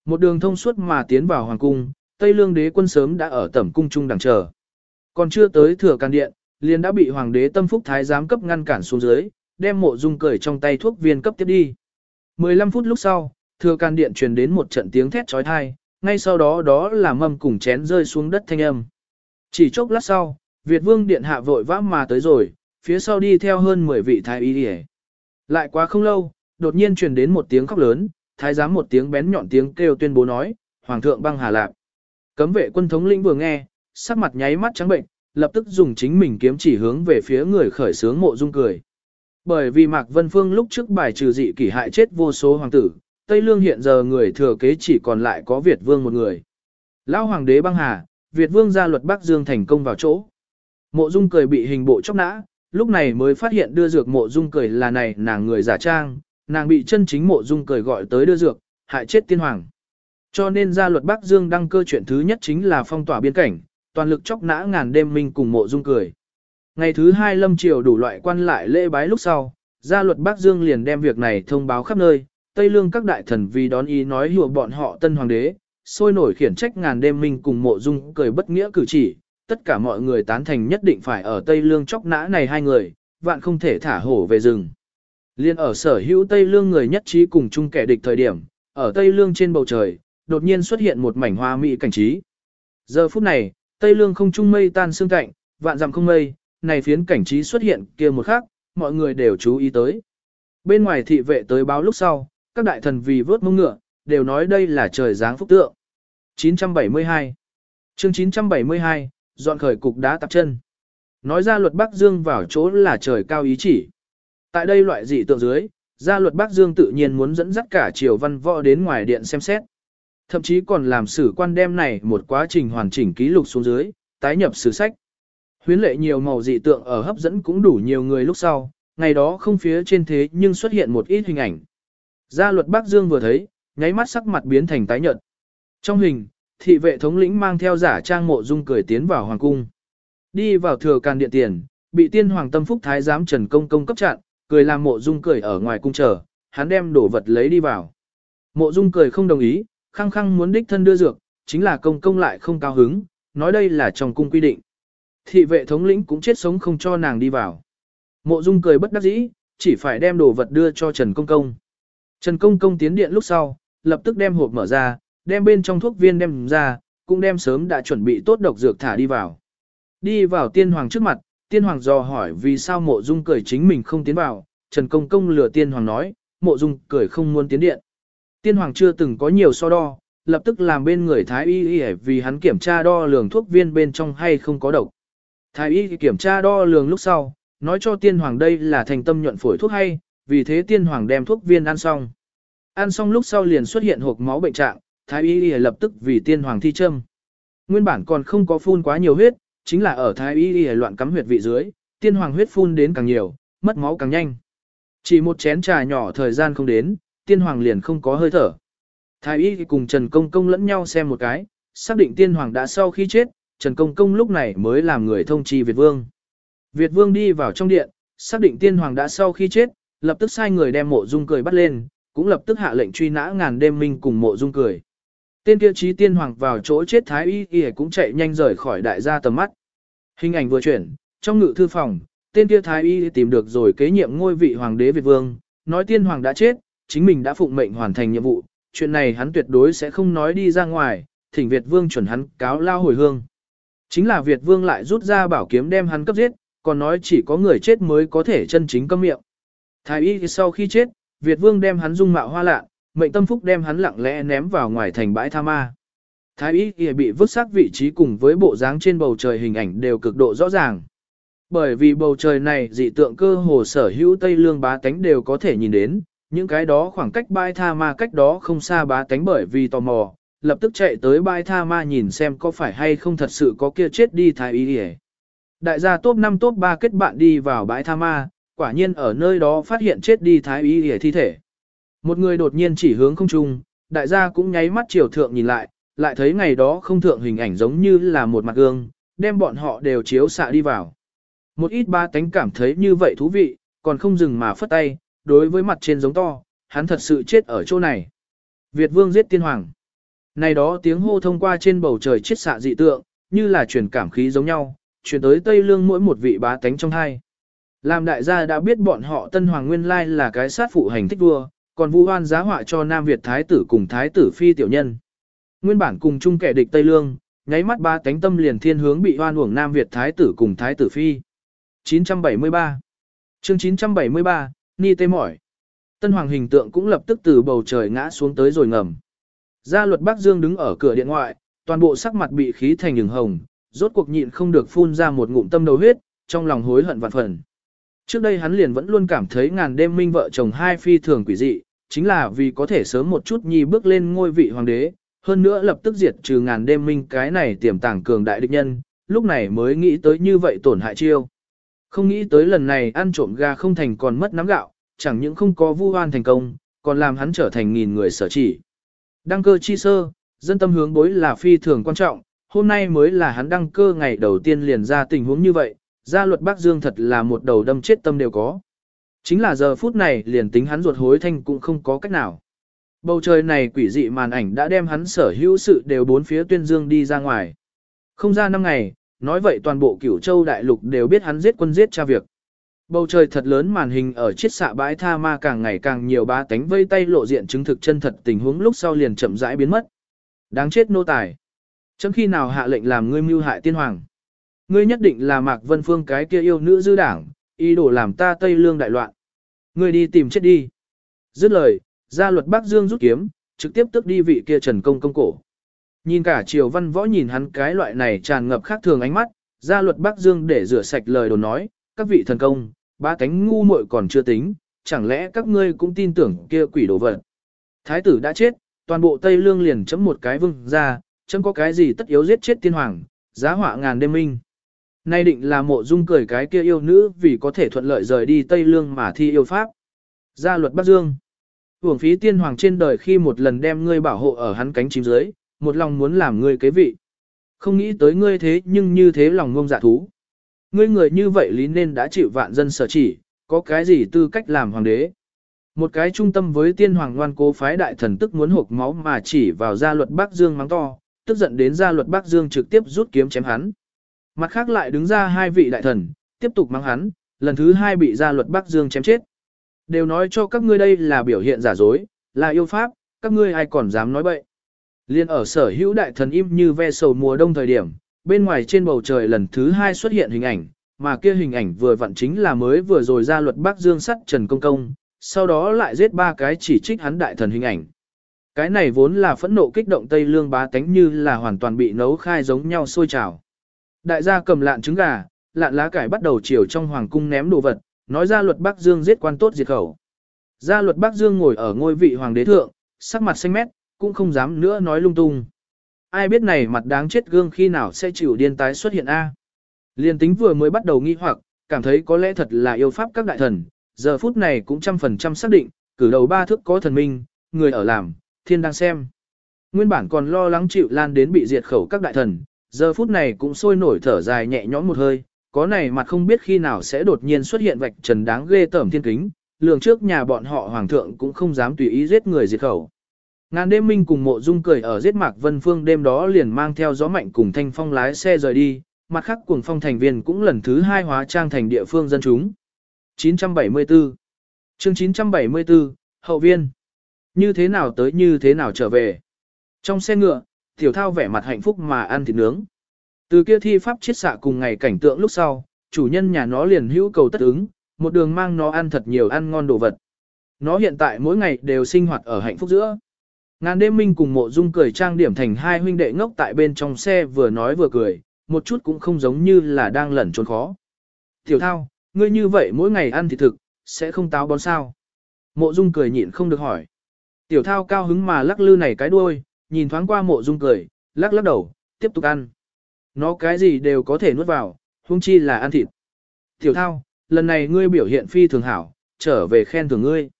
Một đường thông suốt mà tiến vào hoàng cung, Tây Lương đế quân sớm đã ở tẩm cung trung đằng chờ. Còn chưa tới thừa can điện, liền đã bị hoàng đế tâm phúc thái giám cấp ngăn cản xuống dưới, đem mộ dung cười trong tay thuốc viên cấp tiếp đi. 15 phút lúc sau, thừa can điện truyền đến một trận tiếng thét trói thai, ngay sau đó đó là mâm cùng chén rơi xuống đất thanh âm. Chỉ chốc lát sau, Việt vương điện hạ vội vã mà tới rồi, phía sau đi theo hơn 10 vị thái y đi Lại quá không lâu, đột nhiên truyền đến một tiếng khóc lớn, thái giám một tiếng bén nhọn tiếng kêu tuyên bố nói, Hoàng thượng băng hà lạc. Cấm vệ quân thống lĩnh vừa nghe, sắc mặt nháy mắt trắng bệnh, lập tức dùng chính mình kiếm chỉ hướng về phía người khởi sướng mộ dung cười. Bởi vì Mạc Vân Phương lúc trước bài trừ dị kỷ hại chết vô số hoàng tử, Tây Lương hiện giờ người thừa kế chỉ còn lại có Việt Vương một người. Lão hoàng đế băng hà, Việt Vương ra luật Bắc Dương thành công vào chỗ. Mộ Dung cười bị hình bộ chóc nã, lúc này mới phát hiện đưa dược Mộ Dung cười là này nàng người giả trang, nàng bị chân chính Mộ Dung cười gọi tới đưa dược, hại chết tiên hoàng. Cho nên ra luật Bắc Dương đăng cơ chuyện thứ nhất chính là phong tỏa biên cảnh, toàn lực chóc nã ngàn đêm minh cùng Mộ Dung cười. Ngày thứ hai lâm triều đủ loại quan lại lễ bái lúc sau, gia luật Bắc Dương liền đem việc này thông báo khắp nơi, Tây Lương các đại thần vì đón ý nói hùa bọn họ tân hoàng đế, sôi nổi khiển trách ngàn đêm minh cùng mộ dung cười bất nghĩa cử chỉ, tất cả mọi người tán thành nhất định phải ở Tây Lương chóc nã này hai người, vạn không thể thả hổ về rừng. Liên ở sở hữu Tây Lương người nhất trí cùng chung kẻ địch thời điểm, ở Tây Lương trên bầu trời, đột nhiên xuất hiện một mảnh hoa mỹ cảnh trí. Giờ phút này, Tây Lương không trung mây tan xương cạnh, vạn dặm không mây, này phiến cảnh trí xuất hiện kia một khắc, mọi người đều chú ý tới. Bên ngoài thị vệ tới báo lúc sau, các đại thần vì vớt mông ngựa, đều nói đây là trời giáng phúc tượng. 972 chương 972, dọn khởi cục đá tạp chân. Nói ra luật Bắc Dương vào chỗ là trời cao ý chỉ. Tại đây loại dị tượng dưới, gia luật Bắc Dương tự nhiên muốn dẫn dắt cả triều văn võ đến ngoài điện xem xét. Thậm chí còn làm sử quan đem này một quá trình hoàn chỉnh ký lục xuống dưới, tái nhập sử sách. Huyến lệ nhiều màu dị tượng ở hấp dẫn cũng đủ nhiều người lúc sau, ngày đó không phía trên thế nhưng xuất hiện một ít hình ảnh. Gia luật Bắc Dương vừa thấy, nháy mắt sắc mặt biến thành tái nhợt. Trong hình, thị vệ thống lĩnh mang theo giả trang mộ dung cười tiến vào hoàng cung. Đi vào thừa càn điện tiền, bị tiên hoàng tâm phúc thái giám Trần Công Công cấp chặn, cười làm mộ dung cười ở ngoài cung chờ, hắn đem đổ vật lấy đi vào. Mộ dung cười không đồng ý, khăng khăng muốn đích thân đưa dược, chính là công công lại không cao hứng, nói đây là trong cung quy định. Thị vệ thống lĩnh cũng chết sống không cho nàng đi vào. Mộ dung cười bất đắc dĩ, chỉ phải đem đồ vật đưa cho Trần Công Công. Trần Công Công tiến điện lúc sau, lập tức đem hộp mở ra, đem bên trong thuốc viên đem ra, cũng đem sớm đã chuẩn bị tốt độc dược thả đi vào. Đi vào tiên hoàng trước mặt, tiên hoàng dò hỏi vì sao mộ dung cười chính mình không tiến vào, Trần Công Công lừa tiên hoàng nói, mộ dung cười không muốn tiến điện. Tiên hoàng chưa từng có nhiều so đo, lập tức làm bên người thái y y vì hắn kiểm tra đo lường thuốc viên bên trong hay không có độc. Thái y kiểm tra đo lường lúc sau, nói cho tiên hoàng đây là thành tâm nhuận phổi thuốc hay, vì thế tiên hoàng đem thuốc viên ăn xong. Ăn xong lúc sau liền xuất hiện hộp máu bệnh trạng, thái y y lập tức vì tiên hoàng thi châm. Nguyên bản còn không có phun quá nhiều huyết, chính là ở thái y y loạn cắm huyệt vị dưới, tiên hoàng huyết phun đến càng nhiều, mất máu càng nhanh. Chỉ một chén trà nhỏ thời gian không đến, tiên hoàng liền không có hơi thở. Thái y cùng Trần Công Công lẫn nhau xem một cái, xác định tiên hoàng đã sau khi chết, Trần Công Công lúc này mới làm người thông chi Việt Vương. Việt Vương đi vào trong điện, xác định tiên hoàng đã sau khi chết, lập tức sai người đem mộ dung cười bắt lên, cũng lập tức hạ lệnh truy nã ngàn đêm minh cùng mộ dung cười. Tên kia trí tiên hoàng vào chỗ chết thái y y cũng chạy nhanh rời khỏi đại gia tầm mắt. Hình ảnh vừa chuyển, trong ngự thư phòng, tên kia thái y tìm được rồi kế nhiệm ngôi vị hoàng đế Việt Vương, nói tiên hoàng đã chết, chính mình đã phụng mệnh hoàn thành nhiệm vụ, chuyện này hắn tuyệt đối sẽ không nói đi ra ngoài, thỉnh Việt Vương chuẩn hắn cáo lao hồi hương. Chính là Việt Vương lại rút ra bảo kiếm đem hắn cấp giết, còn nói chỉ có người chết mới có thể chân chính câm miệng. Thái y sau khi chết, Việt Vương đem hắn dung mạo hoa lạ, mệnh tâm phúc đem hắn lặng lẽ ném vào ngoài thành bãi tha ma. Thái y kia bị vứt xác vị trí cùng với bộ dáng trên bầu trời hình ảnh đều cực độ rõ ràng. Bởi vì bầu trời này dị tượng cơ hồ sở hữu Tây Lương bá tánh đều có thể nhìn đến, những cái đó khoảng cách bãi tha ma cách đó không xa bá tánh bởi vì tò mò, lập tức chạy tới bãi tha ma nhìn xem có phải hay không thật sự có kia chết đi thái y hề. Đại gia top 5 top 3 kết bạn đi vào bãi tha ma, quả nhiên ở nơi đó phát hiện chết đi thái y hề thi thể. Một người đột nhiên chỉ hướng không trung, đại gia cũng nháy mắt chiều thượng nhìn lại, lại thấy ngày đó không thượng hình ảnh giống như là một mặt gương, đem bọn họ đều chiếu xạ đi vào. Một ít ba tánh cảm thấy như vậy thú vị, còn không dừng mà phất tay, đối với mặt trên giống to, hắn thật sự chết ở chỗ này. Việt vương giết tiên hoàng. Này đó tiếng hô thông qua trên bầu trời chết xạ dị tượng, như là truyền cảm khí giống nhau, truyền tới Tây Lương mỗi một vị bá tánh trong hai. Làm đại gia đã biết bọn họ Tân Hoàng Nguyên Lai là cái sát phụ hành thích vua, còn vu hoan giá họa cho Nam Việt Thái tử cùng Thái tử Phi tiểu nhân. Nguyên bản cùng chung kẻ địch Tây Lương, nháy mắt ba tánh tâm liền thiên hướng bị hoan uổng Nam Việt Thái tử cùng Thái tử Phi. 973 chương 973, Ni tê mỏi. Tân Hoàng hình tượng cũng lập tức từ bầu trời ngã xuống tới rồi ngầm. Gia luật Bắc Dương đứng ở cửa điện ngoại, toàn bộ sắc mặt bị khí thành nhừng hồng, rốt cuộc nhịn không được phun ra một ngụm tâm đầu huyết, trong lòng hối hận vạn phần. Trước đây hắn liền vẫn luôn cảm thấy ngàn đêm minh vợ chồng hai phi thường quỷ dị, chính là vì có thể sớm một chút nhi bước lên ngôi vị hoàng đế, hơn nữa lập tức diệt trừ ngàn đêm minh cái này tiềm tàng cường đại địch nhân, lúc này mới nghĩ tới như vậy tổn hại chiêu. Không nghĩ tới lần này ăn trộm gà không thành còn mất nắm gạo, chẳng những không có vu oan thành công, còn làm hắn trở thành nghìn người sở chỉ. Đăng cơ chi sơ, dân tâm hướng bối là phi thường quan trọng, hôm nay mới là hắn đăng cơ ngày đầu tiên liền ra tình huống như vậy, gia luật Bắc Dương thật là một đầu đâm chết tâm đều có. Chính là giờ phút này liền tính hắn ruột hối thanh cũng không có cách nào. Bầu trời này quỷ dị màn ảnh đã đem hắn sở hữu sự đều bốn phía tuyên dương đi ra ngoài. Không ra năm ngày, nói vậy toàn bộ cửu châu đại lục đều biết hắn giết quân giết cha việc. Bầu trời thật lớn màn hình ở chiết xạ bãi tha ma càng ngày càng nhiều ba tánh vây tay lộ diện chứng thực chân thật tình huống lúc sau liền chậm rãi biến mất. Đáng chết nô tài. Chấm khi nào hạ lệnh làm ngươi mưu hại tiên hoàng. Ngươi nhất định là Mạc Vân Phương cái kia yêu nữ dư đảng, ý đồ làm ta Tây Lương đại loạn. Ngươi đi tìm chết đi. Dứt lời, gia luật Bắc Dương rút kiếm, trực tiếp tức đi vị kia Trần Công công cổ. Nhìn cả triều văn võ nhìn hắn cái loại này tràn ngập khác thường ánh mắt, gia luật Bắc Dương để rửa sạch lời đồn nói, các vị thần công, ba cánh ngu muội còn chưa tính, chẳng lẽ các ngươi cũng tin tưởng kia quỷ đồ vật. Thái tử đã chết, toàn bộ Tây Lương liền chấm một cái vương ra, chấm có cái gì tất yếu giết chết tiên hoàng, giá họa ngàn đêm minh. Nay định là mộ dung cười cái kia yêu nữ vì có thể thuận lợi rời đi Tây Lương mà thi yêu pháp. Gia luật Bắc Dương. Hưởng phí tiên hoàng trên đời khi một lần đem ngươi bảo hộ ở hắn cánh chim dưới, một lòng muốn làm ngươi kế vị. Không nghĩ tới ngươi thế nhưng như thế lòng ngông dạ thú. Ngươi người như vậy lý nên đã chịu vạn dân sở chỉ, có cái gì tư cách làm hoàng đế. Một cái trung tâm với tiên hoàng ngoan cố phái đại thần tức muốn hộp máu mà chỉ vào gia luật Bắc Dương mắng to, tức giận đến gia luật Bắc Dương trực tiếp rút kiếm chém hắn. Mặt khác lại đứng ra hai vị đại thần, tiếp tục mắng hắn, lần thứ hai bị gia luật Bắc Dương chém chết. Đều nói cho các ngươi đây là biểu hiện giả dối, là yêu pháp, các ngươi ai còn dám nói bậy. Liên ở sở hữu đại thần im như ve sầu mùa đông thời điểm, bên ngoài trên bầu trời lần thứ hai xuất hiện hình ảnh, mà kia hình ảnh vừa vặn chính là mới vừa rồi ra luật Bắc Dương sắt Trần Công Công, sau đó lại giết ba cái chỉ trích hắn đại thần hình ảnh. Cái này vốn là phẫn nộ kích động Tây Lương bá tánh như là hoàn toàn bị nấu khai giống nhau sôi trào. Đại gia cầm lạn trứng gà, lạn lá cải bắt đầu chiều trong hoàng cung ném đồ vật, nói ra luật Bắc Dương giết quan tốt diệt khẩu. Gia luật Bắc Dương ngồi ở ngôi vị hoàng đế thượng, sắc mặt xanh mét, cũng không dám nữa nói lung tung. Ai biết này mặt đáng chết gương khi nào sẽ chịu điên tái xuất hiện A. Liên tính vừa mới bắt đầu nghi hoặc, cảm thấy có lẽ thật là yêu pháp các đại thần, giờ phút này cũng trăm phần trăm xác định, cử đầu ba thước có thần minh, người ở làm, thiên đang xem. Nguyên bản còn lo lắng chịu lan đến bị diệt khẩu các đại thần, giờ phút này cũng sôi nổi thở dài nhẹ nhõm một hơi, có này mặt không biết khi nào sẽ đột nhiên xuất hiện vạch trần đáng ghê tởm thiên kính, lường trước nhà bọn họ hoàng thượng cũng không dám tùy ý giết người diệt khẩu. Ngàn đêm minh cùng mộ dung cười ở giết mạc vân phương đêm đó liền mang theo gió mạnh cùng thanh phong lái xe rời đi, mặt khác cuồng phong thành viên cũng lần thứ hai hóa trang thành địa phương dân chúng. 974 chương 974, Hậu viên Như thế nào tới như thế nào trở về. Trong xe ngựa, tiểu thao vẻ mặt hạnh phúc mà ăn thịt nướng. Từ kia thi pháp chiết xạ cùng ngày cảnh tượng lúc sau, chủ nhân nhà nó liền hữu cầu tất ứng, một đường mang nó ăn thật nhiều ăn ngon đồ vật. Nó hiện tại mỗi ngày đều sinh hoạt ở hạnh phúc giữa. Ngàn đêm minh cùng mộ dung cười trang điểm thành hai huynh đệ ngốc tại bên trong xe vừa nói vừa cười, một chút cũng không giống như là đang lẩn trốn khó. Tiểu thao, ngươi như vậy mỗi ngày ăn thịt thực, sẽ không táo bón sao. Mộ dung cười nhịn không được hỏi. Tiểu thao cao hứng mà lắc lư này cái đuôi, nhìn thoáng qua mộ dung cười, lắc lắc đầu, tiếp tục ăn. Nó cái gì đều có thể nuốt vào, huống chi là ăn thịt. Tiểu thao, lần này ngươi biểu hiện phi thường hảo, trở về khen thưởng ngươi.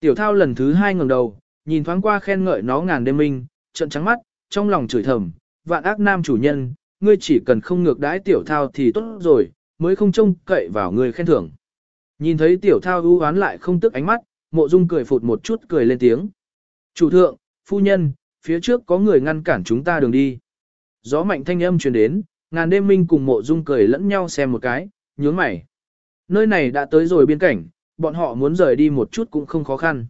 Tiểu thao lần thứ hai ngẩng đầu, nhìn thoáng qua khen ngợi nó ngàn đêm minh, trận trắng mắt, trong lòng chửi thầm, vạn ác nam chủ nhân, ngươi chỉ cần không ngược đãi tiểu thao thì tốt rồi, mới không trông cậy vào ngươi khen thưởng. Nhìn thấy tiểu thao ưu oán lại không tức ánh mắt, mộ dung cười phụt một chút cười lên tiếng. Chủ thượng, phu nhân, phía trước có người ngăn cản chúng ta đường đi. Gió mạnh thanh âm truyền đến, ngàn đêm minh cùng mộ dung cười lẫn nhau xem một cái, nhướng mày. Nơi này đã tới rồi biên cảnh, bọn họ muốn rời đi một chút cũng không khó khăn.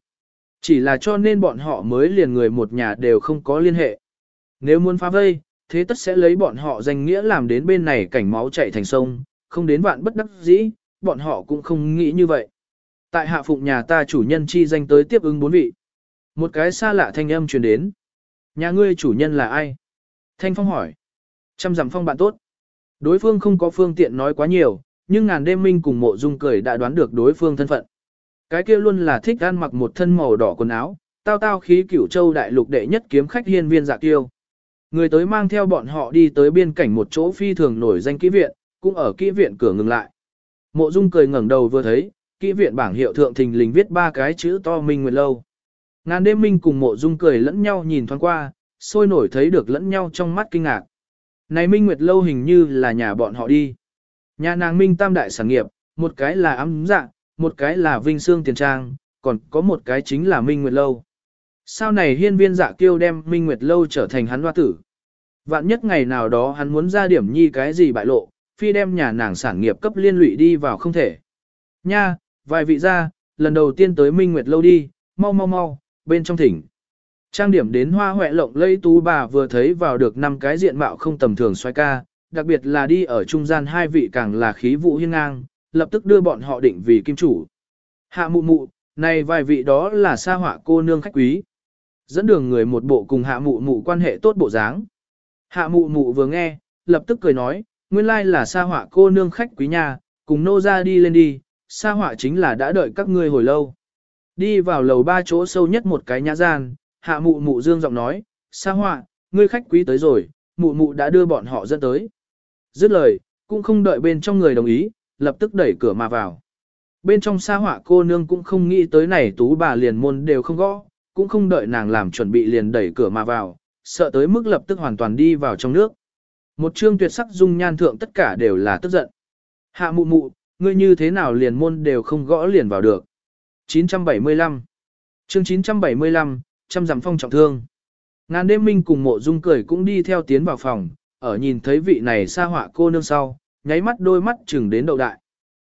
Chỉ là cho nên bọn họ mới liền người một nhà đều không có liên hệ. Nếu muốn phá vây, thế tất sẽ lấy bọn họ danh nghĩa làm đến bên này cảnh máu chạy thành sông, không đến vạn bất đắc dĩ, bọn họ cũng không nghĩ như vậy. Tại hạ phụng nhà ta chủ nhân chi danh tới tiếp ứng bốn vị. Một cái xa lạ thanh âm truyền đến. Nhà ngươi chủ nhân là ai? Thanh Phong hỏi. Trăm dặm phong bạn tốt. Đối phương không có phương tiện nói quá nhiều, nhưng ngàn đêm minh cùng mộ dung cười đã đoán được đối phương thân phận. Cái kia luôn là thích ăn mặc một thân màu đỏ quần áo, tao tao khí cửu châu đại lục đệ nhất kiếm khách hiên viên dạ kiêu. Người tới mang theo bọn họ đi tới biên cảnh một chỗ phi thường nổi danh kỹ viện, cũng ở kỹ viện cửa ngừng lại. Mộ Dung cười ngẩng đầu vừa thấy, kỹ viện bảng hiệu thượng thình lình viết ba cái chữ to Minh Nguyệt Lâu. Ngàn đêm Minh cùng Mộ Dung cười lẫn nhau nhìn thoáng qua, sôi nổi thấy được lẫn nhau trong mắt kinh ngạc. Này Minh Nguyệt Lâu hình như là nhà bọn họ đi. Nhà nàng Minh tam đại sản nghiệp, một cái là ấm dạ, một cái là Vinh Sương Tiền Trang, còn có một cái chính là Minh Nguyệt Lâu. Sau này hiên viên dạ kiêu đem Minh Nguyệt Lâu trở thành hắn hoa tử. Vạn nhất ngày nào đó hắn muốn ra điểm nhi cái gì bại lộ, phi đem nhà nàng sản nghiệp cấp liên lụy đi vào không thể. Nha, vài vị ra, lần đầu tiên tới Minh Nguyệt Lâu đi, mau mau mau, bên trong thỉnh. Trang điểm đến hoa huệ lộng lây tú bà vừa thấy vào được năm cái diện mạo không tầm thường xoay ca, đặc biệt là đi ở trung gian hai vị càng là khí vũ hiên ngang, lập tức đưa bọn họ định vì kim chủ. Hạ mụ mụ, này vài vị đó là sa họa cô nương khách quý. Dẫn đường người một bộ cùng hạ mụ mụ quan hệ tốt bộ dáng. Hạ mụ mụ vừa nghe, lập tức cười nói, nguyên lai là sa họa cô nương khách quý nhà, cùng nô ra đi lên đi, sa họa chính là đã đợi các ngươi hồi lâu. Đi vào lầu ba chỗ sâu nhất một cái nhã gian, hạ mụ mụ dương giọng nói, sa họa, ngươi khách quý tới rồi, mụ mụ đã đưa bọn họ dẫn tới. Dứt lời, cũng không đợi bên trong người đồng ý, lập tức đẩy cửa mà vào. Bên trong sa họa cô nương cũng không nghĩ tới này tú bà liền môn đều không gõ, cũng không đợi nàng làm chuẩn bị liền đẩy cửa mà vào, sợ tới mức lập tức hoàn toàn đi vào trong nước. Một chương tuyệt sắc dung nhan thượng tất cả đều là tức giận. Hạ mụ mụ, ngươi như thế nào liền môn đều không gõ liền vào được. 975 Chương 975, trăm dặm phong trọng thương. Ngàn đêm minh cùng mộ dung cười cũng đi theo tiến vào phòng, ở nhìn thấy vị này xa họa cô nương sau, nháy mắt đôi mắt chừng đến đậu đại.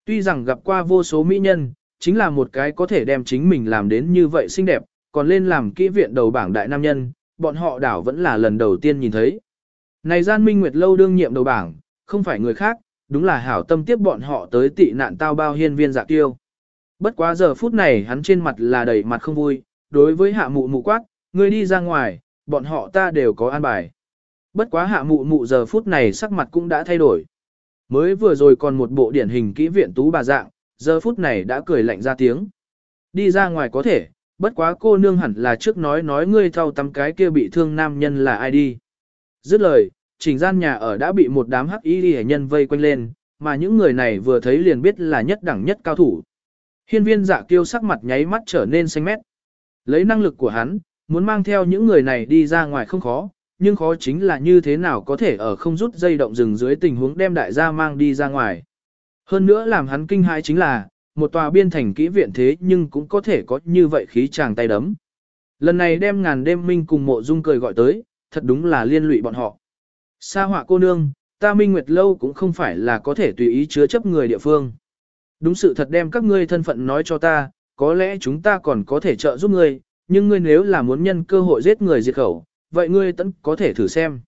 Tuy rằng gặp qua vô số mỹ nhân, chính là một cái có thể đem chính mình làm đến như vậy xinh đẹp, còn lên làm kỹ viện đầu bảng đại nam nhân, bọn họ đảo vẫn là lần đầu tiên nhìn thấy. Này gian minh nguyệt lâu đương nhiệm đầu bảng, không phải người khác, đúng là hảo tâm tiếp bọn họ tới tị nạn tao bao hiên viên dạ tiêu. Bất quá giờ phút này hắn trên mặt là đầy mặt không vui, đối với hạ mụ mụ quát, người đi ra ngoài, bọn họ ta đều có an bài. Bất quá hạ mụ mụ giờ phút này sắc mặt cũng đã thay đổi. Mới vừa rồi còn một bộ điển hình kỹ viện tú bà dạng, giờ phút này đã cười lạnh ra tiếng. Đi ra ngoài có thể, bất quá cô nương hẳn là trước nói nói ngươi thao tắm cái kia bị thương nam nhân là ai đi. Dứt lời, chỉnh gian nhà ở đã bị một đám hắc y hệ nhân vây quanh lên, mà những người này vừa thấy liền biết là nhất đẳng nhất cao thủ. Hiên viên dạ kiêu sắc mặt nháy mắt trở nên xanh mét. Lấy năng lực của hắn, muốn mang theo những người này đi ra ngoài không khó, nhưng khó chính là như thế nào có thể ở không rút dây động rừng dưới tình huống đem đại gia mang đi ra ngoài. Hơn nữa làm hắn kinh hãi chính là, một tòa biên thành kỹ viện thế nhưng cũng có thể có như vậy khí chàng tay đấm. Lần này đem ngàn đêm minh cùng mộ dung cười gọi tới, thật đúng là liên lụy bọn họ. Sa họa cô nương, ta minh nguyệt lâu cũng không phải là có thể tùy ý chứa chấp người địa phương. Đúng sự thật đem các ngươi thân phận nói cho ta, có lẽ chúng ta còn có thể trợ giúp ngươi, nhưng ngươi nếu là muốn nhân cơ hội giết người diệt khẩu, vậy ngươi tẫn có thể thử xem.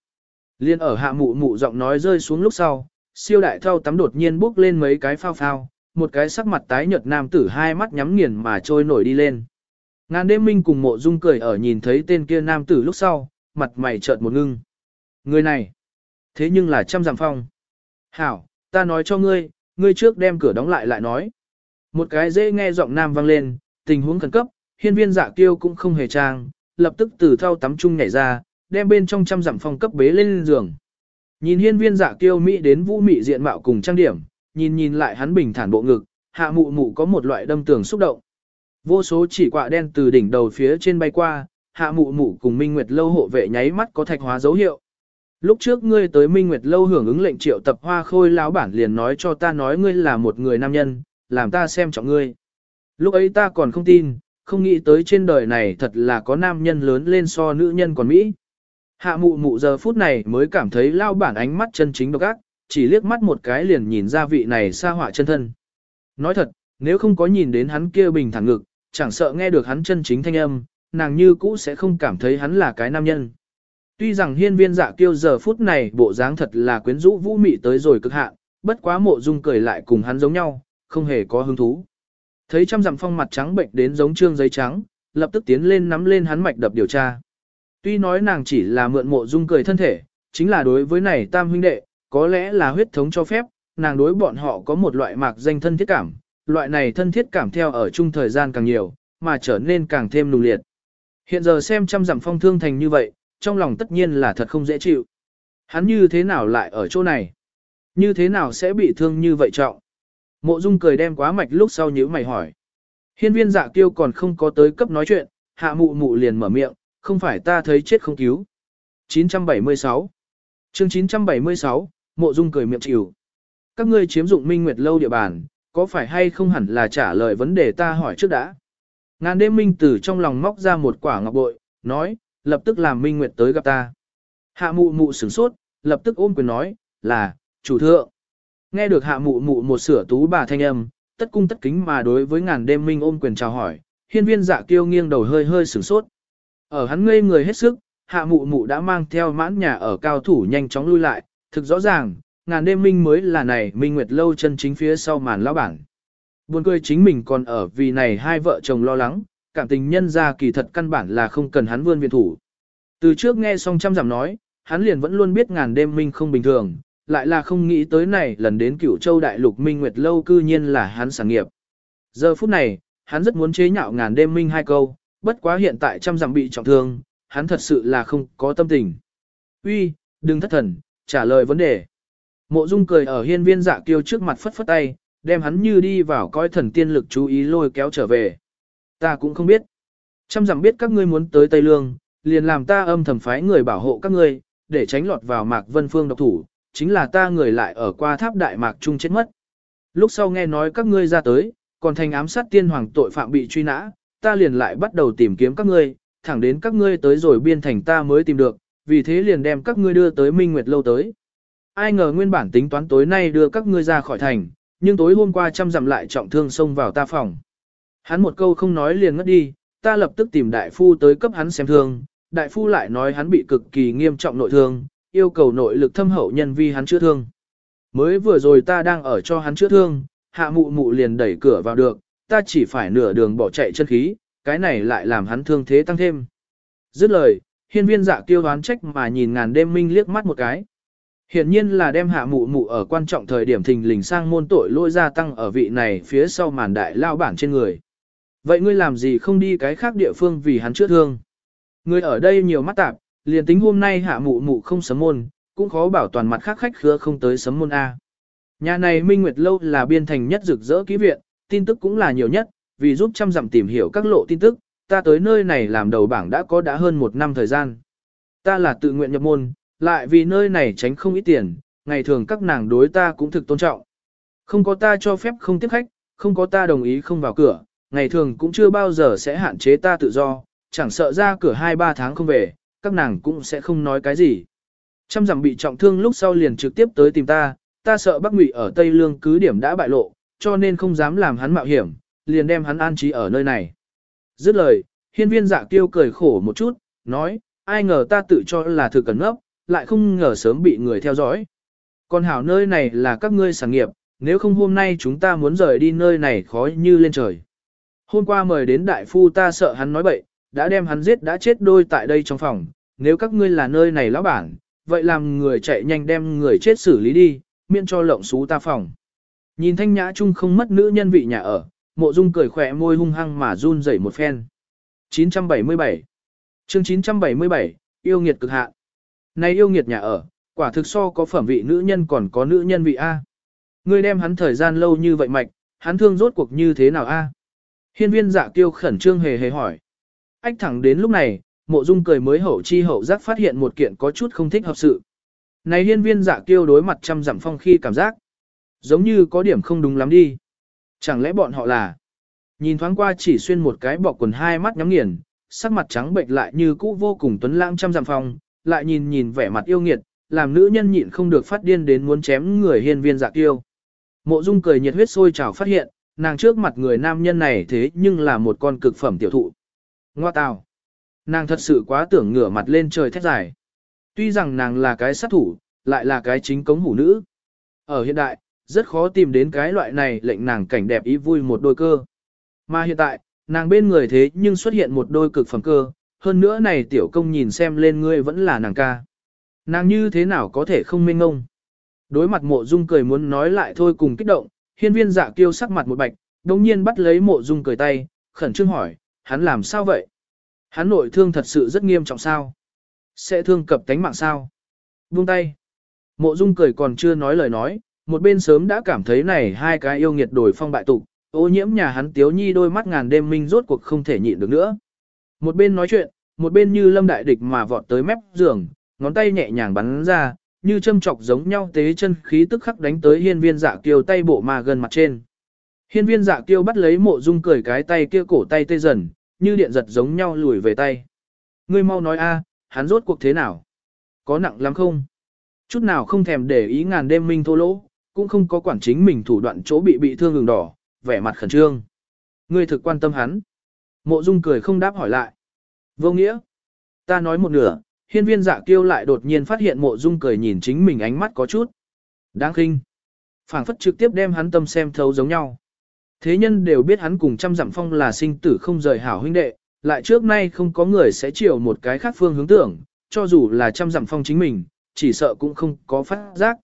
Liên ở hạ mụ mụ giọng nói rơi xuống lúc sau, siêu đại thao tắm đột nhiên bốc lên mấy cái phao phao, một cái sắc mặt tái nhợt nam tử hai mắt nhắm nghiền mà trôi nổi đi lên. Ngàn đêm minh cùng mộ dung cười ở nhìn thấy tên kia nam tử lúc sau, mặt mày chợt một ngưng. Người này, thế nhưng là trăm giảm phong. Hảo, ta nói cho ngươi, ngươi trước đem cửa đóng lại lại nói. Một cái dễ nghe giọng nam vang lên, tình huống khẩn cấp, hiên viên dạ kiêu cũng không hề trang, lập tức từ thau tắm chung nhảy ra, đem bên trong trăm dặm phong cấp bế lên giường. Nhìn hiên viên dạ kiêu mỹ đến vũ mị diện mạo cùng trang điểm, nhìn nhìn lại hắn bình thản bộ ngực, hạ mụ mụ có một loại đâm tường xúc động. Vô số chỉ quạ đen từ đỉnh đầu phía trên bay qua, hạ mụ mụ cùng minh nguyệt lâu hộ vệ nháy mắt có thạch hóa dấu hiệu. Lúc trước ngươi tới Minh Nguyệt lâu hưởng ứng lệnh triệu tập hoa khôi lão bản liền nói cho ta nói ngươi là một người nam nhân, làm ta xem trọng ngươi. Lúc ấy ta còn không tin, không nghĩ tới trên đời này thật là có nam nhân lớn lên so nữ nhân còn Mỹ. Hạ mụ mụ giờ phút này mới cảm thấy lao bản ánh mắt chân chính độc ác, chỉ liếc mắt một cái liền nhìn ra vị này xa họa chân thân. Nói thật, nếu không có nhìn đến hắn kia bình thản ngực, chẳng sợ nghe được hắn chân chính thanh âm, nàng như cũ sẽ không cảm thấy hắn là cái nam nhân. Tuy rằng hiên viên dạ kiêu giờ phút này bộ dáng thật là quyến rũ vũ mị tới rồi cực hạn, bất quá mộ dung cười lại cùng hắn giống nhau, không hề có hứng thú. Thấy trăm dặm phong mặt trắng bệnh đến giống trương giấy trắng, lập tức tiến lên nắm lên hắn mạch đập điều tra. Tuy nói nàng chỉ là mượn mộ dung cười thân thể, chính là đối với này tam huynh đệ, có lẽ là huyết thống cho phép, nàng đối bọn họ có một loại mạc danh thân thiết cảm, loại này thân thiết cảm theo ở chung thời gian càng nhiều, mà trở nên càng thêm nùng liệt. Hiện giờ xem trăm dặm phong thương thành như vậy, trong lòng tất nhiên là thật không dễ chịu. Hắn như thế nào lại ở chỗ này? Như thế nào sẽ bị thương như vậy trọng? Mộ Dung cười đem quá mạch lúc sau nhíu mày hỏi. Hiên viên dạ kiêu còn không có tới cấp nói chuyện, hạ mụ mụ liền mở miệng, không phải ta thấy chết không cứu. 976 chương 976, Mộ Dung cười miệng chịu. Các ngươi chiếm dụng Minh Nguyệt lâu địa bàn, có phải hay không hẳn là trả lời vấn đề ta hỏi trước đã. Ngàn đêm Minh Tử trong lòng móc ra một quả ngọc bội, nói, lập tức làm Minh Nguyệt tới gặp ta. Hạ mụ mụ sửng sốt, lập tức ôm quyền nói, là, chủ thượng. Nghe được hạ mụ mụ một sửa tú bà thanh âm, tất cung tất kính mà đối với ngàn đêm Minh ôm quyền chào hỏi, hiên viên dạ kiêu nghiêng đầu hơi hơi sửng sốt. Ở hắn ngây người hết sức, hạ mụ mụ đã mang theo mãn nhà ở cao thủ nhanh chóng lui lại, thực rõ ràng, ngàn đêm minh mới là này minh nguyệt lâu chân chính phía sau màn lão bản. Buồn cười chính mình còn ở vì này hai vợ chồng lo lắng, cảm tình nhân ra kỳ thật căn bản là không cần hắn vươn viện thủ. Từ trước nghe xong trăm giảm nói, hắn liền vẫn luôn biết ngàn đêm minh không bình thường, lại là không nghĩ tới này lần đến cửu châu đại lục minh nguyệt lâu cư nhiên là hắn sản nghiệp. Giờ phút này, hắn rất muốn chế nhạo ngàn đêm minh hai câu, bất quá hiện tại trăm dặm bị trọng thương, hắn thật sự là không có tâm tình. Uy, đừng thất thần, trả lời vấn đề. Mộ Dung cười ở hiên viên dạ kiêu trước mặt phất phất tay, đem hắn như đi vào coi thần tiên lực chú ý lôi kéo trở về. Ta cũng không biết. Trăm dặm biết các ngươi muốn tới Tây Lương, liền làm ta âm thầm phái người bảo hộ các ngươi, để tránh lọt vào mạc vân phương độc thủ, chính là ta người lại ở qua tháp đại mạc trung chết mất. Lúc sau nghe nói các ngươi ra tới, còn thành ám sát tiên hoàng tội phạm bị truy nã, ta liền lại bắt đầu tìm kiếm các ngươi, thẳng đến các ngươi tới rồi biên thành ta mới tìm được, vì thế liền đem các ngươi đưa tới Minh Nguyệt lâu tới. Ai ngờ nguyên bản tính toán tối nay đưa các ngươi ra khỏi thành, nhưng tối hôm qua chăm dặm lại trọng thương xông vào ta phòng. Hắn một câu không nói liền ngất đi, ta lập tức tìm đại phu tới cấp hắn xem thương, đại phu lại nói hắn bị cực kỳ nghiêm trọng nội thương, yêu cầu nội lực thâm hậu nhân vi hắn chữa thương. Mới vừa rồi ta đang ở cho hắn chữa thương, hạ mụ mụ liền đẩy cửa vào được, ta chỉ phải nửa đường bỏ chạy chân khí, cái này lại làm hắn thương thế tăng thêm. Dứt lời, hiên viên dạ tiêu đoán trách mà nhìn ngàn đêm minh liếc mắt một cái. Hiện nhiên là đem hạ mụ mụ ở quan trọng thời điểm thình lình sang môn tội lỗi gia tăng ở vị này phía sau màn đại lao bản trên người. Vậy ngươi làm gì không đi cái khác địa phương vì hắn chữa thương? Ngươi ở đây nhiều mắt tạp, liền tính hôm nay hạ mụ mụ không sấm môn, cũng khó bảo toàn mặt khác khách khứa không tới sấm môn A. Nhà này Minh Nguyệt Lâu là biên thành nhất rực rỡ ký viện, tin tức cũng là nhiều nhất, vì giúp chăm dặm tìm hiểu các lộ tin tức, ta tới nơi này làm đầu bảng đã có đã hơn một năm thời gian. Ta là tự nguyện nhập môn, lại vì nơi này tránh không ít tiền, ngày thường các nàng đối ta cũng thực tôn trọng. Không có ta cho phép không tiếp khách, không có ta đồng ý không vào cửa, ngày thường cũng chưa bao giờ sẽ hạn chế ta tự do, chẳng sợ ra cửa 2-3 tháng không về, các nàng cũng sẽ không nói cái gì. Trăm rằng bị trọng thương lúc sau liền trực tiếp tới tìm ta, ta sợ Bắc Ngụy ở Tây Lương cứ điểm đã bại lộ, cho nên không dám làm hắn mạo hiểm, liền đem hắn an trí ở nơi này. Dứt lời, hiên viên dạ tiêu cười khổ một chút, nói, ai ngờ ta tự cho là thực cẩn ngốc, lại không ngờ sớm bị người theo dõi. Còn hảo nơi này là các ngươi sản nghiệp, nếu không hôm nay chúng ta muốn rời đi nơi này khó như lên trời. Hôm qua mời đến đại phu ta sợ hắn nói bậy, đã đem hắn giết đã chết đôi tại đây trong phòng, nếu các ngươi là nơi này lão bản, vậy làm người chạy nhanh đem người chết xử lý đi, miễn cho lộng xú ta phòng. Nhìn thanh nhã chung không mất nữ nhân vị nhà ở, mộ dung cười khỏe môi hung hăng mà run rẩy một phen. 977 chương 977, yêu nghiệt cực hạ Này yêu nghiệt nhà ở, quả thực so có phẩm vị nữ nhân còn có nữ nhân vị A. Ngươi đem hắn thời gian lâu như vậy mạch, hắn thương rốt cuộc như thế nào A. Hiên viên dạ tiêu khẩn trương hề hề hỏi. Ách thẳng đến lúc này, mộ dung cười mới hậu chi hậu giác phát hiện một kiện có chút không thích hợp sự. Này hiên viên dạ kiêu đối mặt trăm dặm phong khi cảm giác. Giống như có điểm không đúng lắm đi. Chẳng lẽ bọn họ là. Nhìn thoáng qua chỉ xuyên một cái bọc quần hai mắt nhắm nghiền, sắc mặt trắng bệnh lại như cũ vô cùng tuấn lãng trăm dặm phong, lại nhìn nhìn vẻ mặt yêu nghiệt, làm nữ nhân nhịn không được phát điên đến muốn chém người hiên viên dạ kiêu. Mộ Dung cười nhiệt huyết sôi trào phát hiện, nàng trước mặt người nam nhân này thế nhưng là một con cực phẩm tiểu thụ. Ngoa tào. Nàng thật sự quá tưởng ngửa mặt lên trời thét dài. Tuy rằng nàng là cái sát thủ, lại là cái chính cống hủ nữ. Ở hiện đại, rất khó tìm đến cái loại này lệnh nàng cảnh đẹp ý vui một đôi cơ. Mà hiện tại, nàng bên người thế nhưng xuất hiện một đôi cực phẩm cơ, hơn nữa này tiểu công nhìn xem lên ngươi vẫn là nàng ca. Nàng như thế nào có thể không minh ngông. Đối mặt mộ dung cười muốn nói lại thôi cùng kích động, hiên viên dạ kiêu sắc mặt một bạch, đồng nhiên bắt lấy mộ dung cười tay, khẩn trương hỏi, hắn làm sao vậy? Hắn nội thương thật sự rất nghiêm trọng sao? Sẽ thương cập tánh mạng sao? Buông tay. Mộ dung cười còn chưa nói lời nói, một bên sớm đã cảm thấy này hai cái yêu nghiệt đổi phong bại tục, ô nhiễm nhà hắn tiếu nhi đôi mắt ngàn đêm minh rốt cuộc không thể nhịn được nữa. Một bên nói chuyện, một bên như lâm đại địch mà vọt tới mép giường, ngón tay nhẹ nhàng bắn ra, như châm chọc giống nhau tế chân khí tức khắc đánh tới hiên viên dạ kiêu tay bộ mà gần mặt trên. Hiên viên dạ kiêu bắt lấy mộ dung cười cái tay kia cổ tay tê dần, như điện giật giống nhau lùi về tay. Ngươi mau nói a, à, hắn rốt cuộc thế nào? Có nặng lắm không? Chút nào không thèm để ý ngàn đêm minh thô lỗ, cũng không có quản chính mình thủ đoạn chỗ bị bị thương ngừng đỏ, vẻ mặt khẩn trương. Ngươi thực quan tâm hắn. Mộ dung cười không đáp hỏi lại. Vô nghĩa. Ta nói một nửa, hiên viên dạ kiêu lại đột nhiên phát hiện mộ dung cười nhìn chính mình ánh mắt có chút. Đáng khinh. phảng phất trực tiếp đem hắn tâm xem thấu giống nhau. Thế nhân đều biết hắn cùng trăm dặm phong là sinh tử không rời hảo huynh đệ, lại trước nay không có người sẽ chiều một cái khác phương hướng tưởng, cho dù là trăm dặm phong chính mình, chỉ sợ cũng không có phát giác.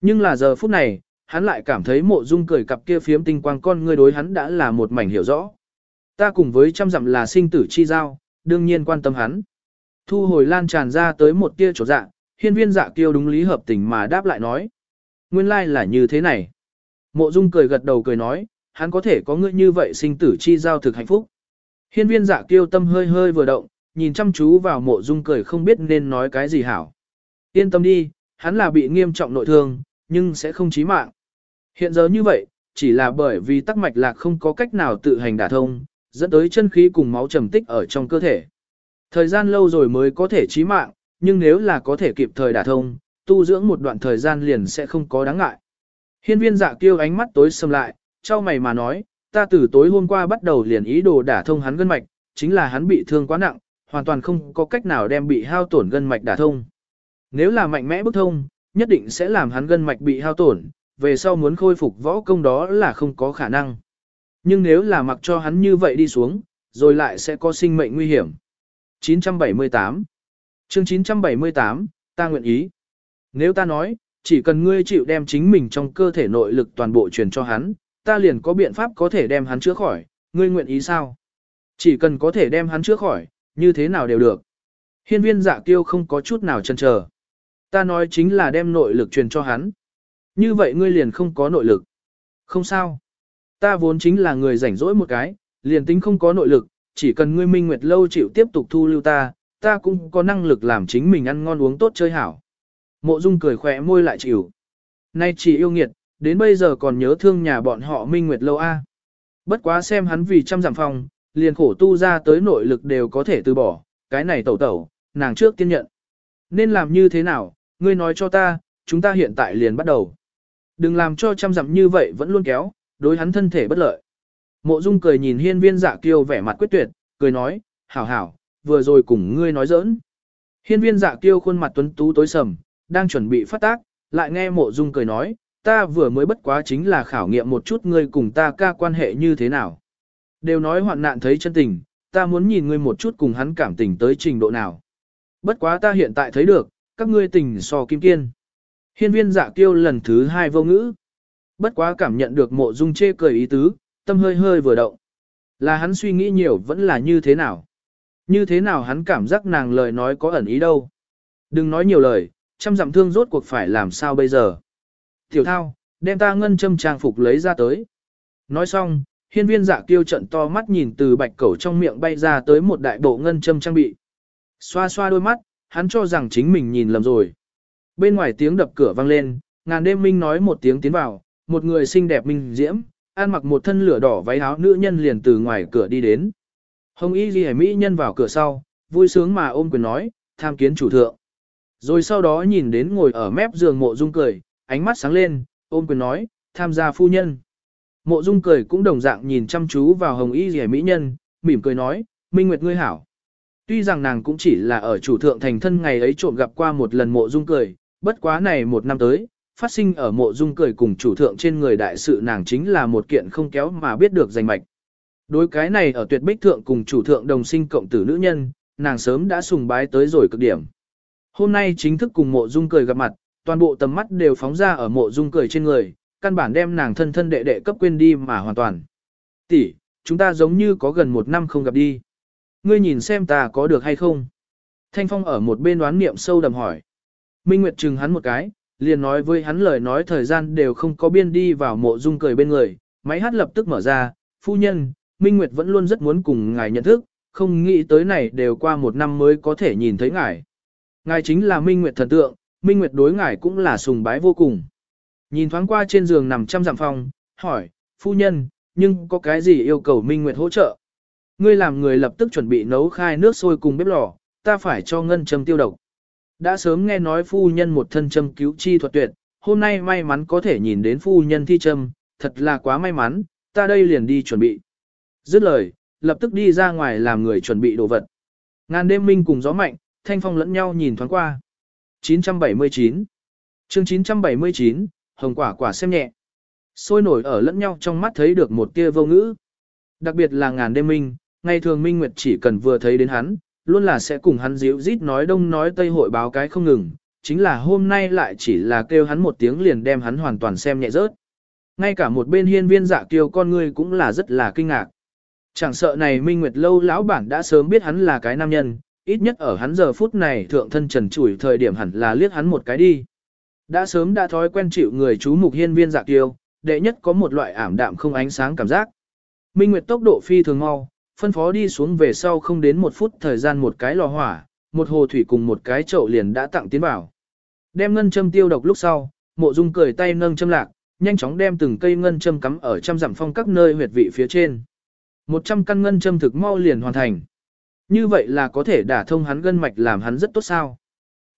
Nhưng là giờ phút này, hắn lại cảm thấy mộ dung cười cặp kia phiếm tinh quang con ngươi đối hắn đã là một mảnh hiểu rõ. Ta cùng với trăm dặm là sinh tử chi giao, đương nhiên quan tâm hắn. Thu hồi lan tràn ra tới một tia chỗ dạ, hiên viên dạ kêu đúng lý hợp tình mà đáp lại nói. Nguyên lai like là như thế này. Mộ dung cười gật đầu cười nói, hắn có thể có ngươi như vậy sinh tử chi giao thực hạnh phúc. Hiên viên dạ kiêu tâm hơi hơi vừa động, nhìn chăm chú vào mộ dung cười không biết nên nói cái gì hảo. Yên tâm đi, hắn là bị nghiêm trọng nội thương, nhưng sẽ không chí mạng. Hiện giờ như vậy, chỉ là bởi vì tắc mạch lạc không có cách nào tự hành đả thông, dẫn tới chân khí cùng máu trầm tích ở trong cơ thể. Thời gian lâu rồi mới có thể chí mạng, nhưng nếu là có thể kịp thời đả thông, tu dưỡng một đoạn thời gian liền sẽ không có đáng ngại. Hiên viên dạ kiêu ánh mắt tối sầm lại, trao mày mà nói, ta từ tối hôm qua bắt đầu liền ý đồ đả thông hắn gân mạch, chính là hắn bị thương quá nặng, hoàn toàn không có cách nào đem bị hao tổn gân mạch đả thông. Nếu là mạnh mẽ bức thông, nhất định sẽ làm hắn gân mạch bị hao tổn, về sau muốn khôi phục võ công đó là không có khả năng. Nhưng nếu là mặc cho hắn như vậy đi xuống, rồi lại sẽ có sinh mệnh nguy hiểm. 978 chương 978, ta nguyện ý. Nếu ta nói, chỉ cần ngươi chịu đem chính mình trong cơ thể nội lực toàn bộ truyền cho hắn, ta liền có biện pháp có thể đem hắn chữa khỏi, ngươi nguyện ý sao? Chỉ cần có thể đem hắn chữa khỏi, như thế nào đều được. Hiên viên dạ kiêu không có chút nào chần chờ. Ta nói chính là đem nội lực truyền cho hắn. Như vậy ngươi liền không có nội lực. Không sao. Ta vốn chính là người rảnh rỗi một cái, liền tính không có nội lực, chỉ cần ngươi minh nguyệt lâu chịu tiếp tục thu lưu ta, ta cũng có năng lực làm chính mình ăn ngon uống tốt chơi hảo. Mộ Dung cười khỏe môi lại chịu. Nay chỉ yêu nghiệt, đến bây giờ còn nhớ thương nhà bọn họ minh nguyệt lâu a. Bất quá xem hắn vì trăm giảm phòng, liền khổ tu ra tới nội lực đều có thể từ bỏ, cái này tẩu tẩu, nàng trước tiên nhận. Nên làm như thế nào, ngươi nói cho ta, chúng ta hiện tại liền bắt đầu. Đừng làm cho trăm dặm như vậy vẫn luôn kéo, đối hắn thân thể bất lợi. Mộ Dung cười nhìn hiên viên dạ kiêu vẻ mặt quyết tuyệt, cười nói, hảo hảo, vừa rồi cùng ngươi nói giỡn. Hiên viên dạ kiêu khuôn mặt tuấn tú tối sầm, đang chuẩn bị phát tác, lại nghe mộ Dung cười nói, ta vừa mới bất quá chính là khảo nghiệm một chút ngươi cùng ta ca quan hệ như thế nào. Đều nói hoạn nạn thấy chân tình, ta muốn nhìn ngươi một chút cùng hắn cảm tình tới trình độ nào. Bất quá ta hiện tại thấy được, các ngươi tình so kim kiên. Hiên viên dạ kiêu lần thứ hai vô ngữ. Bất quá cảm nhận được mộ dung chê cười ý tứ, tâm hơi hơi vừa động. Là hắn suy nghĩ nhiều vẫn là như thế nào. Như thế nào hắn cảm giác nàng lời nói có ẩn ý đâu. Đừng nói nhiều lời, trăm dặm thương rốt cuộc phải làm sao bây giờ. Tiểu thao, đem ta ngân châm trang phục lấy ra tới. Nói xong, hiên viên dạ kiêu trận to mắt nhìn từ bạch cẩu trong miệng bay ra tới một đại bộ ngân châm trang bị. Xoa xoa đôi mắt, hắn cho rằng chính mình nhìn lầm rồi. bên ngoài tiếng đập cửa vang lên, ngàn đêm minh nói một tiếng tiến vào, một người xinh đẹp minh diễm, ăn mặc một thân lửa đỏ váy áo nữ nhân liền từ ngoài cửa đi đến. Hồng y ghi mỹ nhân vào cửa sau, vui sướng mà ôm quyền nói, tham kiến chủ thượng. Rồi sau đó nhìn đến ngồi ở mép giường mộ dung cười, ánh mắt sáng lên, ôm quyền nói, tham gia phu nhân. Mộ dung cười cũng đồng dạng nhìn chăm chú vào hồng y rẻ mỹ nhân, mỉm cười nói, minh nguyệt ngươi hảo. Tuy rằng nàng cũng chỉ là ở chủ thượng thành thân ngày ấy trộm gặp qua một lần mộ dung cười, bất quá này một năm tới, phát sinh ở mộ dung cười cùng chủ thượng trên người đại sự nàng chính là một kiện không kéo mà biết được danh mạch. Đối cái này ở tuyệt bích thượng cùng chủ thượng đồng sinh cộng tử nữ nhân, nàng sớm đã sùng bái tới rồi cực điểm. Hôm nay chính thức cùng mộ dung cười gặp mặt, toàn bộ tầm mắt đều phóng ra ở mộ dung cười trên người, căn bản đem nàng thân thân đệ đệ cấp quên đi mà hoàn toàn. Tỷ, chúng ta giống như có gần một năm không gặp đi. Ngươi nhìn xem ta có được hay không? Thanh Phong ở một bên đoán niệm sâu đầm hỏi. Minh Nguyệt chừng hắn một cái, liền nói với hắn lời nói thời gian đều không có biên đi vào mộ dung cười bên người, máy hát lập tức mở ra, phu nhân, Minh Nguyệt vẫn luôn rất muốn cùng ngài nhận thức, không nghĩ tới này đều qua một năm mới có thể nhìn thấy ngài. Ngài chính là Minh Nguyệt thần tượng, Minh Nguyệt đối ngài cũng là sùng bái vô cùng. Nhìn thoáng qua trên giường nằm trăm dặm phòng, hỏi, phu nhân, nhưng có cái gì yêu cầu Minh Nguyệt hỗ trợ? Ngươi làm người lập tức chuẩn bị nấu khai nước sôi cùng bếp lò, ta phải cho ngân châm tiêu độc. Đã sớm nghe nói phu nhân một thân châm cứu chi thuật tuyệt, hôm nay may mắn có thể nhìn đến phu nhân thi châm, thật là quá may mắn, ta đây liền đi chuẩn bị. Dứt lời, lập tức đi ra ngoài làm người chuẩn bị đồ vật. Ngàn đêm minh cùng gió mạnh, thanh phong lẫn nhau nhìn thoáng qua. 979 chương 979, hồng quả quả xem nhẹ. Sôi nổi ở lẫn nhau trong mắt thấy được một tia vô ngữ. Đặc biệt là ngàn đêm minh, ngày thường minh nguyệt chỉ cần vừa thấy đến hắn, luôn là sẽ cùng hắn díu rít nói đông nói tây hội báo cái không ngừng, chính là hôm nay lại chỉ là kêu hắn một tiếng liền đem hắn hoàn toàn xem nhẹ rớt. Ngay cả một bên hiên viên dạ kiều con người cũng là rất là kinh ngạc. Chẳng sợ này Minh Nguyệt lâu lão bản đã sớm biết hắn là cái nam nhân, ít nhất ở hắn giờ phút này thượng thân trần chủi thời điểm hẳn là liếc hắn một cái đi. Đã sớm đã thói quen chịu người chú mục hiên viên dạ kiêu, đệ nhất có một loại ảm đạm không ánh sáng cảm giác. Minh Nguyệt tốc độ phi thường mau, phân phó đi xuống về sau không đến một phút thời gian một cái lò hỏa, một hồ thủy cùng một cái chậu liền đã tặng tiến vào. Đem ngân châm tiêu độc lúc sau, mộ dung cười tay nâng châm lạc, nhanh chóng đem từng cây ngân châm cắm ở trăm dặm phong các nơi huyệt vị phía trên. Một trăm căn ngân châm thực mau liền hoàn thành. Như vậy là có thể đả thông hắn gân mạch làm hắn rất tốt sao.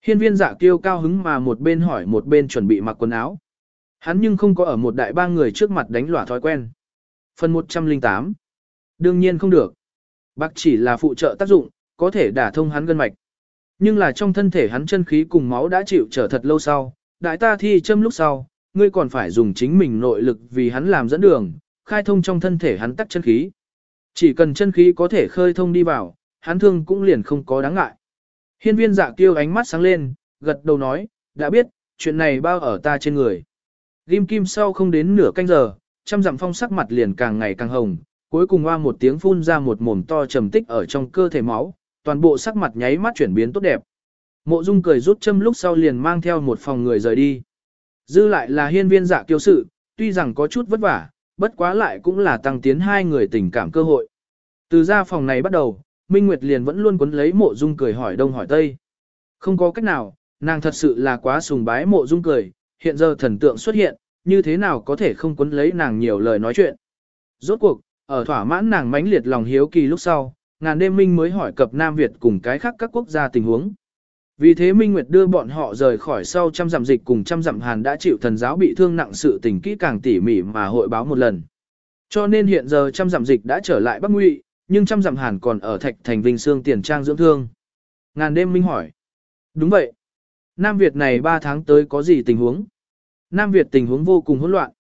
Hiên viên dạ kiêu cao hứng mà một bên hỏi một bên chuẩn bị mặc quần áo. Hắn nhưng không có ở một đại ba người trước mặt đánh lỏa thói quen. Phần 108 Đương nhiên không được. Bác chỉ là phụ trợ tác dụng, có thể đả thông hắn gân mạch. Nhưng là trong thân thể hắn chân khí cùng máu đã chịu trở thật lâu sau, đại ta thi châm lúc sau, ngươi còn phải dùng chính mình nội lực vì hắn làm dẫn đường, khai thông trong thân thể hắn tắc chân khí. Chỉ cần chân khí có thể khơi thông đi vào, hắn thương cũng liền không có đáng ngại. Hiên viên dạ kiêu ánh mắt sáng lên, gật đầu nói, đã biết, chuyện này bao ở ta trên người. Ghim kim sau không đến nửa canh giờ, trăm dặm phong sắc mặt liền càng ngày càng hồng, cuối cùng hoa một tiếng phun ra một mồm to trầm tích ở trong cơ thể máu, toàn bộ sắc mặt nháy mắt chuyển biến tốt đẹp. Mộ Dung cười rút châm lúc sau liền mang theo một phòng người rời đi. Dư lại là hiên viên dạ kiêu sự, tuy rằng có chút vất vả, bất quá lại cũng là tăng tiến hai người tình cảm cơ hội. Từ ra phòng này bắt đầu, Minh Nguyệt liền vẫn luôn quấn lấy mộ dung cười hỏi đông hỏi tây. Không có cách nào, nàng thật sự là quá sùng bái mộ dung cười, hiện giờ thần tượng xuất hiện, như thế nào có thể không quấn lấy nàng nhiều lời nói chuyện. Rốt cuộc, ở thỏa mãn nàng mãnh liệt lòng hiếu kỳ lúc sau, ngàn đêm Minh mới hỏi cập Nam Việt cùng cái khác các quốc gia tình huống. Vì thế Minh Nguyệt đưa bọn họ rời khỏi sau trăm dặm dịch cùng trăm dặm hàn đã chịu thần giáo bị thương nặng sự tình kỹ càng tỉ mỉ mà hội báo một lần. Cho nên hiện giờ trăm dặm dịch đã trở lại Bắc Ngụy, nhưng trăm dặm hàn còn ở thạch thành Vinh Sương tiền trang dưỡng thương. Ngàn đêm Minh hỏi. Đúng vậy. Nam Việt này 3 tháng tới có gì tình huống? Nam Việt tình huống vô cùng hỗn loạn.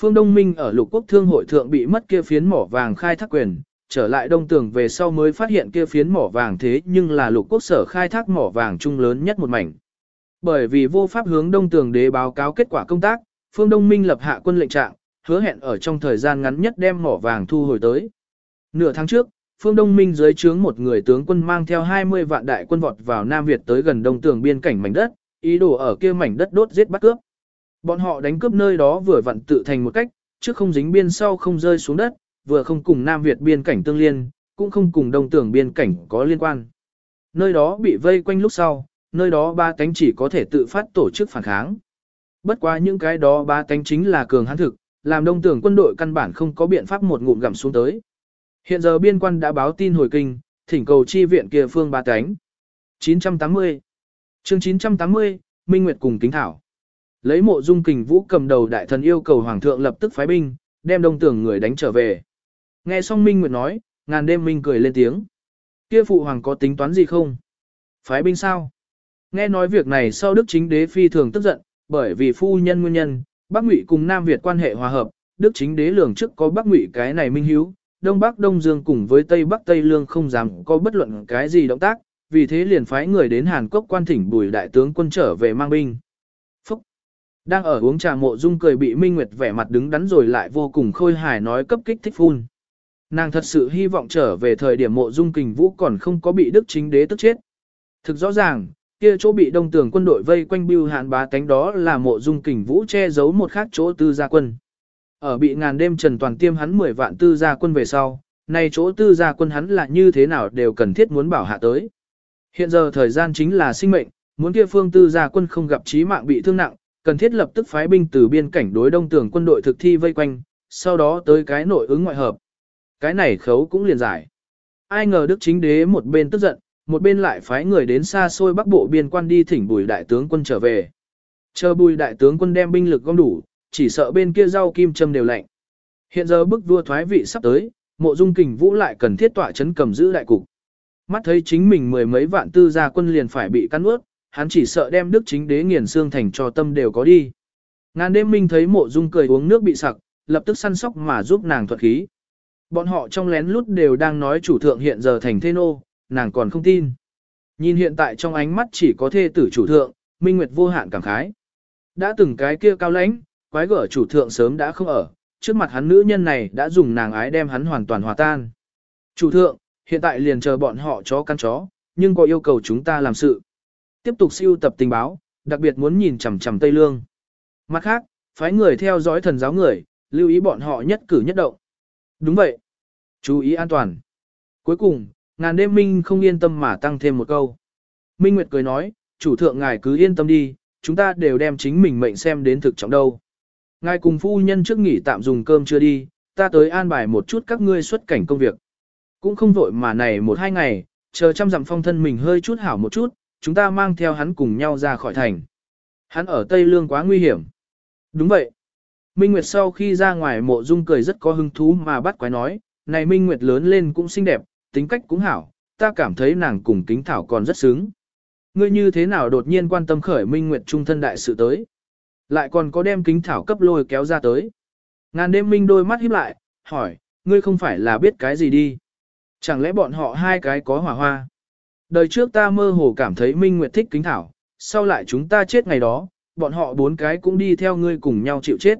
Phương Đông Minh ở lục quốc thương hội thượng bị mất kia phiến mỏ vàng khai thác quyền, trở lại đông tường về sau mới phát hiện kia phiến mỏ vàng thế nhưng là lục quốc sở khai thác mỏ vàng trung lớn nhất một mảnh. Bởi vì vô pháp hướng đông tường đế báo cáo kết quả công tác, Phương Đông Minh lập hạ quân lệnh trạng, hứa hẹn ở trong thời gian ngắn nhất đem mỏ vàng thu hồi tới. Nửa tháng trước, Phương Đông Minh dưới trướng một người tướng quân mang theo 20 vạn đại quân vọt vào Nam Việt tới gần đông tường biên cảnh mảnh đất, ý đồ ở kia mảnh đất đốt giết bắt cướp. Bọn họ đánh cướp nơi đó vừa vặn tự thành một cách, trước không dính biên sau không rơi xuống đất, vừa không cùng Nam Việt biên cảnh tương liên, cũng không cùng đông Tường biên cảnh có liên quan. Nơi đó bị vây quanh lúc sau, nơi đó ba cánh chỉ có thể tự phát tổ chức phản kháng. Bất quá những cái đó ba cánh chính là cường hãn thực, làm đông Tường quân đội căn bản không có biện pháp một ngụm gặm xuống tới. Hiện giờ biên quan đã báo tin hồi kinh, thỉnh cầu chi viện kia phương ba cánh. 980 chương 980, Minh Nguyệt cùng Kính Thảo. Lấy mộ dung kình vũ cầm đầu đại thần yêu cầu hoàng thượng lập tức phái binh, đem đông tưởng người đánh trở về. Nghe xong Minh Nguyệt nói, ngàn đêm Minh cười lên tiếng. Kia phụ hoàng có tính toán gì không? Phái binh sao? Nghe nói việc này sau Đức chính đế phi thường tức giận, bởi vì phu nhân nguyên nhân, Bắc Ngụy cùng Nam Việt quan hệ hòa hợp, Đức chính đế lường trước có Bắc Ngụy cái này minh hiếu, Đông Bắc Đông Dương cùng với Tây Bắc Tây Lương không dám có bất luận cái gì động tác, vì thế liền phái người đến Hàn Quốc quan thỉnh bùi đại tướng quân trở về mang binh. Phúc! Đang ở uống trà mộ dung cười bị Minh Nguyệt vẻ mặt đứng đắn rồi lại vô cùng khôi hài nói cấp kích thích phun. Nàng thật sự hy vọng trở về thời điểm mộ dung kình vũ còn không có bị đức chính đế tức chết. Thực rõ ràng, kia chỗ bị đông tường quân đội vây quanh bưu hạn bá tánh đó là mộ dung kình vũ che giấu một khác chỗ tư gia quân. Ở bị ngàn đêm trần toàn tiêm hắn 10 vạn tư gia quân về sau, nay chỗ tư gia quân hắn là như thế nào đều cần thiết muốn bảo hạ tới. Hiện giờ thời gian chính là sinh mệnh, muốn kia phương tư gia quân không gặp chí mạng bị thương nặng, cần thiết lập tức phái binh từ biên cảnh đối đông tường quân đội thực thi vây quanh, sau đó tới cái nội ứng ngoại hợp. Cái này khấu cũng liền giải. Ai ngờ đức chính đế một bên tức giận, một bên lại phái người đến xa xôi bắc bộ biên quan đi thỉnh bùi đại tướng quân trở về. Chờ bùi đại tướng quân đem binh lực gom đủ, chỉ sợ bên kia rau kim châm đều lạnh. Hiện giờ bức vua thoái vị sắp tới, mộ dung kình vũ lại cần thiết tỏa chấn cầm giữ đại cục. Mắt thấy chính mình mười mấy vạn tư gia quân liền phải bị cắn ướt, hắn chỉ sợ đem đức chính đế nghiền xương thành cho tâm đều có đi. Ngàn đêm minh thấy mộ dung cười uống nước bị sặc, lập tức săn sóc mà giúp nàng thuật khí. Bọn họ trong lén lút đều đang nói chủ thượng hiện giờ thành thế nô, nàng còn không tin. Nhìn hiện tại trong ánh mắt chỉ có thê tử chủ thượng, Minh Nguyệt vô hạn cảm khái. Đã từng cái kia cao lãnh, quái gở chủ thượng sớm đã không ở, trước mặt hắn nữ nhân này đã dùng nàng ái đem hắn hoàn toàn hòa tan. Chủ thượng, hiện tại liền chờ bọn họ chó căn chó, nhưng có yêu cầu chúng ta làm sự. Tiếp tục siêu tập tình báo, đặc biệt muốn nhìn chằm chằm Tây Lương. Mặt khác, phái người theo dõi thần giáo người, lưu ý bọn họ nhất cử nhất động. Đúng vậy. Chú ý an toàn. Cuối cùng, ngàn đêm Minh không yên tâm mà tăng thêm một câu. Minh Nguyệt cười nói, chủ thượng ngài cứ yên tâm đi, chúng ta đều đem chính mình mệnh xem đến thực trọng đâu. Ngài cùng phu nhân trước nghỉ tạm dùng cơm chưa đi, ta tới an bài một chút các ngươi xuất cảnh công việc. Cũng không vội mà này một hai ngày, chờ trăm dặm phong thân mình hơi chút hảo một chút, chúng ta mang theo hắn cùng nhau ra khỏi thành. Hắn ở Tây Lương quá nguy hiểm. Đúng vậy. Minh Nguyệt sau khi ra ngoài mộ dung cười rất có hứng thú mà bắt quái nói, này Minh Nguyệt lớn lên cũng xinh đẹp, tính cách cũng hảo, ta cảm thấy nàng cùng kính thảo còn rất sướng. Ngươi như thế nào đột nhiên quan tâm khởi Minh Nguyệt trung thân đại sự tới? Lại còn có đem kính thảo cấp lôi kéo ra tới. Ngàn đêm Minh đôi mắt híp lại, hỏi, ngươi không phải là biết cái gì đi? Chẳng lẽ bọn họ hai cái có hỏa hoa? Đời trước ta mơ hồ cảm thấy Minh Nguyệt thích kính thảo, sau lại chúng ta chết ngày đó, bọn họ bốn cái cũng đi theo ngươi cùng nhau chịu chết.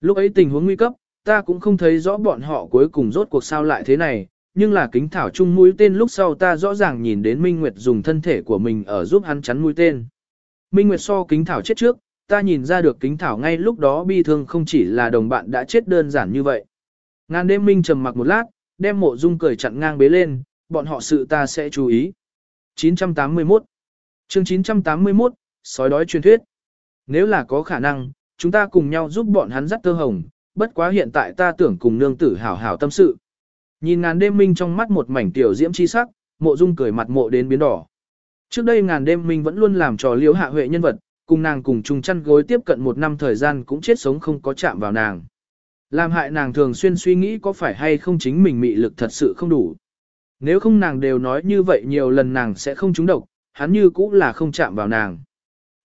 Lúc ấy tình huống nguy cấp, ta cũng không thấy rõ bọn họ cuối cùng rốt cuộc sao lại thế này, nhưng là kính thảo chung mũi tên lúc sau ta rõ ràng nhìn đến Minh Nguyệt dùng thân thể của mình ở giúp hắn chắn mũi tên. Minh Nguyệt so kính thảo chết trước, ta nhìn ra được kính thảo ngay lúc đó bi thương không chỉ là đồng bạn đã chết đơn giản như vậy. Ngàn đêm Minh trầm mặc một lát, đem mộ dung cười chặn ngang bế lên, bọn họ sự ta sẽ chú ý. 981 chương 981, sói đói truyền thuyết. Nếu là có khả năng, chúng ta cùng nhau giúp bọn hắn dắt tơ hồng, bất quá hiện tại ta tưởng cùng nương tử hảo hảo tâm sự. Nhìn ngàn đêm minh trong mắt một mảnh tiểu diễm chi sắc, mộ dung cười mặt mộ đến biến đỏ. Trước đây ngàn đêm minh vẫn luôn làm trò liếu hạ huệ nhân vật, cùng nàng cùng chung chăn gối tiếp cận một năm thời gian cũng chết sống không có chạm vào nàng. Làm hại nàng thường xuyên suy nghĩ có phải hay không chính mình mị lực thật sự không đủ. Nếu không nàng đều nói như vậy nhiều lần nàng sẽ không trúng độc, hắn như cũng là không chạm vào nàng.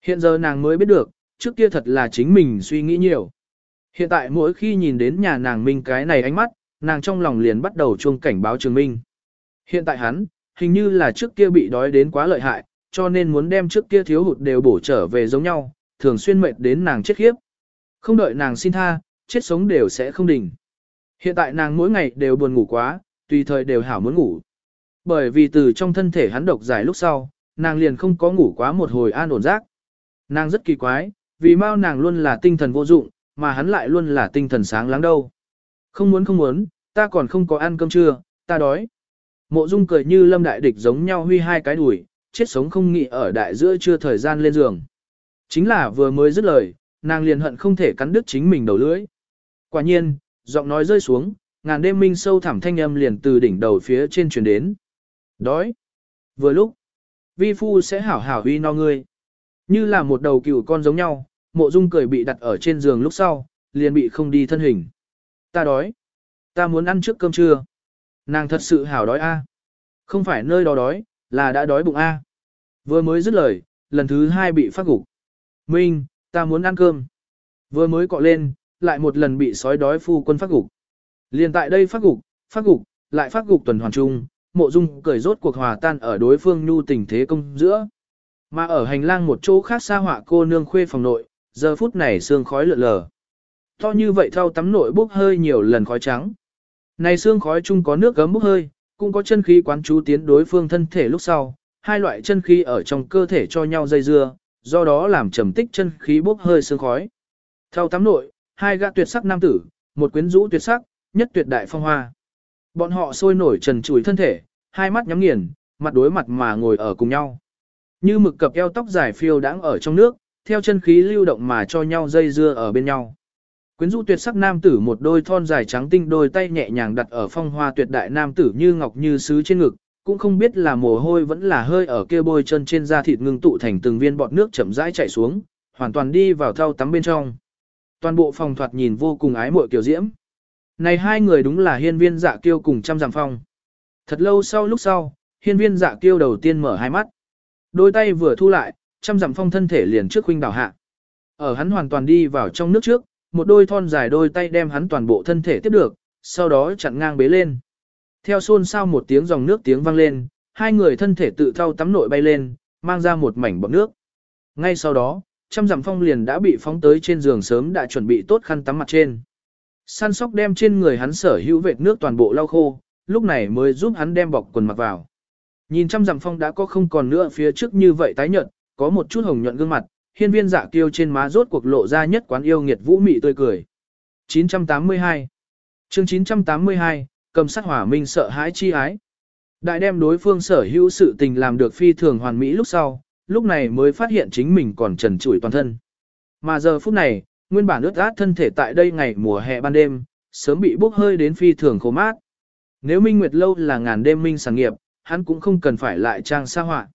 Hiện giờ nàng mới biết được, trước kia thật là chính mình suy nghĩ nhiều. Hiện tại mỗi khi nhìn đến nhà nàng Minh cái này ánh mắt, nàng trong lòng liền bắt đầu chuông cảnh báo Trường Minh. Hiện tại hắn, hình như là trước kia bị đói đến quá lợi hại, cho nên muốn đem trước kia thiếu hụt đều bổ trở về giống nhau, thường xuyên mệt đến nàng chết khiếp. Không đợi nàng xin tha, chết sống đều sẽ không đỉnh. Hiện tại nàng mỗi ngày đều buồn ngủ quá, tùy thời đều hảo muốn ngủ. Bởi vì từ trong thân thể hắn độc giải lúc sau, nàng liền không có ngủ quá một hồi an ổn giấc. Nàng rất kỳ quái, vì mau nàng luôn là tinh thần vô dụng, mà hắn lại luôn là tinh thần sáng láng đâu. Không muốn không muốn, ta còn không có ăn cơm trưa, ta đói. Mộ Dung cười như lâm đại địch giống nhau huy hai cái đùi, chết sống không nghĩ ở đại giữa chưa thời gian lên giường. Chính là vừa mới dứt lời, nàng liền hận không thể cắn đứt chính mình đầu lưỡi. Quả nhiên, giọng nói rơi xuống, ngàn đêm minh sâu thẳm thanh âm liền từ đỉnh đầu phía trên truyền đến. Đói. Vừa lúc, vi phu sẽ hảo hảo uy no ngươi. Như là một đầu cừu con giống nhau, mộ dung cười bị đặt ở trên giường lúc sau, liền bị không đi thân hình. Ta đói. Ta muốn ăn trước cơm trưa. Nàng thật sự hảo đói a. Không phải nơi đó đói, là đã đói bụng a. Vừa mới dứt lời, lần thứ hai bị phát gục. Minh, ta muốn ăn cơm. Vừa mới cọ lên, lại một lần bị sói đói phu quân phát gục. Liền tại đây phát gục, phát gục, lại phát gục tuần hoàn chung, mộ dung cởi rốt cuộc hòa tan ở đối phương nhu tình thế công giữa. Mà ở hành lang một chỗ khác xa họa cô nương khuê phòng nội, giờ phút này sương khói lượn lờ. To như vậy thao tắm nội bốc hơi nhiều lần khói trắng. Này sương khói chung có nước gấm bốc hơi, cũng có chân khí quán chú tiến đối phương thân thể lúc sau, hai loại chân khí ở trong cơ thể cho nhau dây dưa, do đó làm trầm tích chân khí bốc hơi sương khói. Thao tắm nội, hai gã tuyệt sắc nam tử, một quyến rũ tuyệt sắc, nhất tuyệt đại phong hoa. Bọn họ sôi nổi trần trụi thân thể, hai mắt nhắm nghiền, mặt đối mặt mà ngồi ở cùng nhau. Như mực cập eo tóc dài phiêu đãng ở trong nước, theo chân khí lưu động mà cho nhau dây dưa ở bên nhau. Quyến rũ tuyệt sắc nam tử một đôi thon dài trắng tinh đôi tay nhẹ nhàng đặt ở phong hoa tuyệt đại nam tử như ngọc như sứ trên ngực, cũng không biết là mồ hôi vẫn là hơi ở kia bôi chân trên da thịt ngưng tụ thành từng viên bọt nước chậm rãi chảy xuống, hoàn toàn đi vào thau tắm bên trong. Toàn bộ phòng thoạt nhìn vô cùng ái muội kiều diễm. Này hai người đúng là hiên viên dạ kiêu cùng trăm giảm phong. Thật lâu sau lúc sau, hiên viên dạ kiêu đầu tiên mở hai mắt. Đôi tay vừa thu lại, trăm giảm phong thân thể liền trước huynh đảo hạ. Ở hắn hoàn toàn đi vào trong nước trước, một đôi thon dài đôi tay đem hắn toàn bộ thân thể tiếp được, sau đó chặn ngang bế lên. Theo xôn xao một tiếng dòng nước tiếng vang lên, hai người thân thể tự thao tắm nội bay lên, mang ra một mảnh bọt nước. Ngay sau đó, trăm dặm phong liền đã bị phóng tới trên giường sớm đã chuẩn bị tốt khăn tắm mặt trên. Săn sóc đem trên người hắn sở hữu vệt nước toàn bộ lau khô, lúc này mới giúp hắn đem bọc quần mặc vào. Nhìn trăm dặm phong đã có không còn nữa phía trước như vậy tái nhợt, có một chút hồng nhuận gương mặt, hiên viên dạ kiêu trên má rốt cuộc lộ ra nhất quán yêu nghiệt vũ mị tươi cười. 982 chương 982, cầm sát hỏa minh sợ hãi chi ái. Đại đem đối phương sở hữu sự tình làm được phi thường hoàn mỹ lúc sau, lúc này mới phát hiện chính mình còn trần trụi toàn thân. Mà giờ phút này, nguyên bản ướt át thân thể tại đây ngày mùa hè ban đêm, sớm bị bốc hơi đến phi thường khô mát. Nếu Minh Nguyệt Lâu là ngàn đêm minh sản nghiệp, hắn cũng không cần phải lại trang xa họa.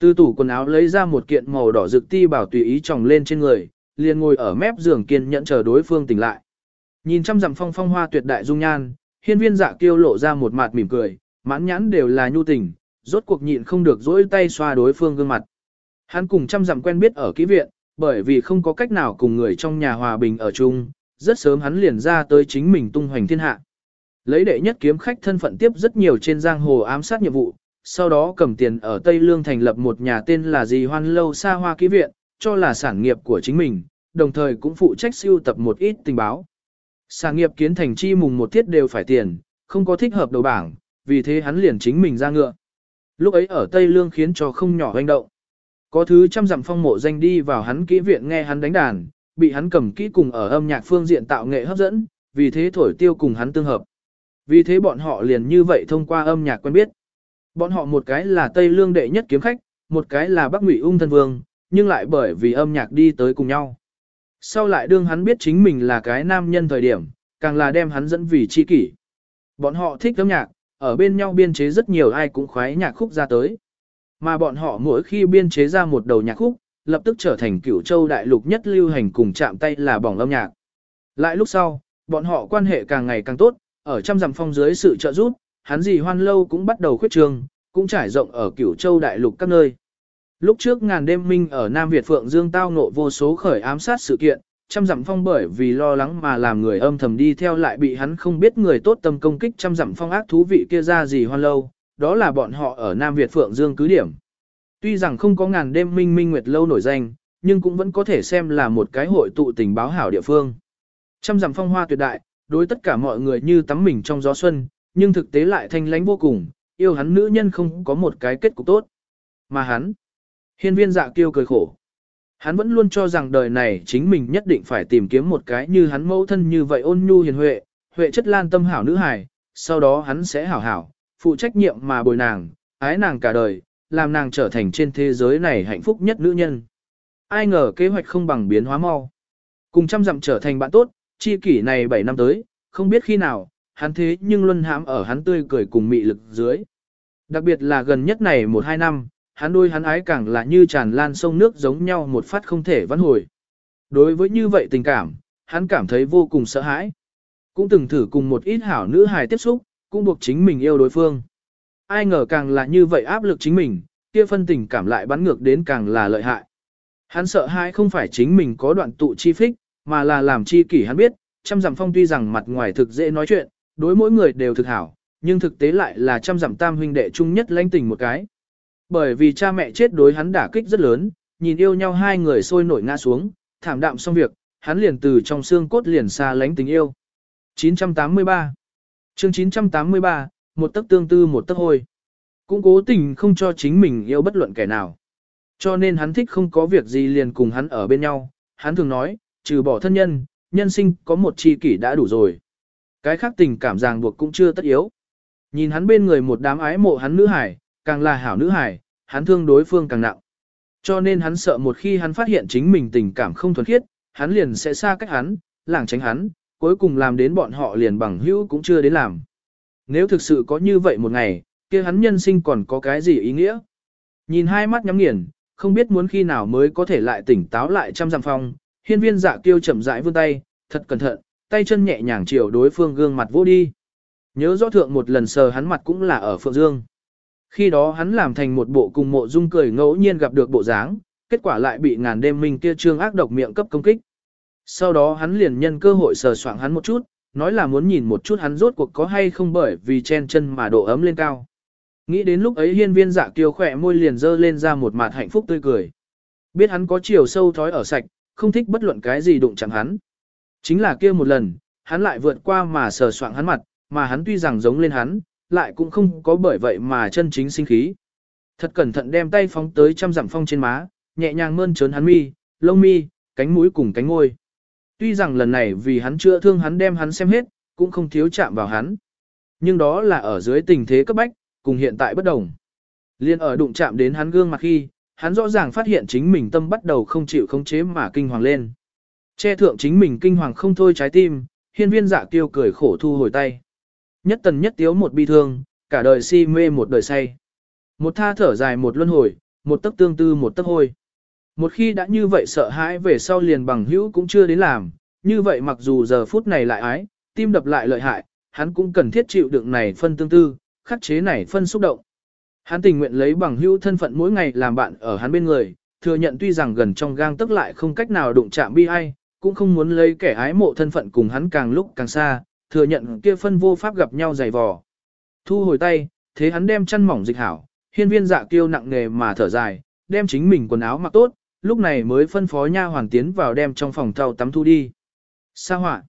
Từ tủ quần áo lấy ra một kiện màu đỏ rực ti bảo tùy ý tròng lên trên người, liền ngồi ở mép giường kiên nhẫn chờ đối phương tỉnh lại. Nhìn trăm dặm phong phong hoa tuyệt đại dung nhan, hiên viên dạ kiêu lộ ra một mặt mỉm cười, mãn nhãn đều là nhu tình, rốt cuộc nhịn không được dỗi tay xoa đối phương gương mặt. Hắn cùng trăm dặm quen biết ở ký viện, bởi vì không có cách nào cùng người trong nhà hòa bình ở chung, rất sớm hắn liền ra tới chính mình tung hoành thiên hạ. Lấy đệ nhất kiếm khách thân phận tiếp rất nhiều trên giang hồ ám sát nhiệm vụ, sau đó cầm tiền ở Tây Lương thành lập một nhà tên là gì hoan lâu xa hoa ký viện, cho là sản nghiệp của chính mình, đồng thời cũng phụ trách siêu tập một ít tình báo. Sản nghiệp kiến thành chi mùng một thiết đều phải tiền, không có thích hợp đầu bảng, vì thế hắn liền chính mình ra ngựa. Lúc ấy ở Tây Lương khiến cho không nhỏ hoành động. Có thứ trăm dặm phong mộ danh đi vào hắn kỹ viện nghe hắn đánh đàn, bị hắn cầm kỹ cùng ở âm nhạc phương diện tạo nghệ hấp dẫn, vì thế thổi tiêu cùng hắn tương hợp. Vì thế bọn họ liền như vậy thông qua âm nhạc quen biết. Bọn họ một cái là Tây Lương đệ nhất kiếm khách, một cái là Bắc Ngụy Ung thân vương, nhưng lại bởi vì âm nhạc đi tới cùng nhau. Sau lại đương hắn biết chính mình là cái nam nhân thời điểm, càng là đem hắn dẫn vì chi kỷ. Bọn họ thích âm nhạc, ở bên nhau biên chế rất nhiều ai cũng khoái nhạc khúc ra tới. Mà bọn họ mỗi khi biên chế ra một đầu nhạc khúc, lập tức trở thành cửu châu đại lục nhất lưu hành cùng chạm tay là bỏng âm nhạc. Lại lúc sau, bọn họ quan hệ càng ngày càng tốt, ở trăm dặm phong dưới sự trợ giúp, hắn gì hoan lâu cũng bắt đầu khuyết trường, cũng trải rộng ở cửu châu đại lục các nơi. Lúc trước ngàn đêm minh ở Nam Việt Phượng Dương tao ngộ vô số khởi ám sát sự kiện, trăm dặm phong bởi vì lo lắng mà làm người âm thầm đi theo lại bị hắn không biết người tốt tâm công kích trăm dặm phong ác thú vị kia ra gì hoan lâu, đó là bọn họ ở Nam Việt Phượng Dương cứ điểm. Tuy rằng không có ngàn đêm minh minh nguyệt lâu nổi danh, nhưng cũng vẫn có thể xem là một cái hội tụ tình báo hảo địa phương. Trăm dặm phong hoa tuyệt đại, đối tất cả mọi người như tắm mình trong gió xuân, nhưng thực tế lại thanh lánh vô cùng, yêu hắn nữ nhân không có một cái kết cục tốt. Mà hắn, hiên viên dạ kiêu cười khổ. Hắn vẫn luôn cho rằng đời này chính mình nhất định phải tìm kiếm một cái như hắn mẫu thân như vậy ôn nhu hiền huệ, huệ chất lan tâm hảo nữ hài, sau đó hắn sẽ hảo hảo, phụ trách nhiệm mà bồi nàng, ái nàng cả đời, làm nàng trở thành trên thế giới này hạnh phúc nhất nữ nhân. Ai ngờ kế hoạch không bằng biến hóa mau. Cùng trăm dặm trở thành bạn tốt, chi kỷ này 7 năm tới, không biết khi nào, hắn thế nhưng luân hãm ở hắn tươi cười cùng mị lực dưới. Đặc biệt là gần nhất này 1-2 năm, hắn đôi hắn ái càng là như tràn lan sông nước giống nhau một phát không thể vãn hồi. Đối với như vậy tình cảm, hắn cảm thấy vô cùng sợ hãi. Cũng từng thử cùng một ít hảo nữ hài tiếp xúc, cũng buộc chính mình yêu đối phương. Ai ngờ càng là như vậy áp lực chính mình, kia phân tình cảm lại bắn ngược đến càng là lợi hại. Hắn sợ hãi không phải chính mình có đoạn tụ chi phích, mà là làm chi kỷ hắn biết, trăm dặm phong tuy rằng mặt ngoài thực dễ nói chuyện, đối mỗi người đều thực hảo, nhưng thực tế lại là trăm dặm tam huynh đệ chung nhất lãnh tình một cái. Bởi vì cha mẹ chết đối hắn đả kích rất lớn, nhìn yêu nhau hai người sôi nổi ngã xuống, thảm đạm xong việc, hắn liền từ trong xương cốt liền xa lánh tình yêu. 983 chương 983, một tấc tương tư một tấc hôi. Cũng cố tình không cho chính mình yêu bất luận kẻ nào. Cho nên hắn thích không có việc gì liền cùng hắn ở bên nhau. Hắn thường nói, trừ bỏ thân nhân, nhân sinh có một chi kỷ đã đủ rồi. Cái khác tình cảm ràng buộc cũng chưa tất yếu. Nhìn hắn bên người một đám ái mộ hắn nữ hải, càng là hảo nữ hải, hắn thương đối phương càng nặng. Cho nên hắn sợ một khi hắn phát hiện chính mình tình cảm không thuần khiết, hắn liền sẽ xa cách hắn, lảng tránh hắn, cuối cùng làm đến bọn họ liền bằng hữu cũng chưa đến làm. Nếu thực sự có như vậy một ngày, kia hắn nhân sinh còn có cái gì ý nghĩa? Nhìn hai mắt nhắm nghiền, không biết muốn khi nào mới có thể lại tỉnh táo lại trăm dặm phong, hiên viên dạ kiêu chậm rãi vươn tay, thật cẩn thận, tay chân nhẹ nhàng chiều đối phương gương mặt vô đi. Nhớ rõ thượng một lần sờ hắn mặt cũng là ở Phượng Dương. Khi đó hắn làm thành một bộ cùng mộ dung cười ngẫu nhiên gặp được bộ dáng, kết quả lại bị ngàn đêm minh kia trương ác độc miệng cấp công kích. Sau đó hắn liền nhân cơ hội sờ soạng hắn một chút, nói là muốn nhìn một chút hắn rốt cuộc có hay không bởi vì chen chân mà độ ấm lên cao. Nghĩ đến lúc ấy hiên viên dạ kiêu khỏe môi liền dơ lên ra một mặt hạnh phúc tươi cười. Biết hắn có chiều sâu thói ở sạch, không thích bất luận cái gì đụng chẳng hắn. Chính là kia một lần, hắn lại vượt qua mà sờ soạng hắn mặt, mà hắn tuy rằng giống lên hắn, lại cũng không có bởi vậy mà chân chính sinh khí. Thật cẩn thận đem tay phóng tới trăm dặm phong trên má, nhẹ nhàng mơn trớn hắn mi, lông mi, cánh mũi cùng cánh ngôi. Tuy rằng lần này vì hắn chữa thương hắn đem hắn xem hết, cũng không thiếu chạm vào hắn. Nhưng đó là ở dưới tình thế cấp bách, cùng hiện tại bất đồng. Liên ở đụng chạm đến hắn gương mặt khi, hắn rõ ràng phát hiện chính mình tâm bắt đầu không chịu khống chế mà kinh hoàng lên. Che thượng chính mình kinh hoàng không thôi trái tim, hiên viên dạ kiêu cười khổ thu hồi tay. Nhất tần nhất tiếu một bi thương, cả đời si mê một đời say. Một tha thở dài một luân hồi, một tấc tương tư một tấc hôi. Một khi đã như vậy sợ hãi về sau liền bằng hữu cũng chưa đến làm, như vậy mặc dù giờ phút này lại ái, tim đập lại lợi hại, hắn cũng cần thiết chịu đựng này phân tương tư, khắc chế này phân xúc động. Hắn tình nguyện lấy bằng hữu thân phận mỗi ngày làm bạn ở hắn bên người, thừa nhận tuy rằng gần trong gang tức lại không cách nào đụng chạm bi ai, cũng không muốn lấy kẻ ái mộ thân phận cùng hắn càng lúc càng xa, thừa nhận kia phân vô pháp gặp nhau dày vò. Thu hồi tay, thế hắn đem chăn mỏng dịch hảo, hiên viên dạ kiêu nặng nghề mà thở dài, đem chính mình quần áo mặc tốt, lúc này mới phân phó nha hoàn tiến vào đem trong phòng thau tắm thu đi. Sa họa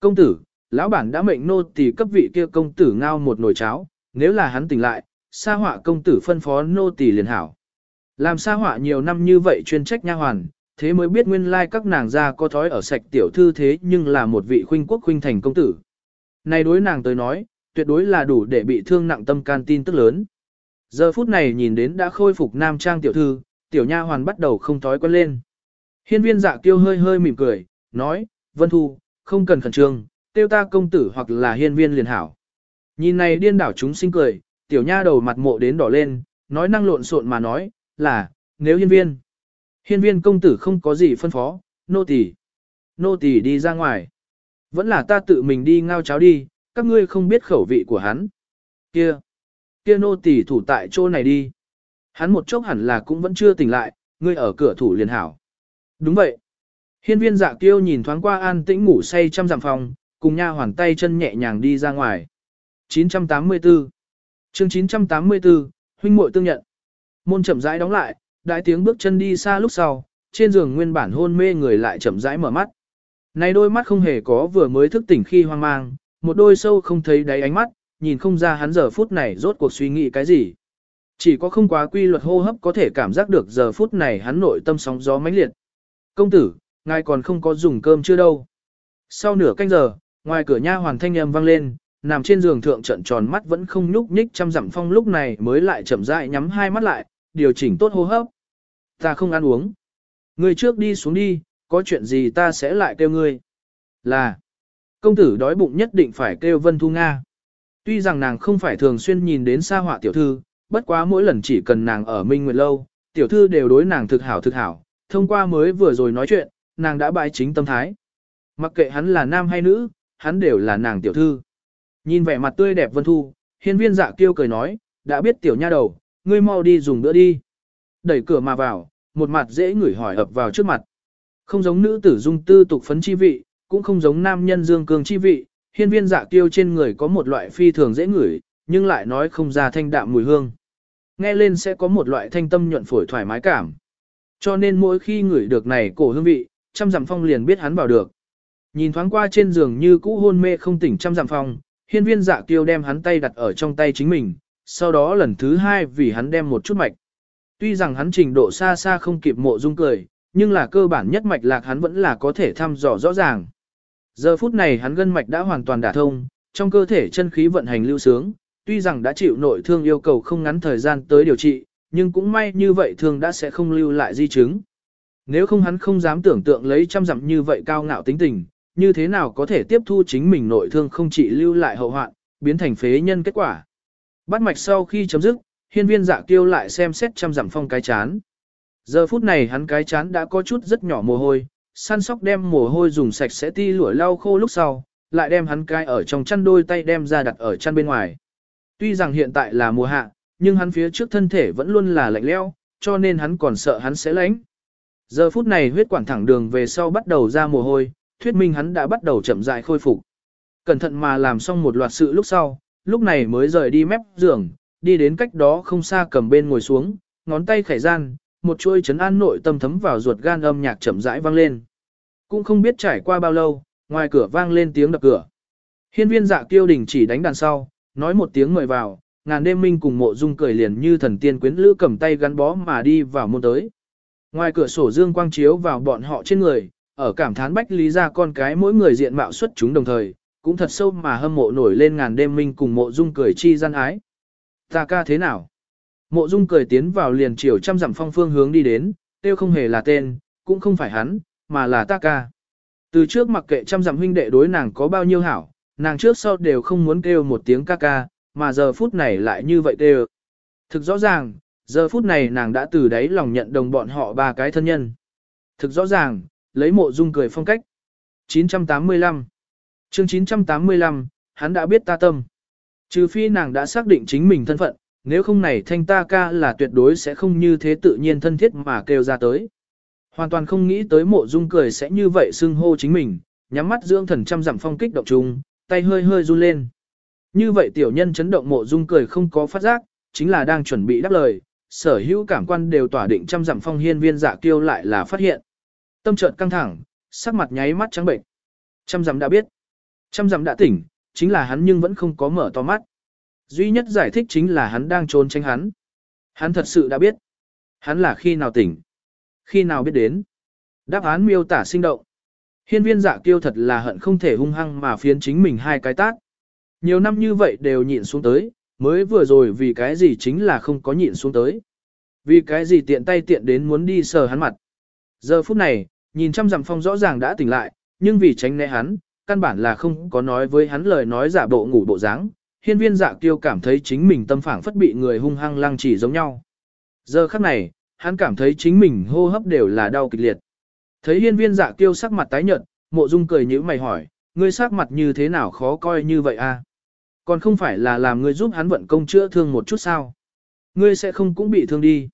Công tử, lão bản đã mệnh nô tỳ cấp vị kia công tử ngao một nồi cháo, nếu là hắn tỉnh lại, sa họa công tử phân phó nô tỳ liền hảo. Làm sa họa nhiều năm như vậy chuyên trách nha hoàn, thế mới biết nguyên lai các nàng gia có thói ở sạch tiểu thư thế nhưng là một vị khuynh quốc khuynh thành công tử. Này đối nàng tới nói, tuyệt đối là đủ để bị thương nặng tâm can tin tức lớn. Giờ phút này nhìn đến đã khôi phục nam trang tiểu thư, tiểu nha hoàn bắt đầu không thói quen lên. Hiên viên dạ kiêu hơi hơi mỉm cười, nói, Vân Thu, không cần khẩn trương, tiêu ta công tử hoặc là hiên viên liền hảo. Nhìn này điên đảo chúng sinh cười, tiểu nha đầu mặt mộ đến đỏ lên, nói năng lộn xộn mà nói, là, nếu hiên viên. Hiên viên công tử không có gì phân phó, nô tỳ, Nô tỳ đi ra ngoài. Vẫn là ta tự mình đi ngao cháo đi, các ngươi không biết khẩu vị của hắn. Kia, kia nô tỳ thủ tại chỗ này đi. Hắn một chốc hẳn là cũng vẫn chưa tỉnh lại, ngươi ở cửa thủ liền hảo. Đúng vậy. Hiên viên dạ kiêu nhìn thoáng qua an tĩnh ngủ say trăm dặm phòng, cùng nha hoàn tay chân nhẹ nhàng đi ra ngoài. 984 chương 984, huynh muội tương nhận. Môn chậm rãi đóng lại, đại tiếng bước chân đi xa lúc sau, trên giường nguyên bản hôn mê người lại chậm rãi mở mắt. Này đôi mắt không hề có vừa mới thức tỉnh khi hoang mang, một đôi sâu không thấy đáy ánh mắt, nhìn không ra hắn giờ phút này rốt cuộc suy nghĩ cái gì. Chỉ có không quá quy luật hô hấp có thể cảm giác được giờ phút này hắn nội tâm sóng gió mãnh liệt. Công tử, ngài còn không có dùng cơm chưa đâu. Sau nửa canh giờ, ngoài cửa nha hoàn thanh âm vang lên, nằm trên giường thượng trận tròn mắt vẫn không nhúc nhích chăm dặm phong lúc này mới lại chậm rãi nhắm hai mắt lại, điều chỉnh tốt hô hấp. Ta không ăn uống. Ngươi trước đi xuống đi, có chuyện gì ta sẽ lại kêu ngươi. Là, công tử đói bụng nhất định phải kêu Vân Thu Nga. Tuy rằng nàng không phải thường xuyên nhìn đến xa họa tiểu thư, bất quá mỗi lần chỉ cần nàng ở Minh Nguyệt Lâu, tiểu thư đều đối nàng thực hảo thực hảo, thông qua mới vừa rồi nói chuyện, nàng đã bại chính tâm thái. Mặc kệ hắn là nam hay nữ, hắn đều là nàng tiểu thư. Nhìn vẻ mặt tươi đẹp Vân Thu, hiên viên dạ kiêu cười nói, đã biết tiểu nha đầu, ngươi mau đi dùng bữa đi. Đẩy cửa mà vào, một mặt dễ ngửi hỏi ập vào trước mặt. Không giống nữ tử dung tư tục phấn chi vị, cũng không giống nam nhân dương cường chi vị, hiên viên dạ Tiêu trên người có một loại phi thường dễ ngửi, nhưng lại nói không ra thanh đạm mùi hương. Nghe lên sẽ có một loại thanh tâm nhuận phổi thoải mái cảm. Cho nên mỗi khi ngửi được này cổ hương vị, trăm dặm phong liền biết hắn vào được. Nhìn thoáng qua trên giường như cũ hôn mê không tỉnh trăm dặm phong, hiên viên dạ Tiêu đem hắn tay đặt ở trong tay chính mình, sau đó lần thứ hai vì hắn đem một chút mạch. Tuy rằng hắn trình độ xa xa không kịp mộ dung cười, nhưng là cơ bản nhất mạch lạc hắn vẫn là có thể thăm dò rõ ràng. Giờ phút này hắn gân mạch đã hoàn toàn đả thông, trong cơ thể chân khí vận hành lưu sướng, tuy rằng đã chịu nội thương yêu cầu không ngắn thời gian tới điều trị, nhưng cũng may như vậy thương đã sẽ không lưu lại di chứng. Nếu không hắn không dám tưởng tượng lấy trăm dặm như vậy cao ngạo tính tình, như thế nào có thể tiếp thu chính mình nội thương không chỉ lưu lại hậu hoạn, biến thành phế nhân kết quả. Bắt mạch sau khi chấm dứt, hiên viên dạ kiêu lại xem xét trăm dặm phong cái chán. Giờ phút này hắn cái chán đã có chút rất nhỏ mồ hôi, săn sóc đem mồ hôi dùng sạch sẽ ti lũa lau khô lúc sau, lại đem hắn cái ở trong chăn đôi tay đem ra đặt ở chăn bên ngoài. Tuy rằng hiện tại là mùa hạ, nhưng hắn phía trước thân thể vẫn luôn là lạnh lẽo, cho nên hắn còn sợ hắn sẽ lạnh. Giờ phút này huyết quản thẳng đường về sau bắt đầu ra mồ hôi, thuyết minh hắn đã bắt đầu chậm rãi khôi phục. Cẩn thận mà làm xong một loạt sự lúc sau, lúc này mới rời đi mép giường, đi đến cách đó không xa cầm bên ngồi xuống, ngón tay khải gian, một chuôi chấn an nội tâm thấm vào ruột gan âm nhạc chậm rãi vang lên. Cũng không biết trải qua bao lâu, ngoài cửa vang lên tiếng đập cửa. Hiên viên dạ kiêu đình chỉ đánh đàn sau, nói một tiếng mời vào, ngàn đêm minh cùng mộ dung cười liền như thần tiên quyến lữ cầm tay gắn bó mà đi vào môn tới. Ngoài cửa sổ dương quang chiếu vào bọn họ trên người, ở cảm thán bách lý ra con cái mỗi người diện mạo xuất chúng đồng thời, cũng thật sâu mà hâm mộ nổi lên ngàn đêm minh cùng mộ dung cười chi gian ái. Ta ca thế nào? Mộ dung cười tiến vào liền chiều trăm dặm phong phương hướng đi đến, tiêu không hề là tên, cũng không phải hắn, mà là ta ca. Từ trước mặc kệ trăm dặm huynh đệ đối nàng có bao nhiêu hảo, nàng trước sau đều không muốn kêu một tiếng ca ca, mà giờ phút này lại như vậy kêu. Thực rõ ràng, giờ phút này nàng đã từ đấy lòng nhận đồng bọn họ ba cái thân nhân. Thực rõ ràng, lấy mộ dung cười phong cách. 985 chương 985, hắn đã biết ta tâm. Trừ phi nàng đã xác định chính mình thân phận, nếu không này thanh ta ca là tuyệt đối sẽ không như thế tự nhiên thân thiết mà kêu ra tới. Hoàn toàn không nghĩ tới mộ dung cười sẽ như vậy xưng hô chính mình, nhắm mắt dưỡng thần trăm dặm phong kích động trùng, tay hơi hơi run lên. Như vậy tiểu nhân chấn động mộ dung cười không có phát giác, chính là đang chuẩn bị đáp lời, sở hữu cảm quan đều tỏa định trăm dặm phong hiên viên dạ kiêu lại là phát hiện. Tâm chợt căng thẳng, sắc mặt nháy mắt trắng bệnh. Trăm dặm đã biết. Trăm dặm đã tỉnh, chính là hắn nhưng vẫn không có mở to mắt. Duy nhất giải thích chính là hắn đang trốn tránh hắn. Hắn thật sự đã biết. Hắn là khi nào tỉnh. Khi nào biết đến. Đáp án miêu tả sinh động. Hiên viên dạ kiêu thật là hận không thể hung hăng mà phiến chính mình hai cái tát. Nhiều năm như vậy đều nhịn xuống tới, mới vừa rồi vì cái gì chính là không có nhịn xuống tới. Vì cái gì tiện tay tiện đến muốn đi sờ hắn mặt. Giờ phút này, nhìn trăm dặm phong rõ ràng đã tỉnh lại, nhưng vì tránh né hắn, căn bản là không có nói với hắn lời nói giả bộ ngủ bộ dáng. Hiên viên dạ kiêu cảm thấy chính mình tâm phảng phất bị người hung hăng lăng chỉ giống nhau. Giờ khắc này, hắn cảm thấy chính mình hô hấp đều là đau kịch liệt. Thấy hiên viên dạ kiêu sắc mặt tái nhợt, mộ dung cười nhíu mày hỏi, ngươi sắc mặt như thế nào khó coi như vậy a? Còn không phải là làm ngươi giúp hắn vận công chữa thương một chút sao? Ngươi sẽ không cũng bị thương đi.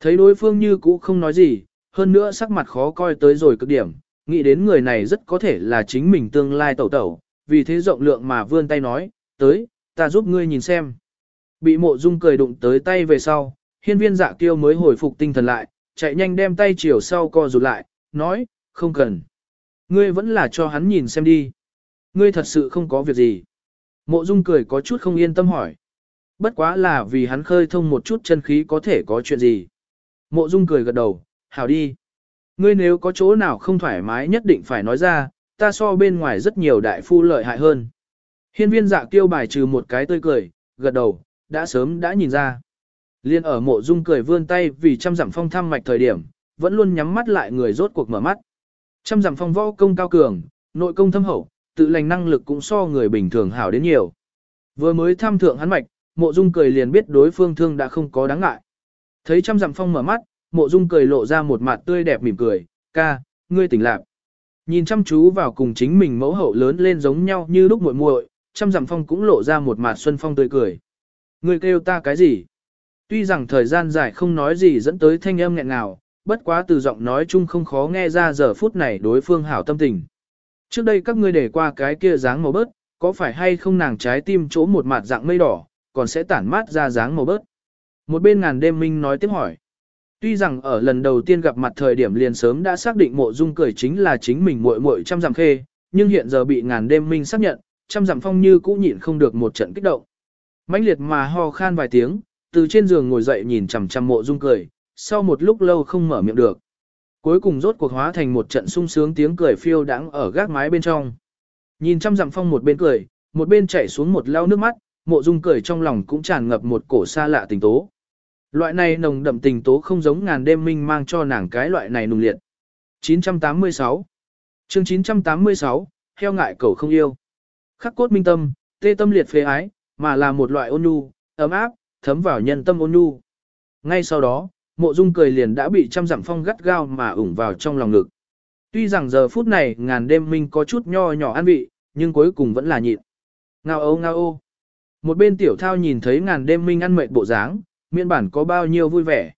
Thấy đối phương như cũ không nói gì, hơn nữa sắc mặt khó coi tới rồi cực điểm, nghĩ đến người này rất có thể là chính mình tương lai tẩu tẩu, vì thế rộng lượng mà vươn tay nói, tới, ta giúp ngươi nhìn xem. Bị mộ dung cười đụng tới tay về sau, hiên viên dạ kiêu mới hồi phục tinh thần lại, chạy nhanh đem tay chiều sau co rụt lại, nói, không cần. Ngươi vẫn là cho hắn nhìn xem đi. Ngươi thật sự không có việc gì. Mộ dung cười có chút không yên tâm hỏi. Bất quá là vì hắn khơi thông một chút chân khí có thể có chuyện gì. Mộ dung cười gật đầu, hảo đi. Ngươi nếu có chỗ nào không thoải mái nhất định phải nói ra, ta so bên ngoài rất nhiều đại phu lợi hại hơn. Hiên viên dạ kiêu bài trừ một cái tươi cười, gật đầu, đã sớm đã nhìn ra. Liên ở mộ dung cười vươn tay vì trăm dặm phong thăm mạch thời điểm, vẫn luôn nhắm mắt lại người rốt cuộc mở mắt. Trăm dặm phong võ công cao cường, nội công thâm hậu, tự lành năng lực cũng so người bình thường hảo đến nhiều. Vừa mới thăm thượng hắn mạch, mộ dung cười liền biết đối phương thương đã không có đáng ngại. Thấy trăm dặm phong mở mắt, mộ dung cười lộ ra một mặt tươi đẹp mỉm cười, ca, ngươi tỉnh lạc. Nhìn chăm chú vào cùng chính mình mẫu hậu lớn lên giống nhau như lúc muội muội, trăm dặm phong cũng lộ ra một mặt xuân phong tươi cười. Ngươi kêu ta cái gì? Tuy rằng thời gian dài không nói gì dẫn tới thanh âm nghẹn ngào, bất quá từ giọng nói chung không khó nghe ra giờ phút này đối phương hảo tâm tình. Trước đây các ngươi để qua cái kia dáng màu bớt, có phải hay không nàng trái tim chỗ một mặt dạng mây đỏ, còn sẽ tản mát ra dáng màu bớt. Một bên ngàn đêm minh nói tiếp hỏi. Tuy rằng ở lần đầu tiên gặp mặt thời điểm liền sớm đã xác định mộ dung cười chính là chính mình muội muội trăm dặm khê, nhưng hiện giờ bị ngàn đêm minh xác nhận, trăm dặm phong như cũ nhịn không được một trận kích động. mãnh liệt mà ho khan vài tiếng, từ trên giường ngồi dậy nhìn chằm chằm mộ dung cười, sau một lúc lâu không mở miệng được. Cuối cùng rốt cuộc hóa thành một trận sung sướng tiếng cười phiêu đãng ở gác mái bên trong. Nhìn trăm dặm phong một bên cười, một bên chảy xuống một lau nước mắt, mộ dung cười trong lòng cũng tràn ngập một cổ xa lạ tình tố. Loại này nồng đậm tình tố không giống ngàn đêm minh mang cho nàng cái loại này nùng liệt. 986 chương 986, heo ngại cầu không yêu. Khắc cốt minh tâm, tê tâm liệt phế ái, mà là một loại ôn nhu, ấm áp, thấm vào nhân tâm ôn nhu. Ngay sau đó, mộ dung cười liền đã bị trăm dặm phong gắt gao mà ủng vào trong lòng ngực. Tuy rằng giờ phút này ngàn đêm minh có chút nho nhỏ an vị, nhưng cuối cùng vẫn là nhịn. Ngao ô ngao ô. Một bên tiểu thao nhìn thấy ngàn đêm minh ăn mệt bộ dáng, miễn bản có bao nhiêu vui vẻ.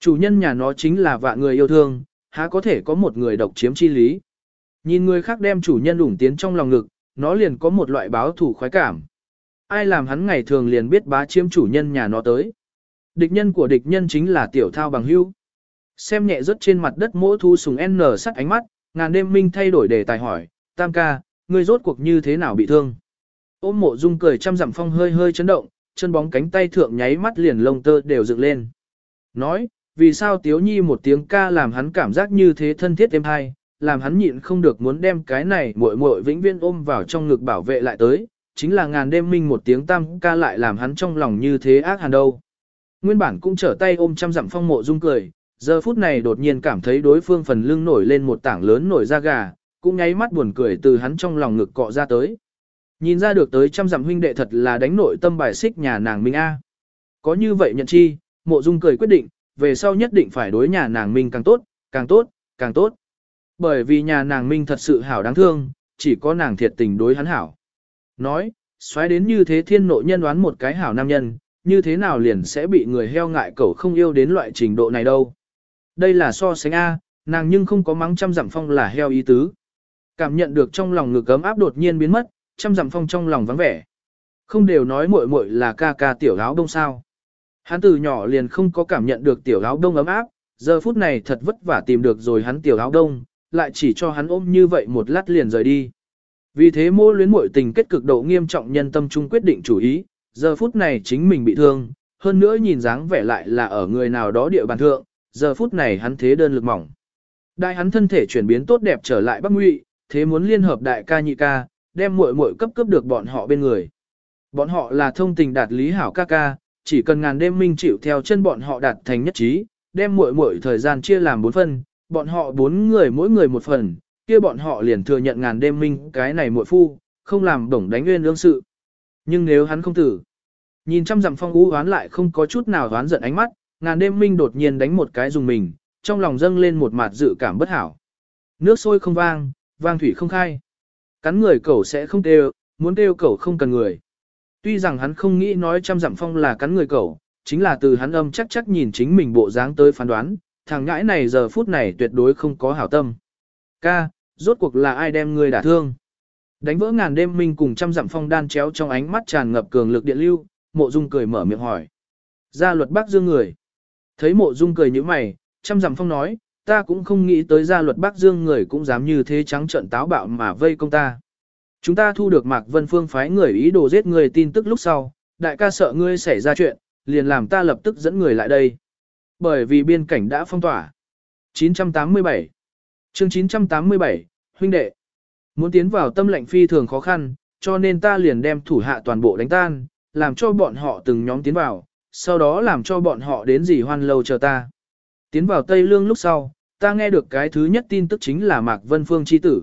Chủ nhân nhà nó chính là vạn người yêu thương, há có thể có một người độc chiếm chi lý. Nhìn người khác đem chủ nhân ủng tiến trong lòng ngực, nó liền có một loại báo thủ khoái cảm. Ai làm hắn ngày thường liền biết bá chiếm chủ nhân nhà nó tới. Địch nhân của địch nhân chính là tiểu thao bằng hưu. Xem nhẹ rất trên mặt đất mỗi thu sùng N sắt ánh mắt, ngàn đêm minh thay đổi đề tài hỏi, tam ca, ngươi rốt cuộc như thế nào bị thương? Ôm mộ dung cười trăm dặm phong hơi hơi chấn động, chân bóng cánh tay thượng nháy mắt liền lông tơ đều dựng lên. Nói, vì sao tiếu nhi một tiếng ca làm hắn cảm giác như thế thân thiết êm hay, làm hắn nhịn không được muốn đem cái này muội muội vĩnh viên ôm vào trong ngực bảo vệ lại tới, chính là ngàn đêm minh một tiếng tam ca lại làm hắn trong lòng như thế ác hàn đâu. Nguyên bản cũng trở tay ôm trăm dặm phong mộ dung cười, giờ phút này đột nhiên cảm thấy đối phương phần lưng nổi lên một tảng lớn nổi da gà, cũng nháy mắt buồn cười từ hắn trong lòng ngực cọ ra tới. Nhìn ra được tới trăm dặm huynh đệ thật là đánh nội tâm bài xích nhà nàng Minh A. Có như vậy nhận chi, mộ dung cười quyết định, về sau nhất định phải đối nhà nàng Minh càng tốt, càng tốt, càng tốt. Bởi vì nhà nàng Minh thật sự hảo đáng thương, chỉ có nàng thiệt tình đối hắn hảo. Nói, xoáy đến như thế thiên nội nhân đoán một cái hảo nam nhân, như thế nào liền sẽ bị người heo ngại cẩu không yêu đến loại trình độ này đâu. Đây là so sánh A, nàng nhưng không có mắng trăm dặm phong là heo ý tứ. Cảm nhận được trong lòng ngực ấm áp đột nhiên biến mất, trăm dặm phong trong lòng vắng vẻ. Không đều nói muội muội là ca ca tiểu áo đông sao. Hắn từ nhỏ liền không có cảm nhận được tiểu áo đông ấm áp, giờ phút này thật vất vả tìm được rồi hắn tiểu áo đông, lại chỉ cho hắn ôm như vậy một lát liền rời đi. Vì thế mô luyến muội tình kết cực độ nghiêm trọng nhân tâm trung quyết định chủ ý, giờ phút này chính mình bị thương, hơn nữa nhìn dáng vẻ lại là ở người nào đó địa bàn thượng, giờ phút này hắn thế đơn lực mỏng. Đại hắn thân thể chuyển biến tốt đẹp trở lại Bắc Ngụy, thế muốn liên hợp đại ca nhị ca, đem muội muội cấp cấp được bọn họ bên người. Bọn họ là thông tình đạt lý hảo ca ca, chỉ cần ngàn đêm minh chịu theo chân bọn họ đạt thành nhất trí, đem muội muội thời gian chia làm bốn phần, bọn họ bốn người mỗi người một phần, kia bọn họ liền thừa nhận ngàn đêm minh cái này muội phu, không làm bổng đánh nguyên lương sự. Nhưng nếu hắn không tử, nhìn trăm dặm phong ú hoán lại không có chút nào hoán giận ánh mắt, ngàn đêm minh đột nhiên đánh một cái dùng mình, trong lòng dâng lên một mặt dự cảm bất hảo. Nước sôi không vang, vang thủy không khai. Cắn người cẩu sẽ không kêu, muốn kêu cẩu không cần người. Tuy rằng hắn không nghĩ nói trăm dặm phong là cắn người cẩu, chính là từ hắn âm chắc chắc nhìn chính mình bộ dáng tới phán đoán, thằng ngãi này giờ phút này tuyệt đối không có hảo tâm. Ca, rốt cuộc là ai đem người đả thương? Đánh vỡ ngàn đêm minh cùng trăm dặm phong đan chéo trong ánh mắt tràn ngập cường lực điện lưu, mộ dung cười mở miệng hỏi. Gia luật bác dương người. Thấy mộ dung cười như mày, trăm dặm phong nói, ta cũng không nghĩ tới gia luật bắc dương người cũng dám như thế trắng trợn táo bạo mà vây công ta. Chúng ta thu được Mạc Vân Phương phái người ý đồ giết người tin tức lúc sau, đại ca sợ ngươi xảy ra chuyện, liền làm ta lập tức dẫn người lại đây. Bởi vì biên cảnh đã phong tỏa. 987 chương 987, huynh đệ. Muốn tiến vào tâm lệnh phi thường khó khăn, cho nên ta liền đem thủ hạ toàn bộ đánh tan, làm cho bọn họ từng nhóm tiến vào, sau đó làm cho bọn họ đến dì hoan lâu chờ ta. Tiến vào Tây Lương lúc sau, ta nghe được cái thứ nhất tin tức chính là Mạc Vân Phương chi tử.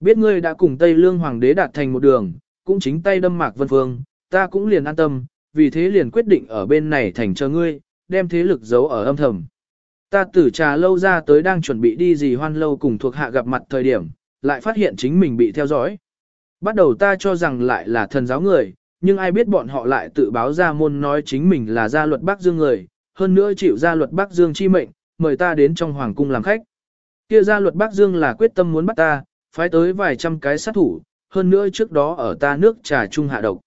Biết ngươi đã cùng Tây Lương Hoàng đế đạt thành một đường, cũng chính tay đâm Mạc Vân Phương, ta cũng liền an tâm, vì thế liền quyết định ở bên này thành chờ ngươi, đem thế lực giấu ở âm thầm. Ta tử trà lâu ra tới đang chuẩn bị đi gì hoan lâu cùng thuộc hạ gặp mặt thời điểm, lại phát hiện chính mình bị theo dõi. Bắt đầu ta cho rằng lại là thần giáo người, nhưng ai biết bọn họ lại tự báo ra môn nói chính mình là gia luật Bắc Dương người, hơn nữa chịu gia luật Bắc Dương chi mệnh, mời ta đến trong hoàng cung làm khách. Kia gia luật Bắc Dương là quyết tâm muốn bắt ta, phái tới vài trăm cái sát thủ, hơn nữa trước đó ở ta nước trà trung hạ độc.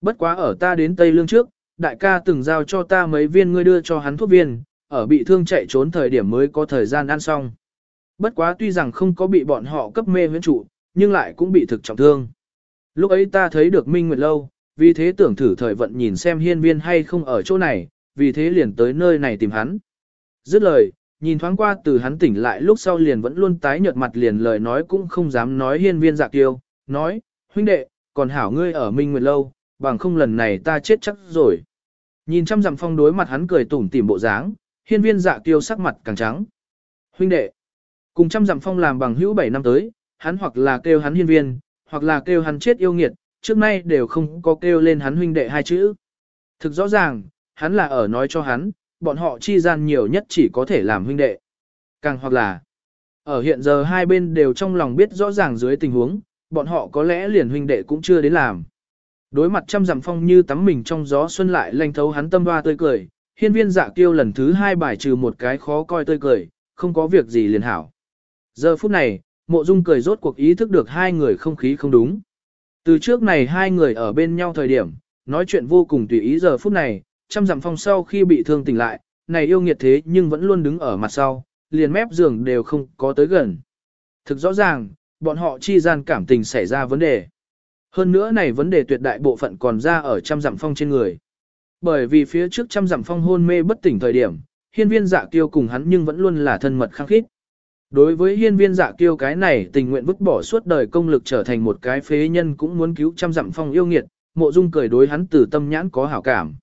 Bất quá ở ta đến Tây Lương trước, đại ca từng giao cho ta mấy viên ngươi đưa cho hắn thuốc viên, ở bị thương chạy trốn thời điểm mới có thời gian ăn xong. Bất quá tuy rằng không có bị bọn họ cấp mê huyễn trụ, nhưng lại cũng bị thực trọng thương. Lúc ấy ta thấy được Minh Nguyệt Lâu, vì thế tưởng thử thời vận nhìn xem hiên viên hay không ở chỗ này, vì thế liền tới nơi này tìm hắn. Dứt lời, nhìn thoáng qua từ hắn tỉnh lại lúc sau liền vẫn luôn tái nhợt mặt liền lời nói cũng không dám nói hiên viên dạ Tiêu nói, huynh đệ, còn hảo ngươi ở Minh Nguyệt Lâu, bằng không lần này ta chết chắc rồi. Nhìn trăm dặm phong đối mặt hắn cười tủm tỉm bộ dáng, hiên viên dạ Tiêu sắc mặt càng trắng. Huynh đệ, cùng trăm dặm phong làm bằng hữu 7 năm tới, hắn hoặc là kêu hắn hiên viên, hoặc là kêu hắn chết yêu nghiệt, trước nay đều không có kêu lên hắn huynh đệ hai chữ. Thực rõ ràng, hắn là ở nói cho hắn, bọn họ chi gian nhiều nhất chỉ có thể làm huynh đệ. Càng hoặc là, ở hiện giờ hai bên đều trong lòng biết rõ ràng dưới tình huống, bọn họ có lẽ liền huynh đệ cũng chưa đến làm. Đối mặt trăm dặm phong như tắm mình trong gió xuân lại lanh thấu hắn tâm hoa tươi cười, hiên viên dạ kiêu lần thứ hai bài trừ một cái khó coi tươi cười, không có việc gì liền hảo. Giờ phút này, mộ dung cười rốt cuộc ý thức được hai người không khí không đúng. Từ trước này hai người ở bên nhau thời điểm, nói chuyện vô cùng tùy ý giờ phút này, trăm dặm phong sau khi bị thương tỉnh lại, này yêu nghiệt thế nhưng vẫn luôn đứng ở mặt sau, liền mép giường đều không có tới gần. Thực rõ ràng, bọn họ chi gian cảm tình xảy ra vấn đề. Hơn nữa này vấn đề tuyệt đại bộ phận còn ra ở trăm dặm phong trên người. Bởi vì phía trước trăm dặm phong hôn mê bất tỉnh thời điểm, hiên viên dạ kiêu cùng hắn nhưng vẫn luôn là thân mật khăng khít. Đối với hiên viên dạ kiêu cái này tình nguyện vứt bỏ suốt đời công lực trở thành một cái phế nhân cũng muốn cứu trăm dặm phong yêu nghiệt, mộ dung cười đối hắn từ tâm nhãn có hảo cảm.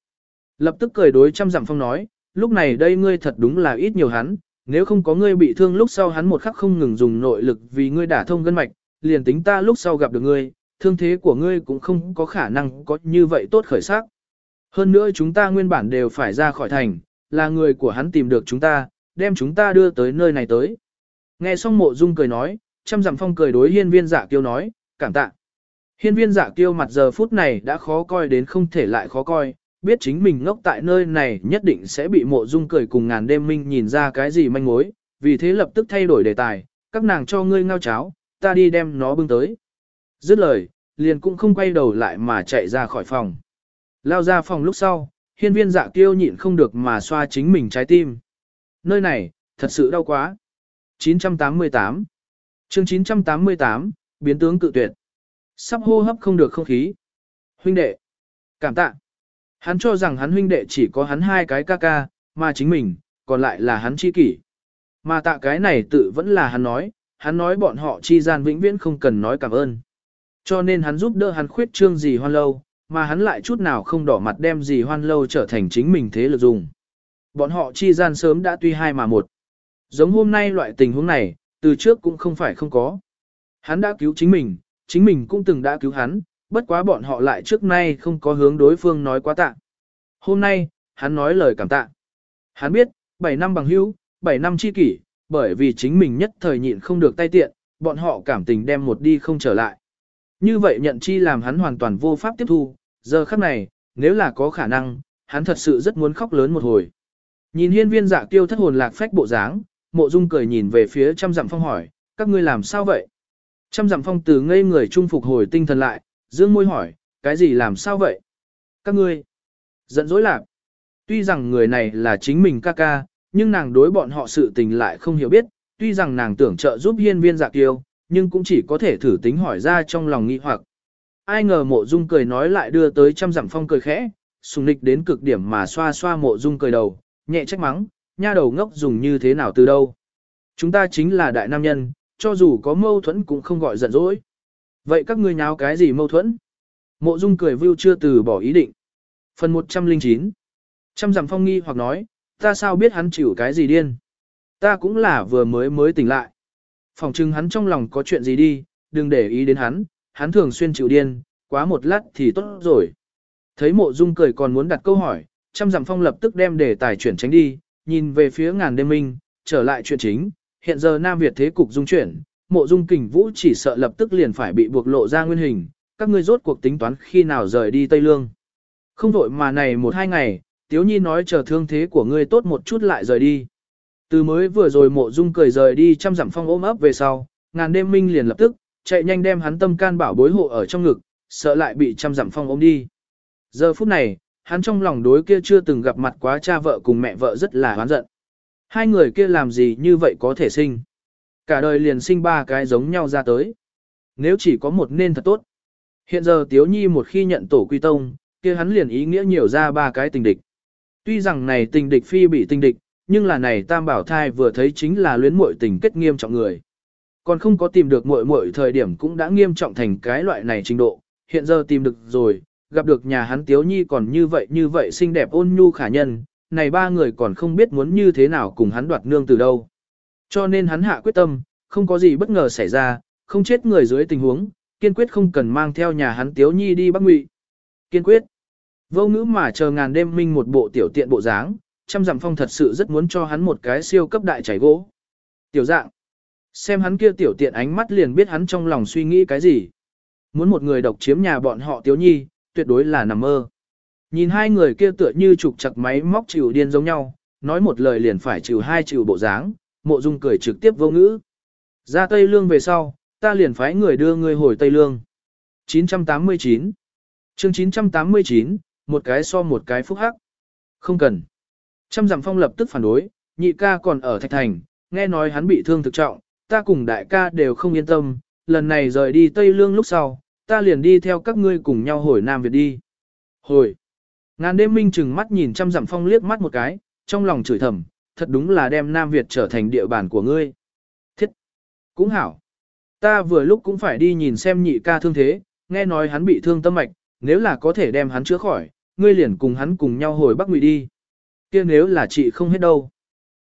Lập tức cười đối trăm dặm phong nói, lúc này đây ngươi thật đúng là ít nhiều hắn, nếu không có ngươi bị thương lúc sau hắn một khắc không ngừng dùng nội lực vì ngươi đả thông gân mạch, liền tính ta lúc sau gặp được ngươi, thương thế của ngươi cũng không có khả năng có như vậy tốt khởi sắc. Hơn nữa chúng ta nguyên bản đều phải ra khỏi thành, là người của hắn tìm được chúng ta, đem chúng ta đưa tới nơi này tới. Nghe xong mộ dung cười nói, trăm dặm phong cười đối hiên viên giả kiêu nói, cảm tạ. Hiên viên giả kiêu mặt giờ phút này đã khó coi đến không thể lại khó coi, biết chính mình ngốc tại nơi này nhất định sẽ bị mộ dung cười cùng ngàn đêm minh nhìn ra cái gì manh mối, vì thế lập tức thay đổi đề tài, các nàng cho ngươi ngao cháo, ta đi đem nó bưng tới. Dứt lời, liền cũng không quay đầu lại mà chạy ra khỏi phòng. Lao ra phòng lúc sau, hiên viên dạ kiêu nhịn không được mà xoa chính mình trái tim. Nơi này, thật sự đau quá. 988 chương 988, biến tướng cự tuyệt. Sắp hô hấp không được không khí. Huynh đệ. Cảm tạ. Hắn cho rằng hắn huynh đệ chỉ có hắn hai cái ca ca, mà chính mình, còn lại là hắn chi kỷ. Mà tạ cái này tự vẫn là hắn nói, hắn nói bọn họ chi gian vĩnh viễn không cần nói cảm ơn. Cho nên hắn giúp đỡ hắn khuyết trương gì hoan lâu, mà hắn lại chút nào không đỏ mặt đem gì hoan lâu trở thành chính mình thế lực dùng. Bọn họ chi gian sớm đã tuy hai mà một. Giống hôm nay loại tình huống này, từ trước cũng không phải không có. Hắn đã cứu chính mình, chính mình cũng từng đã cứu hắn, bất quá bọn họ lại trước nay không có hướng đối phương nói quá tạ. Hôm nay, hắn nói lời cảm tạ. Hắn biết, 7 năm bằng hữu, 7 năm chi kỷ, bởi vì chính mình nhất thời nhịn không được tay tiện, bọn họ cảm tình đem một đi không trở lại. Như vậy nhận chi làm hắn hoàn toàn vô pháp tiếp thu, giờ khắc này, nếu là có khả năng, hắn thật sự rất muốn khóc lớn một hồi. Nhìn hiên viên dạ tiêu thất hồn lạc phách bộ dáng, mộ dung cười nhìn về phía trăm dặm phong hỏi, các ngươi làm sao vậy? Trăm dặm phong từ ngây người trung phục hồi tinh thần lại, dương môi hỏi, cái gì làm sao vậy? Các ngươi, giận dỗi lạc. Tuy rằng người này là chính mình ca ca, nhưng nàng đối bọn họ sự tình lại không hiểu biết, tuy rằng nàng tưởng trợ giúp hiên viên dạ kiêu, nhưng cũng chỉ có thể thử tính hỏi ra trong lòng nghi hoặc. Ai ngờ mộ dung cười nói lại đưa tới trăm dặm phong cười khẽ, sùng nịch đến cực điểm mà xoa xoa mộ dung cười đầu, nhẹ trách mắng, nha đầu ngốc dùng như thế nào từ đâu. Chúng ta chính là đại nam nhân, cho dù có mâu thuẫn cũng không gọi giận dỗi. Vậy các ngươi nháo cái gì mâu thuẫn? Mộ Dung cười vưu chưa từ bỏ ý định. Phần 109 Trăm dặm phong nghi hoặc nói, ta sao biết hắn chịu cái gì điên? Ta cũng là vừa mới mới tỉnh lại. Phòng trưng hắn trong lòng có chuyện gì đi, đừng để ý đến hắn, hắn thường xuyên chịu điên, quá một lát thì tốt rồi. Thấy mộ dung cười còn muốn đặt câu hỏi, trăm dặm phong lập tức đem đề tài chuyển tránh đi, nhìn về phía ngàn đêm minh, trở lại chuyện chính, hiện giờ Nam Việt thế cục dung chuyển, mộ dung kình vũ chỉ sợ lập tức liền phải bị buộc lộ ra nguyên hình, các ngươi rốt cuộc tính toán khi nào rời đi Tây Lương. Không vội mà này một hai ngày, Tiếu Nhi nói chờ thương thế của ngươi tốt một chút lại rời đi. Từ mới vừa rồi mộ dung cười rời đi chăm dặm phong ôm ấp về sau, ngàn đêm minh liền lập tức, chạy nhanh đem hắn tâm can bảo bối hộ ở trong ngực, sợ lại bị chăm dặm phong ôm đi. Giờ phút này, hắn trong lòng đối kia chưa từng gặp mặt quá cha vợ cùng mẹ vợ rất là hoán giận. Hai người kia làm gì như vậy có thể sinh. Cả đời liền sinh ba cái giống nhau ra tới. Nếu chỉ có một nên thật tốt. Hiện giờ Tiếu Nhi một khi nhận tổ quy tông, kia hắn liền ý nghĩa nhiều ra ba cái tình địch. Tuy rằng này tình địch phi bị tình địch, nhưng là này tam bảo thai vừa thấy chính là luyến muội tình kết nghiêm trọng người. Còn không có tìm được muội muội thời điểm cũng đã nghiêm trọng thành cái loại này trình độ, hiện giờ tìm được rồi, gặp được nhà hắn Tiếu Nhi còn như vậy như vậy xinh đẹp ôn nhu khả nhân, này ba người còn không biết muốn như thế nào cùng hắn đoạt nương từ đâu. Cho nên hắn hạ quyết tâm, không có gì bất ngờ xảy ra, không chết người dưới tình huống, kiên quyết không cần mang theo nhà hắn Tiếu Nhi đi Bắc Ngụy. Kiên quyết. Vô ngữ mà chờ ngàn đêm minh một bộ tiểu tiện bộ dáng, trăm dặm phong thật sự rất muốn cho hắn một cái siêu cấp đại chảy gỗ. Tiểu dạng. Xem hắn kia tiểu tiện ánh mắt liền biết hắn trong lòng suy nghĩ cái gì. Muốn một người độc chiếm nhà bọn họ Tiếu Nhi, tuyệt đối là nằm mơ. Nhìn hai người kia tựa như trục chặt máy móc chịu điên giống nhau, nói một lời liền phải chịu hai chịu bộ dáng, mộ dung cười trực tiếp vô ngữ. Ra Tây Lương về sau, ta liền phái người đưa ngươi hồi Tây Lương. 989 chương 989, một cái so một cái phúc hắc. Không cần. Trăm dặm phong lập tức phản đối, nhị ca còn ở Thạch Thành, nghe nói hắn bị thương thực trọng, ta cùng đại ca đều không yên tâm, lần này rời đi Tây Lương lúc sau, ta liền đi theo các ngươi cùng nhau hồi Nam Việt đi. Hồi. Ngàn đêm minh chừng mắt nhìn trăm dặm phong liếc mắt một cái, trong lòng chửi thầm, thật đúng là đem Nam Việt trở thành địa bàn của ngươi. Thiết. Cũng hảo. Ta vừa lúc cũng phải đi nhìn xem nhị ca thương thế, nghe nói hắn bị thương tâm mạch, nếu là có thể đem hắn chữa khỏi, ngươi liền cùng hắn cùng nhau hồi Bắc Ngụy đi. Kia nếu là chị không hết đâu.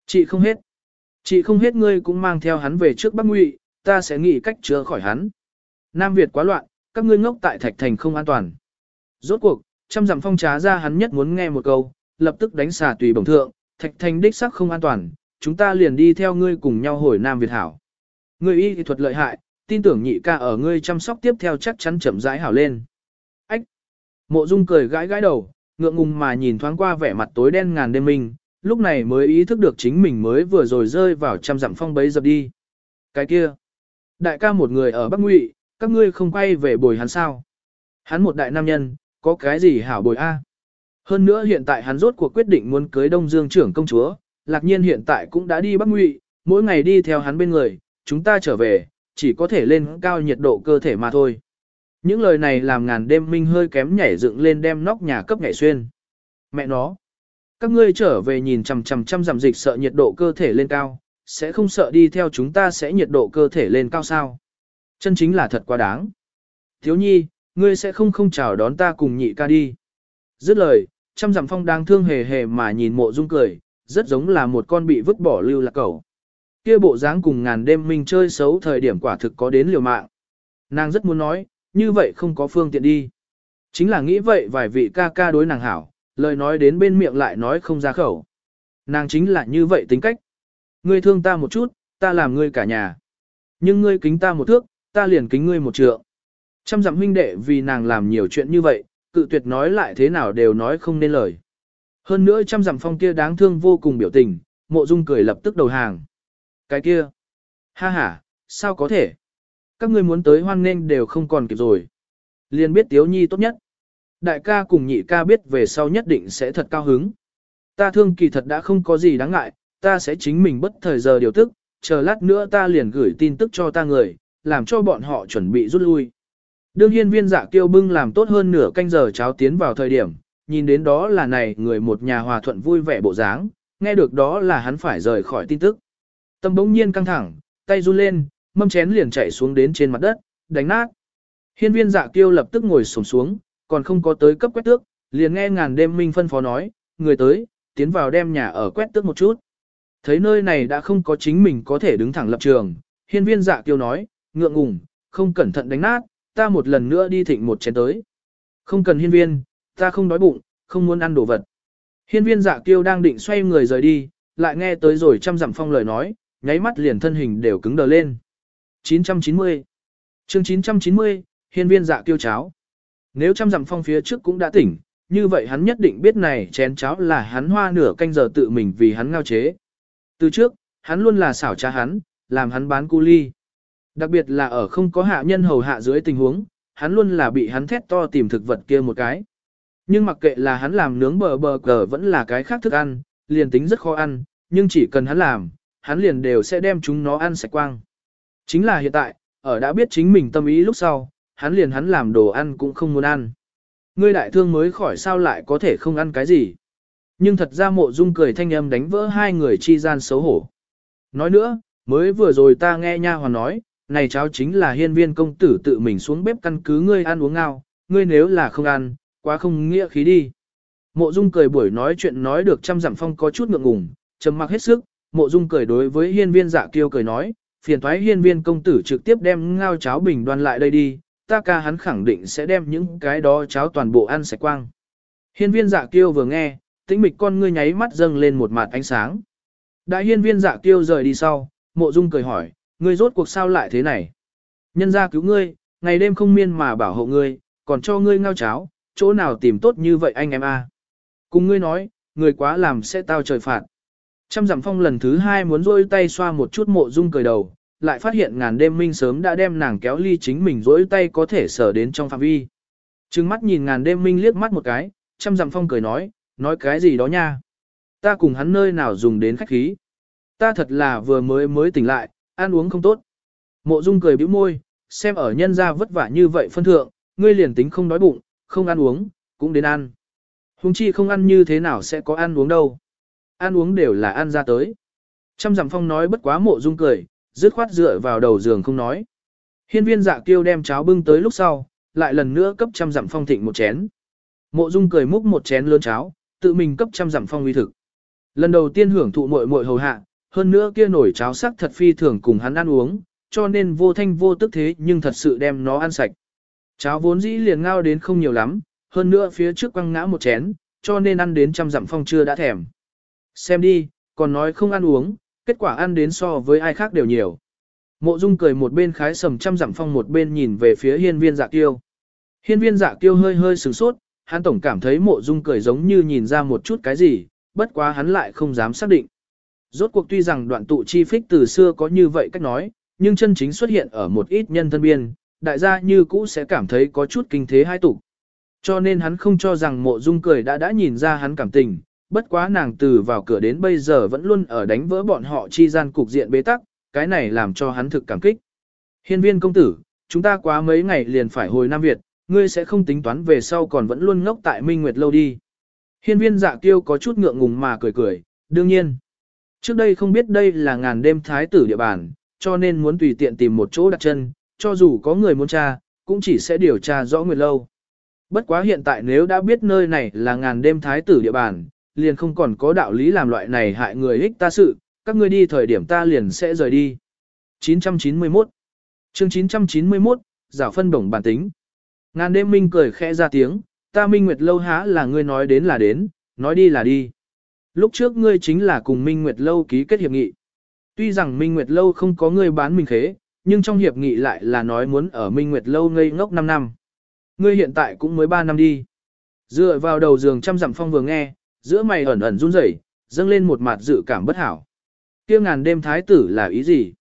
Chị không hết. Chị không hết ngươi cũng mang theo hắn về trước Bắc Ngụy, ta sẽ nghĩ cách chữa khỏi hắn. Nam Việt quá loạn, các ngươi ngốc tại Thạch Thành không an toàn. Rốt cuộc, trăm dặm phong trá ra hắn nhất muốn nghe một câu, lập tức đánh xà tùy bổng thượng, Thạch Thành đích sắc không an toàn, chúng ta liền đi theo ngươi cùng nhau hồi Nam Việt hảo. Ngươi y thì thuật lợi hại, tin tưởng nhị ca ở ngươi chăm sóc tiếp theo chắc chắn chậm rãi hảo lên. Ách! Mộ Dung cười gãi gãi đầu, ngượng ngùng mà nhìn thoáng qua vẻ mặt tối đen ngàn đêm mình, lúc này mới ý thức được chính mình mới vừa rồi rơi vào trăm dặm phong bấy dập đi. Cái kia! Đại ca một người ở Bắc Ngụy, các ngươi không quay về bồi hắn sao? Hắn một đại nam nhân, có cái gì hảo bồi a? Hơn nữa hiện tại hắn rốt cuộc quyết định muốn cưới Đông Dương trưởng công chúa, lạc nhiên hiện tại cũng đã đi Bắc Ngụy, mỗi ngày đi theo hắn bên người, chúng ta trở về, chỉ có thể lên cao nhiệt độ cơ thể mà thôi. Những lời này làm ngàn đêm minh hơi kém nhảy dựng lên đem nóc nhà cấp nhảy xuyên. Mẹ nó, các ngươi trở về nhìn chằm chằm chằm giảm dịch sợ nhiệt độ cơ thể lên cao, sẽ không sợ đi theo chúng ta sẽ nhiệt độ cơ thể lên cao sao. Chân chính là thật quá đáng. Thiếu nhi, ngươi sẽ không không chào đón ta cùng nhị ca đi. Dứt lời, trăm dặm phong đang thương hề hề mà nhìn mộ dung cười, rất giống là một con bị vứt bỏ lưu lạc cẩu. Kia bộ dáng cùng ngàn đêm mình chơi xấu thời điểm quả thực có đến liều mạng. Nàng rất muốn nói, như vậy không có phương tiện đi. Chính là nghĩ vậy vài vị ca ca đối nàng hảo, lời nói đến bên miệng lại nói không ra khẩu. Nàng chính là như vậy tính cách. Ngươi thương ta một chút, ta làm ngươi cả nhà. Nhưng ngươi kính ta một thước, ta liền kính ngươi một trượng. Trăm dặm huynh đệ vì nàng làm nhiều chuyện như vậy, cự tuyệt nói lại thế nào đều nói không nên lời. Hơn nữa trăm dặm phong kia đáng thương vô cùng biểu tình, mộ dung cười lập tức đầu hàng. Cái kia, ha ha, sao có thể? Các ngươi muốn tới hoan nghênh đều không còn kịp rồi. Liền biết tiếu nhi tốt nhất. Đại ca cùng nhị ca biết về sau nhất định sẽ thật cao hứng. Ta thương kỳ thật đã không có gì đáng ngại, ta sẽ chính mình bất thời giờ điều tức, chờ lát nữa ta liền gửi tin tức cho ta người, làm cho bọn họ chuẩn bị rút lui. Đương hiên viên dạ kiêu bưng làm tốt hơn nửa canh giờ cháo tiến vào thời điểm, nhìn đến đó là này người một nhà hòa thuận vui vẻ bộ dáng, nghe được đó là hắn phải rời khỏi tin tức. Tâm bỗng nhiên căng thẳng, tay run lên, mâm chén liền chạy xuống đến trên mặt đất, đánh nát. Hiên viên dạ kiêu lập tức ngồi sổm xuống, còn không có tới cấp quét tước, liền nghe ngàn đêm minh phân phó nói, người tới, tiến vào đem nhà ở quét tước một chút. Thấy nơi này đã không có chính mình có thể đứng thẳng lập trường, hiên viên dạ kiêu nói, ngượng ngùng, không cẩn thận đánh nát, ta một lần nữa đi thịnh một chén tới. Không cần hiên viên, ta không đói bụng, không muốn ăn đồ vật. Hiên viên dạ kiêu đang định xoay người rời đi, lại nghe tới rồi trăm dặm phong lời nói, nháy mắt liền thân hình đều cứng đờ lên. 990 chương 990, hiên viên dạ kiêu cháo. Nếu trăm dặm phong phía trước cũng đã tỉnh, như vậy hắn nhất định biết này chén cháo là hắn hoa nửa canh giờ tự mình vì hắn ngao chế. Từ trước, hắn luôn là xảo trá hắn, làm hắn bán cu ly. Đặc biệt là ở không có hạ nhân hầu hạ dưới tình huống, hắn luôn là bị hắn thét to tìm thực vật kia một cái. Nhưng mặc kệ là hắn làm nướng bờ bờ cờ vẫn là cái khác thức ăn, liền tính rất khó ăn, nhưng chỉ cần hắn làm, hắn liền đều sẽ đem chúng nó ăn sạch quang. Chính là hiện tại, ở đã biết chính mình tâm ý lúc sau, hắn liền hắn làm đồ ăn cũng không muốn ăn. Ngươi đại thương mới khỏi sao lại có thể không ăn cái gì. Nhưng thật ra mộ dung cười thanh âm đánh vỡ hai người chi gian xấu hổ. Nói nữa, mới vừa rồi ta nghe nha hoàn nói, này cháu chính là hiên viên công tử tự mình xuống bếp căn cứ ngươi ăn uống ngao, ngươi nếu là không ăn, quá không nghĩa khí đi. Mộ dung cười buổi nói chuyện nói được trăm dặm phong có chút ngượng ngùng, trầm mặc hết sức, mộ dung cười đối với hiên viên dạ kiêu cười nói, phiền thoái hiên viên công tử trực tiếp đem ngao cháo bình đoan lại đây đi, ta ca hắn khẳng định sẽ đem những cái đó cháo toàn bộ ăn sạch quang. Hiên viên dạ kiêu vừa nghe, tĩnh mịch con ngươi nháy mắt dâng lên một mặt ánh sáng. Đại hiên viên dạ kiêu rời đi sau, mộ dung cười hỏi, ngươi rốt cuộc sao lại thế này? Nhân ra cứu ngươi, ngày đêm không miên mà bảo hộ ngươi, còn cho ngươi ngao cháo, chỗ nào tìm tốt như vậy anh em a? Cùng ngươi nói, người quá làm sẽ tao trời phạt. Trăm dặm phong lần thứ hai muốn rôi tay xoa một chút mộ dung cười đầu, lại phát hiện ngàn đêm minh sớm đã đem nàng kéo ly chính mình rỗi tay có thể sở đến trong phạm vi. Trừng mắt nhìn ngàn đêm minh liếc mắt một cái, trăm dặm phong cười nói, nói cái gì đó nha. Ta cùng hắn nơi nào dùng đến khách khí. Ta thật là vừa mới mới tỉnh lại, ăn uống không tốt. Mộ dung cười bĩu môi, xem ở nhân gia vất vả như vậy phân thượng, ngươi liền tính không đói bụng, không ăn uống, cũng đến ăn. Hùng chi không ăn như thế nào sẽ có ăn uống đâu. Ăn uống đều là ăn ra tới. Trăm dặm phong nói bất quá mộ dung cười, dứt khoát dựa vào đầu giường không nói. Hiên viên dạ kiêu đem cháo bưng tới lúc sau, lại lần nữa cấp trăm dặm phong thịnh một chén. Mộ dung cười múc một chén lớn cháo, tự mình cấp trăm dặm phong uy thực. Lần đầu tiên hưởng thụ muội muội hầu hạ, hơn nữa kia nổi cháo sắc thật phi thường cùng hắn ăn uống, cho nên vô thanh vô tức thế nhưng thật sự đem nó ăn sạch. Cháo vốn dĩ liền ngao đến không nhiều lắm, hơn nữa phía trước quăng ngã một chén, cho nên ăn đến trăm dặm phong chưa đã thèm. Xem đi, còn nói không ăn uống, kết quả ăn đến so với ai khác đều nhiều. Mộ Dung cười một bên khái sầm trăm dặm phong một bên nhìn về phía hiên viên dạ kiêu. Hiên viên dạ kiêu hơi hơi sửng sốt, hắn tổng cảm thấy mộ Dung cười giống như nhìn ra một chút cái gì, bất quá hắn lại không dám xác định. Rốt cuộc tuy rằng đoạn tụ chi phích từ xưa có như vậy cách nói, nhưng chân chính xuất hiện ở một ít nhân thân biên, đại gia như cũ sẽ cảm thấy có chút kinh thế hai tục. Cho nên hắn không cho rằng mộ dung cười đã đã nhìn ra hắn cảm tình, bất quá nàng từ vào cửa đến bây giờ vẫn luôn ở đánh vỡ bọn họ chi gian cục diện bế tắc, cái này làm cho hắn thực cảm kích. Hiên viên công tử, chúng ta quá mấy ngày liền phải hồi Nam Việt, ngươi sẽ không tính toán về sau còn vẫn luôn ngốc tại Minh Nguyệt lâu đi. Hiên viên dạ kiêu có chút ngượng ngùng mà cười cười, đương nhiên. Trước đây không biết đây là ngàn đêm thái tử địa bàn, cho nên muốn tùy tiện tìm một chỗ đặt chân, cho dù có người muốn tra, cũng chỉ sẽ điều tra rõ Nguyệt lâu. Bất quá hiện tại nếu đã biết nơi này là ngàn đêm thái tử địa bàn, liền không còn có đạo lý làm loại này hại người ích ta sự, các ngươi đi thời điểm ta liền sẽ rời đi. 991 chương 991, giả phân bổng bản tính. Ngàn đêm minh cười khẽ ra tiếng, ta minh nguyệt lâu há là ngươi nói đến là đến, nói đi là đi. Lúc trước ngươi chính là cùng minh nguyệt lâu ký kết hiệp nghị. Tuy rằng minh nguyệt lâu không có ngươi bán mình khế, nhưng trong hiệp nghị lại là nói muốn ở minh nguyệt lâu ngây ngốc 5 năm. Ngươi hiện tại cũng mới 3 năm đi. Dựa vào đầu giường trăm dặm phong vừa nghe, giữa mày ẩn ẩn run rẩy, dâng lên một mặt dự cảm bất hảo. Kia ngàn đêm thái tử là ý gì?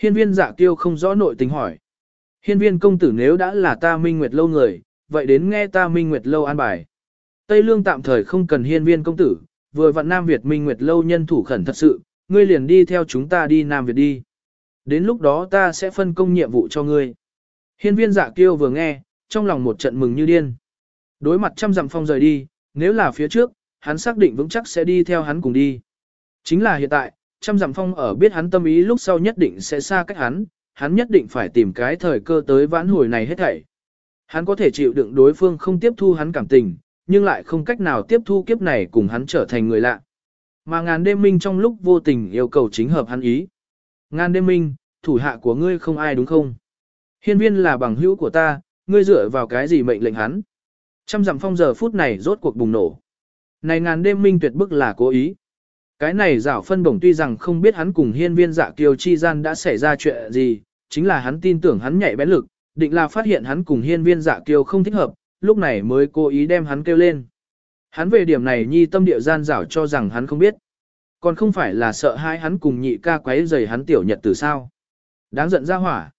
Hiên viên dạ kiêu không rõ nội tình hỏi. Hiên viên công tử nếu đã là ta minh nguyệt lâu người, vậy đến nghe ta minh nguyệt lâu an bài. Tây lương tạm thời không cần hiên viên công tử, vừa vặn Nam Việt minh nguyệt lâu nhân thủ khẩn thật sự, ngươi liền đi theo chúng ta đi Nam Việt đi. Đến lúc đó ta sẽ phân công nhiệm vụ cho ngươi. Hiên viên dạ kiêu vừa nghe, trong lòng một trận mừng như điên. Đối mặt trăm dặm phong rời đi, nếu là phía trước, hắn xác định vững chắc sẽ đi theo hắn cùng đi. Chính là hiện tại, trăm dặm phong ở biết hắn tâm ý lúc sau nhất định sẽ xa cách hắn, hắn nhất định phải tìm cái thời cơ tới vãn hồi này hết thảy. Hắn có thể chịu đựng đối phương không tiếp thu hắn cảm tình, nhưng lại không cách nào tiếp thu kiếp này cùng hắn trở thành người lạ. Mà ngàn đêm minh trong lúc vô tình yêu cầu chính hợp hắn ý. Ngàn đêm minh, thủ hạ của ngươi không ai đúng không? Hiên viên là bằng hữu của ta, ngươi dựa vào cái gì mệnh lệnh hắn? Trăm dặm phong giờ phút này rốt cuộc bùng nổ. Này ngàn đêm minh tuyệt bức là cố ý. Cái này giảo phân bổng tuy rằng không biết hắn cùng hiên viên dạ kiều chi gian đã xảy ra chuyện gì, chính là hắn tin tưởng hắn nhạy bén lực, định là phát hiện hắn cùng hiên viên dạ kiều không thích hợp, lúc này mới cố ý đem hắn kêu lên. Hắn về điểm này nhi tâm địa gian rảo cho rằng hắn không biết. Còn không phải là sợ hai hắn cùng nhị ca quấy rầy hắn tiểu nhật từ sao. Đáng giận ra hỏa.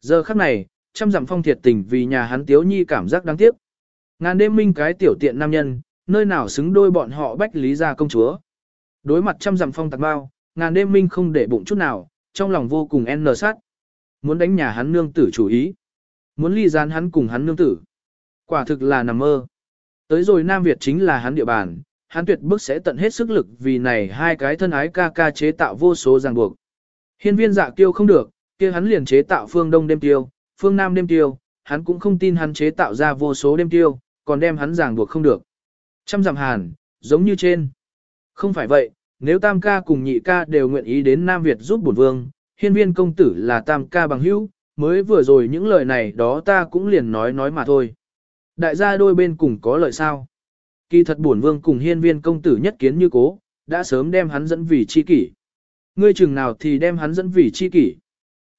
Giờ khắc này, trăm dặm phong thiệt tình vì nhà hắn tiếu nhi cảm giác đáng tiếc. Ngàn đêm minh cái tiểu tiện nam nhân, nơi nào xứng đôi bọn họ bách lý gia công chúa. Đối mặt trăm dặm phong tạc bao, ngàn đêm minh không để bụng chút nào, trong lòng vô cùng n sát. Muốn đánh nhà hắn nương tử chủ ý. Muốn ly gián hắn cùng hắn nương tử. Quả thực là nằm mơ. Tới rồi Nam Việt chính là hắn địa bàn, hắn tuyệt bức sẽ tận hết sức lực vì này hai cái thân ái ca ca chế tạo vô số ràng buộc. Hiên viên dạ tiêu không được, kia hắn liền chế tạo phương Đông đêm tiêu, phương Nam đêm tiêu, hắn cũng không tin hắn chế tạo ra vô số đêm tiêu, còn đem hắn ràng buộc không được. Trăm dặm hàn, giống như trên. Không phải vậy, nếu tam ca cùng nhị ca đều nguyện ý đến Nam Việt giúp bổn vương, hiên viên công tử là tam ca bằng hữu, mới vừa rồi những lời này đó ta cũng liền nói nói mà thôi. Đại gia đôi bên cùng có lợi sao. Kỳ thật bổn vương cùng hiên viên công tử nhất kiến như cố, đã sớm đem hắn dẫn vì chi kỷ. Ngươi chừng nào thì đem hắn dẫn vì chi kỷ.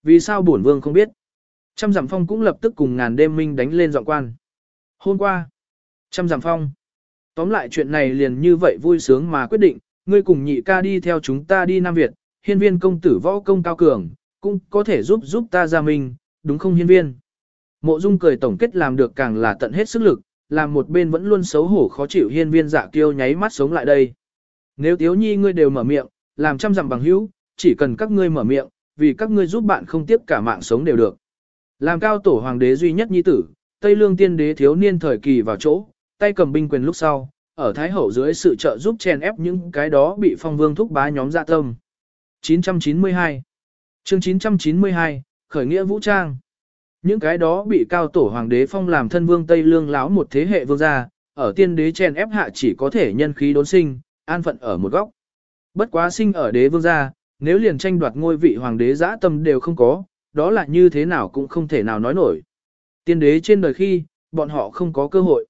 Vì sao bổn vương không biết? Trăm giảm phong cũng lập tức cùng ngàn đêm minh đánh lên dọn quan. Hôm qua, trăm giảm phong. Tóm lại chuyện này liền như vậy vui sướng mà quyết định, ngươi cùng nhị ca đi theo chúng ta đi Nam Việt, hiên viên công tử võ công cao cường, cũng có thể giúp giúp ta ra mình, đúng không hiên viên? Mộ Dung cười tổng kết làm được càng là tận hết sức lực, làm một bên vẫn luôn xấu hổ khó chịu hiên viên dạ kiêu nháy mắt sống lại đây. Nếu tiếu nhi ngươi đều mở miệng, làm trăm dặm bằng hữu, chỉ cần các ngươi mở miệng, vì các ngươi giúp bạn không tiếp cả mạng sống đều được. Làm cao tổ hoàng đế duy nhất nhi tử, Tây Lương tiên đế thiếu niên thời kỳ vào chỗ, tay cầm binh quyền lúc sau, ở Thái Hậu dưới sự trợ giúp chèn ép những cái đó bị phong vương thúc bá nhóm dạ tâm. 992 chương 992, Khởi nghĩa vũ trang những cái đó bị cao tổ hoàng đế phong làm thân vương Tây Lương láo một thế hệ vương gia, ở tiên đế chèn ép hạ chỉ có thể nhân khí đốn sinh, an phận ở một góc. Bất quá sinh ở đế vương gia, nếu liền tranh đoạt ngôi vị hoàng đế dã tâm đều không có, đó là như thế nào cũng không thể nào nói nổi. Tiên đế trên đời khi, bọn họ không có cơ hội.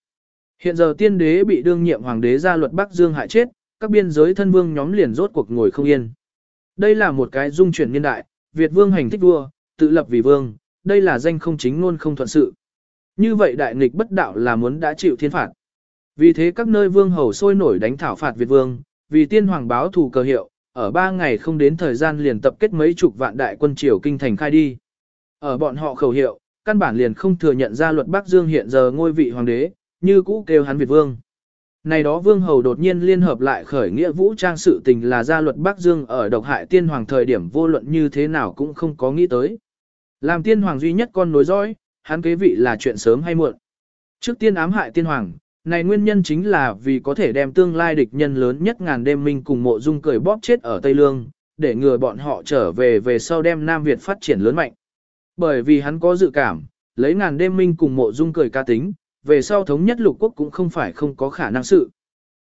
Hiện giờ tiên đế bị đương nhiệm hoàng đế ra luật Bắc Dương hại chết, các biên giới thân vương nhóm liền rốt cuộc ngồi không yên. Đây là một cái dung chuyển niên đại, Việt vương hành thích vua, tự lập vì vương, đây là danh không chính luôn không thuận sự. Như vậy đại nghịch bất đạo là muốn đã chịu thiên phạt. Vì thế các nơi vương hầu sôi nổi đánh thảo phạt Việt vương, vì tiên hoàng báo thù cờ hiệu, ở ba ngày không đến thời gian liền tập kết mấy chục vạn đại quân triều kinh thành khai đi. Ở bọn họ khẩu hiệu, căn bản liền không thừa nhận ra luật Bắc Dương hiện giờ ngôi vị hoàng đế, như cũ kêu hắn Việt vương. Này đó vương hầu đột nhiên liên hợp lại khởi nghĩa vũ trang sự tình là gia luật Bắc Dương ở độc hại tiên hoàng thời điểm vô luận như thế nào cũng không có nghĩ tới. Làm tiên hoàng duy nhất con nối dõi, hắn kế vị là chuyện sớm hay muộn. Trước tiên ám hại tiên hoàng, này nguyên nhân chính là vì có thể đem tương lai địch nhân lớn nhất ngàn đêm minh cùng mộ dung cười bóp chết ở Tây Lương, để ngừa bọn họ trở về về sau đem Nam Việt phát triển lớn mạnh. Bởi vì hắn có dự cảm, lấy ngàn đêm minh cùng mộ dung cười ca tính, về sau thống nhất lục quốc cũng không phải không có khả năng sự.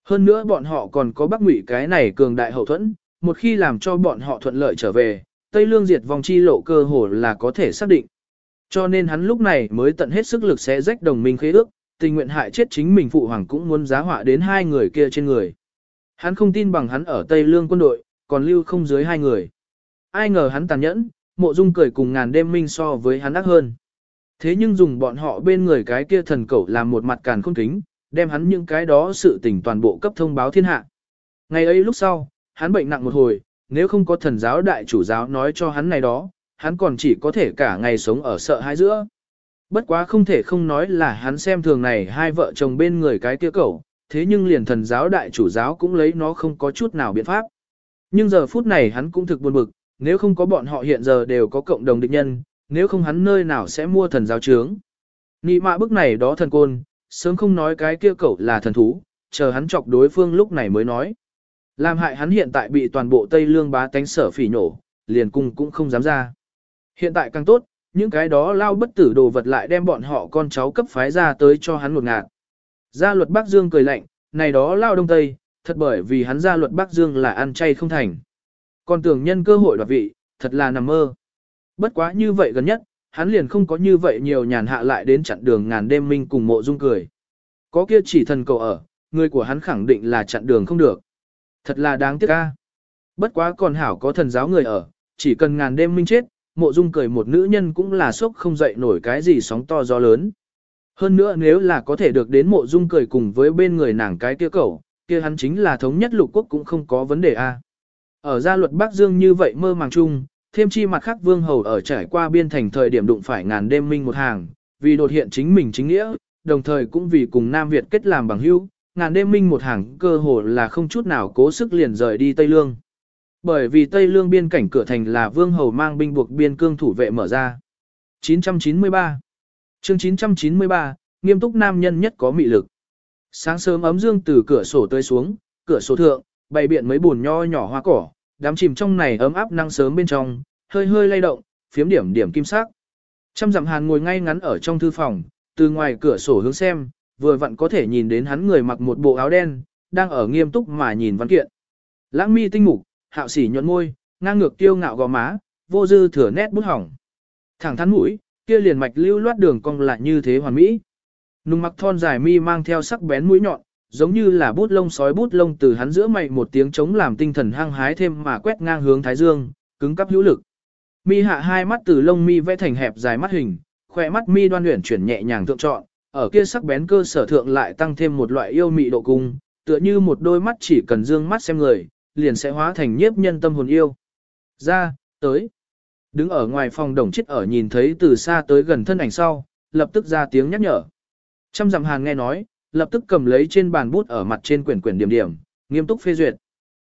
Hơn nữa bọn họ còn có bắc ngụy cái này cường đại hậu thuẫn, một khi làm cho bọn họ thuận lợi trở về, Tây Lương diệt vong chi lộ cơ hồ là có thể xác định. Cho nên hắn lúc này mới tận hết sức lực sẽ rách đồng minh khế ước, tình nguyện hại chết chính mình phụ hoàng cũng muốn giá họa đến hai người kia trên người. Hắn không tin bằng hắn ở Tây Lương quân đội, còn lưu không dưới hai người. Ai ngờ hắn tàn nhẫn, mộ dung cười cùng ngàn đêm minh so với hắn ác hơn. Thế nhưng dùng bọn họ bên người cái kia thần cẩu làm một mặt càn khôn kính, đem hắn những cái đó sự tình toàn bộ cấp thông báo thiên hạ. Ngày ấy lúc sau, hắn bệnh nặng một hồi, nếu không có thần giáo đại chủ giáo nói cho hắn này đó, hắn còn chỉ có thể cả ngày sống ở sợ hãi giữa. Bất quá không thể không nói là hắn xem thường này hai vợ chồng bên người cái kia cẩu, thế nhưng liền thần giáo đại chủ giáo cũng lấy nó không có chút nào biện pháp. Nhưng giờ phút này hắn cũng thực buồn bực, nếu không có bọn họ hiện giờ đều có cộng đồng địch nhân, nếu không hắn nơi nào sẽ mua thần giáo trướng. Nị mạ bức này đó thần côn, sớm không nói cái kia cẩu là thần thú, chờ hắn chọc đối phương lúc này mới nói. Làm hại hắn hiện tại bị toàn bộ Tây Lương bá tánh sở phỉ nổ, liền cung cũng không dám ra. Hiện tại càng tốt, những cái đó lao bất tử đồ vật lại đem bọn họ con cháu cấp phái ra tới cho hắn một ngạt. Gia luật Bắc Dương cười lạnh, này đó lao đông tây, thật bởi vì hắn gia luật Bắc Dương là ăn chay không thành. Còn tưởng nhân cơ hội đoạt vị, thật là nằm mơ. Bất quá như vậy gần nhất, hắn liền không có như vậy nhiều nhàn hạ lại đến chặn đường ngàn đêm minh cùng mộ dung cười. Có kia chỉ thần cầu ở, người của hắn khẳng định là chặn đường không được. Thật là đáng tiếc ca. Bất quá còn hảo có thần giáo người ở, chỉ cần ngàn đêm minh chết, mộ dung cười một nữ nhân cũng là sốc không dậy nổi cái gì sóng to gió lớn. Hơn nữa nếu là có thể được đến mộ dung cười cùng với bên người nàng cái kia cẩu, kia hắn chính là thống nhất lục quốc cũng không có vấn đề a. Ở gia luật Bắc Dương như vậy mơ màng chung, thêm chi mặt khác vương hầu ở trải qua biên thành thời điểm đụng phải ngàn đêm minh một hàng, vì đột hiện chính mình chính nghĩa, đồng thời cũng vì cùng Nam Việt kết làm bằng hữu, ngàn đêm minh một hàng cơ hồ là không chút nào cố sức liền rời đi Tây Lương. Bởi vì Tây Lương biên cảnh cửa thành là vương hầu mang binh buộc biên cương thủ vệ mở ra. 993 chương 993, nghiêm túc nam nhân nhất có mị lực. Sáng sớm ấm dương từ cửa sổ tới xuống, cửa sổ thượng, bày biện mấy bùn nho nhỏ hoa cỏ, đám chìm trong này ấm áp năng sớm bên trong, hơi hơi lay động, phiếm điểm điểm kim sắc. Trăm dặm hàn ngồi ngay ngắn ở trong thư phòng, từ ngoài cửa sổ hướng xem, vừa vặn có thể nhìn đến hắn người mặc một bộ áo đen, đang ở nghiêm túc mà nhìn văn kiện. Lãng mi tinh mục, hạo sỉ nhuận môi, ngang ngược tiêu ngạo gò má, vô dư thừa nét bút hỏng. Thẳng thắn mũi, kia liền mạch lưu loát đường cong lại như thế hoàn mỹ. Nùng mặc thon dài mi mang theo sắc bén mũi nhọn, giống như là bút lông sói bút lông từ hắn giữa mày một tiếng chống làm tinh thần hăng hái thêm mà quét ngang hướng thái dương, cứng cắp hữu lực. Mi hạ hai mắt từ lông mi vẽ thành hẹp dài mắt hình, khỏe mắt mi đoan luyện chuyển nhẹ nhàng thượng trọn, ở kia sắc bén cơ sở thượng lại tăng thêm một loại yêu mị độ cung, tựa như một đôi mắt chỉ cần dương mắt xem người, liền sẽ hóa thành nhiếp nhân tâm hồn yêu. Ra, tới. Đứng ở ngoài phòng đồng chết ở nhìn thấy từ xa tới gần thân ảnh sau, lập tức ra tiếng nhắc nhở. Trăm dặm hàng nghe nói, lập tức cầm lấy trên bàn bút ở mặt trên quyển quyển điểm điểm, nghiêm túc phê duyệt.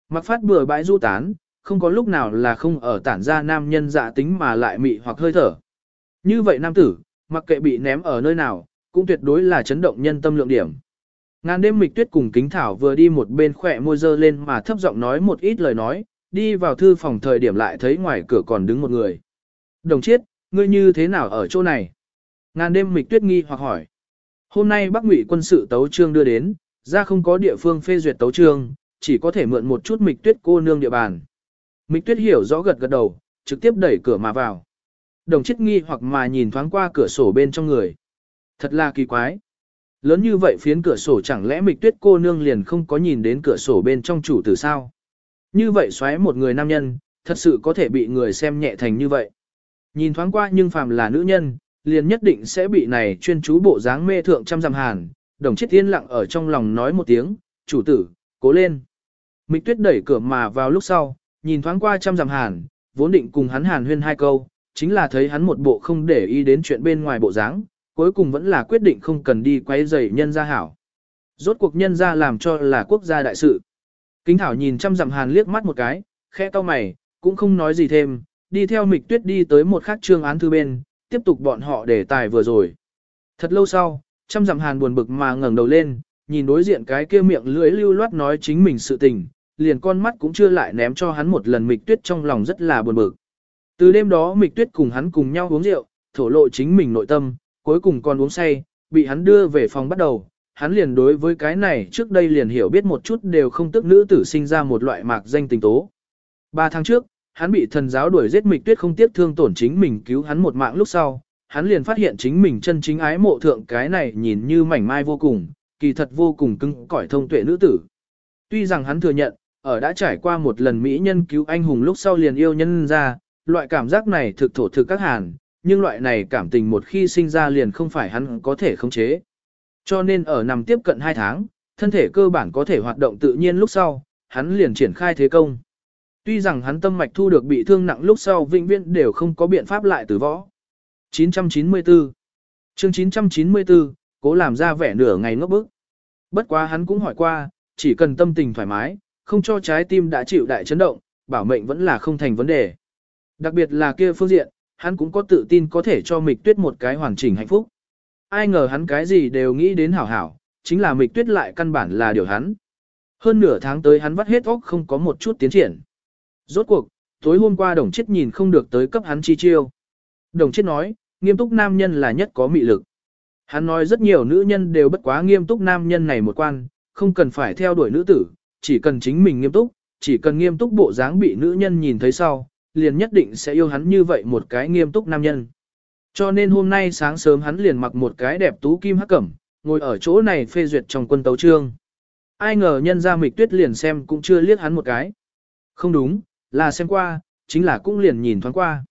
Mặc phát bừa bãi du tán, không có lúc nào là không ở tản ra nam nhân dạ tính mà lại mị hoặc hơi thở. Như vậy nam tử, mặc kệ bị ném ở nơi nào, cũng tuyệt đối là chấn động nhân tâm lượng điểm. Ngàn đêm mịch tuyết cùng kính thảo vừa đi một bên khỏe môi dơ lên mà thấp giọng nói một ít lời nói, đi vào thư phòng thời điểm lại thấy ngoài cửa còn đứng một người. Đồng chiết, ngươi như thế nào ở chỗ này? Ngàn đêm mịch tuyết nghi hoặc hỏi. Hôm nay Bắc Ngụy quân sự tấu trương đưa đến, ra không có địa phương phê duyệt tấu trương, chỉ có thể mượn một chút mịch tuyết cô nương địa bàn. Mịch tuyết hiểu rõ gật gật đầu, trực tiếp đẩy cửa mà vào. Đồng chiết nghi hoặc mà nhìn thoáng qua cửa sổ bên trong người. Thật là kỳ quái. Lớn như vậy phiến cửa sổ chẳng lẽ mịch tuyết cô nương liền không có nhìn đến cửa sổ bên trong chủ tử sao? Như vậy xoáy một người nam nhân, thật sự có thể bị người xem nhẹ thành như vậy. Nhìn thoáng qua nhưng phàm là nữ nhân, liền nhất định sẽ bị này chuyên chú bộ dáng mê thượng trăm dặm hàn. Đồng chết tiên lặng ở trong lòng nói một tiếng, chủ tử, cố lên. Mịch tuyết đẩy cửa mà vào lúc sau, nhìn thoáng qua trăm dặm hàn, vốn định cùng hắn hàn huyên hai câu, chính là thấy hắn một bộ không để ý đến chuyện bên ngoài bộ dáng, cuối cùng vẫn là quyết định không cần đi quay rầy nhân gia hảo. Rốt cuộc nhân gia làm cho là quốc gia đại sự. Kính Thảo nhìn trăm dặm hàn liếc mắt một cái, khẽ cau mày, cũng không nói gì thêm, đi theo mịch tuyết đi tới một khác trương án thư bên, tiếp tục bọn họ để tài vừa rồi. Thật lâu sau, trăm dặm hàn buồn bực mà ngẩng đầu lên, nhìn đối diện cái kia miệng lưỡi lưu loát nói chính mình sự tình, liền con mắt cũng chưa lại ném cho hắn một lần mịch tuyết trong lòng rất là buồn bực. Từ đêm đó mịch tuyết cùng hắn cùng nhau uống rượu, thổ lộ chính mình nội tâm, cuối cùng còn uống say, bị hắn đưa về phòng bắt đầu, hắn liền đối với cái này trước đây liền hiểu biết một chút đều không tức nữ tử sinh ra một loại mạc danh tình tố. Ba tháng trước, hắn bị thần giáo đuổi giết mịch tuyết không tiếc thương tổn chính mình cứu hắn một mạng lúc sau, hắn liền phát hiện chính mình chân chính ái mộ thượng cái này nhìn như mảnh mai vô cùng, kỳ thật vô cùng cứng cỏi thông tuệ nữ tử. Tuy rằng hắn thừa nhận, ở đã trải qua một lần mỹ nhân cứu anh hùng lúc sau liền yêu nhân ra, loại cảm giác này thực thổ thực các hàn, nhưng loại này cảm tình một khi sinh ra liền không phải hắn có thể khống chế. Cho nên ở nằm tiếp cận 2 tháng, thân thể cơ bản có thể hoạt động tự nhiên lúc sau, hắn liền triển khai thế công. Tuy rằng hắn tâm mạch thu được bị thương nặng lúc sau vĩnh viễn đều không có biện pháp lại từ võ. 994 chương 994, cố làm ra vẻ nửa ngày ngốc bức. Bất quá hắn cũng hỏi qua, chỉ cần tâm tình thoải mái, không cho trái tim đã chịu đại chấn động, bảo mệnh vẫn là không thành vấn đề. Đặc biệt là kia phương diện, hắn cũng có tự tin có thể cho mịch tuyết một cái hoàn chỉnh hạnh phúc. Ai ngờ hắn cái gì đều nghĩ đến hảo hảo, chính là mịch tuyết lại căn bản là điều hắn. Hơn nửa tháng tới hắn vắt hết óc không có một chút tiến triển. Rốt cuộc, tối hôm qua đồng chết nhìn không được tới cấp hắn chi chiêu. đồng chết nói, nghiêm túc nam nhân là nhất có mị lực. Hắn nói rất nhiều nữ nhân đều bất quá nghiêm túc nam nhân này một quan, không cần phải theo đuổi nữ tử, chỉ cần chính mình nghiêm túc, chỉ cần nghiêm túc bộ dáng bị nữ nhân nhìn thấy sau, liền nhất định sẽ yêu hắn như vậy một cái nghiêm túc nam nhân. Cho nên hôm nay sáng sớm hắn liền mặc một cái đẹp tú kim hắc cẩm, ngồi ở chỗ này phê duyệt trong quân tấu trương. Ai ngờ nhân ra mịch tuyết liền xem cũng chưa liếc hắn một cái. Không đúng, là xem qua, chính là cũng liền nhìn thoáng qua.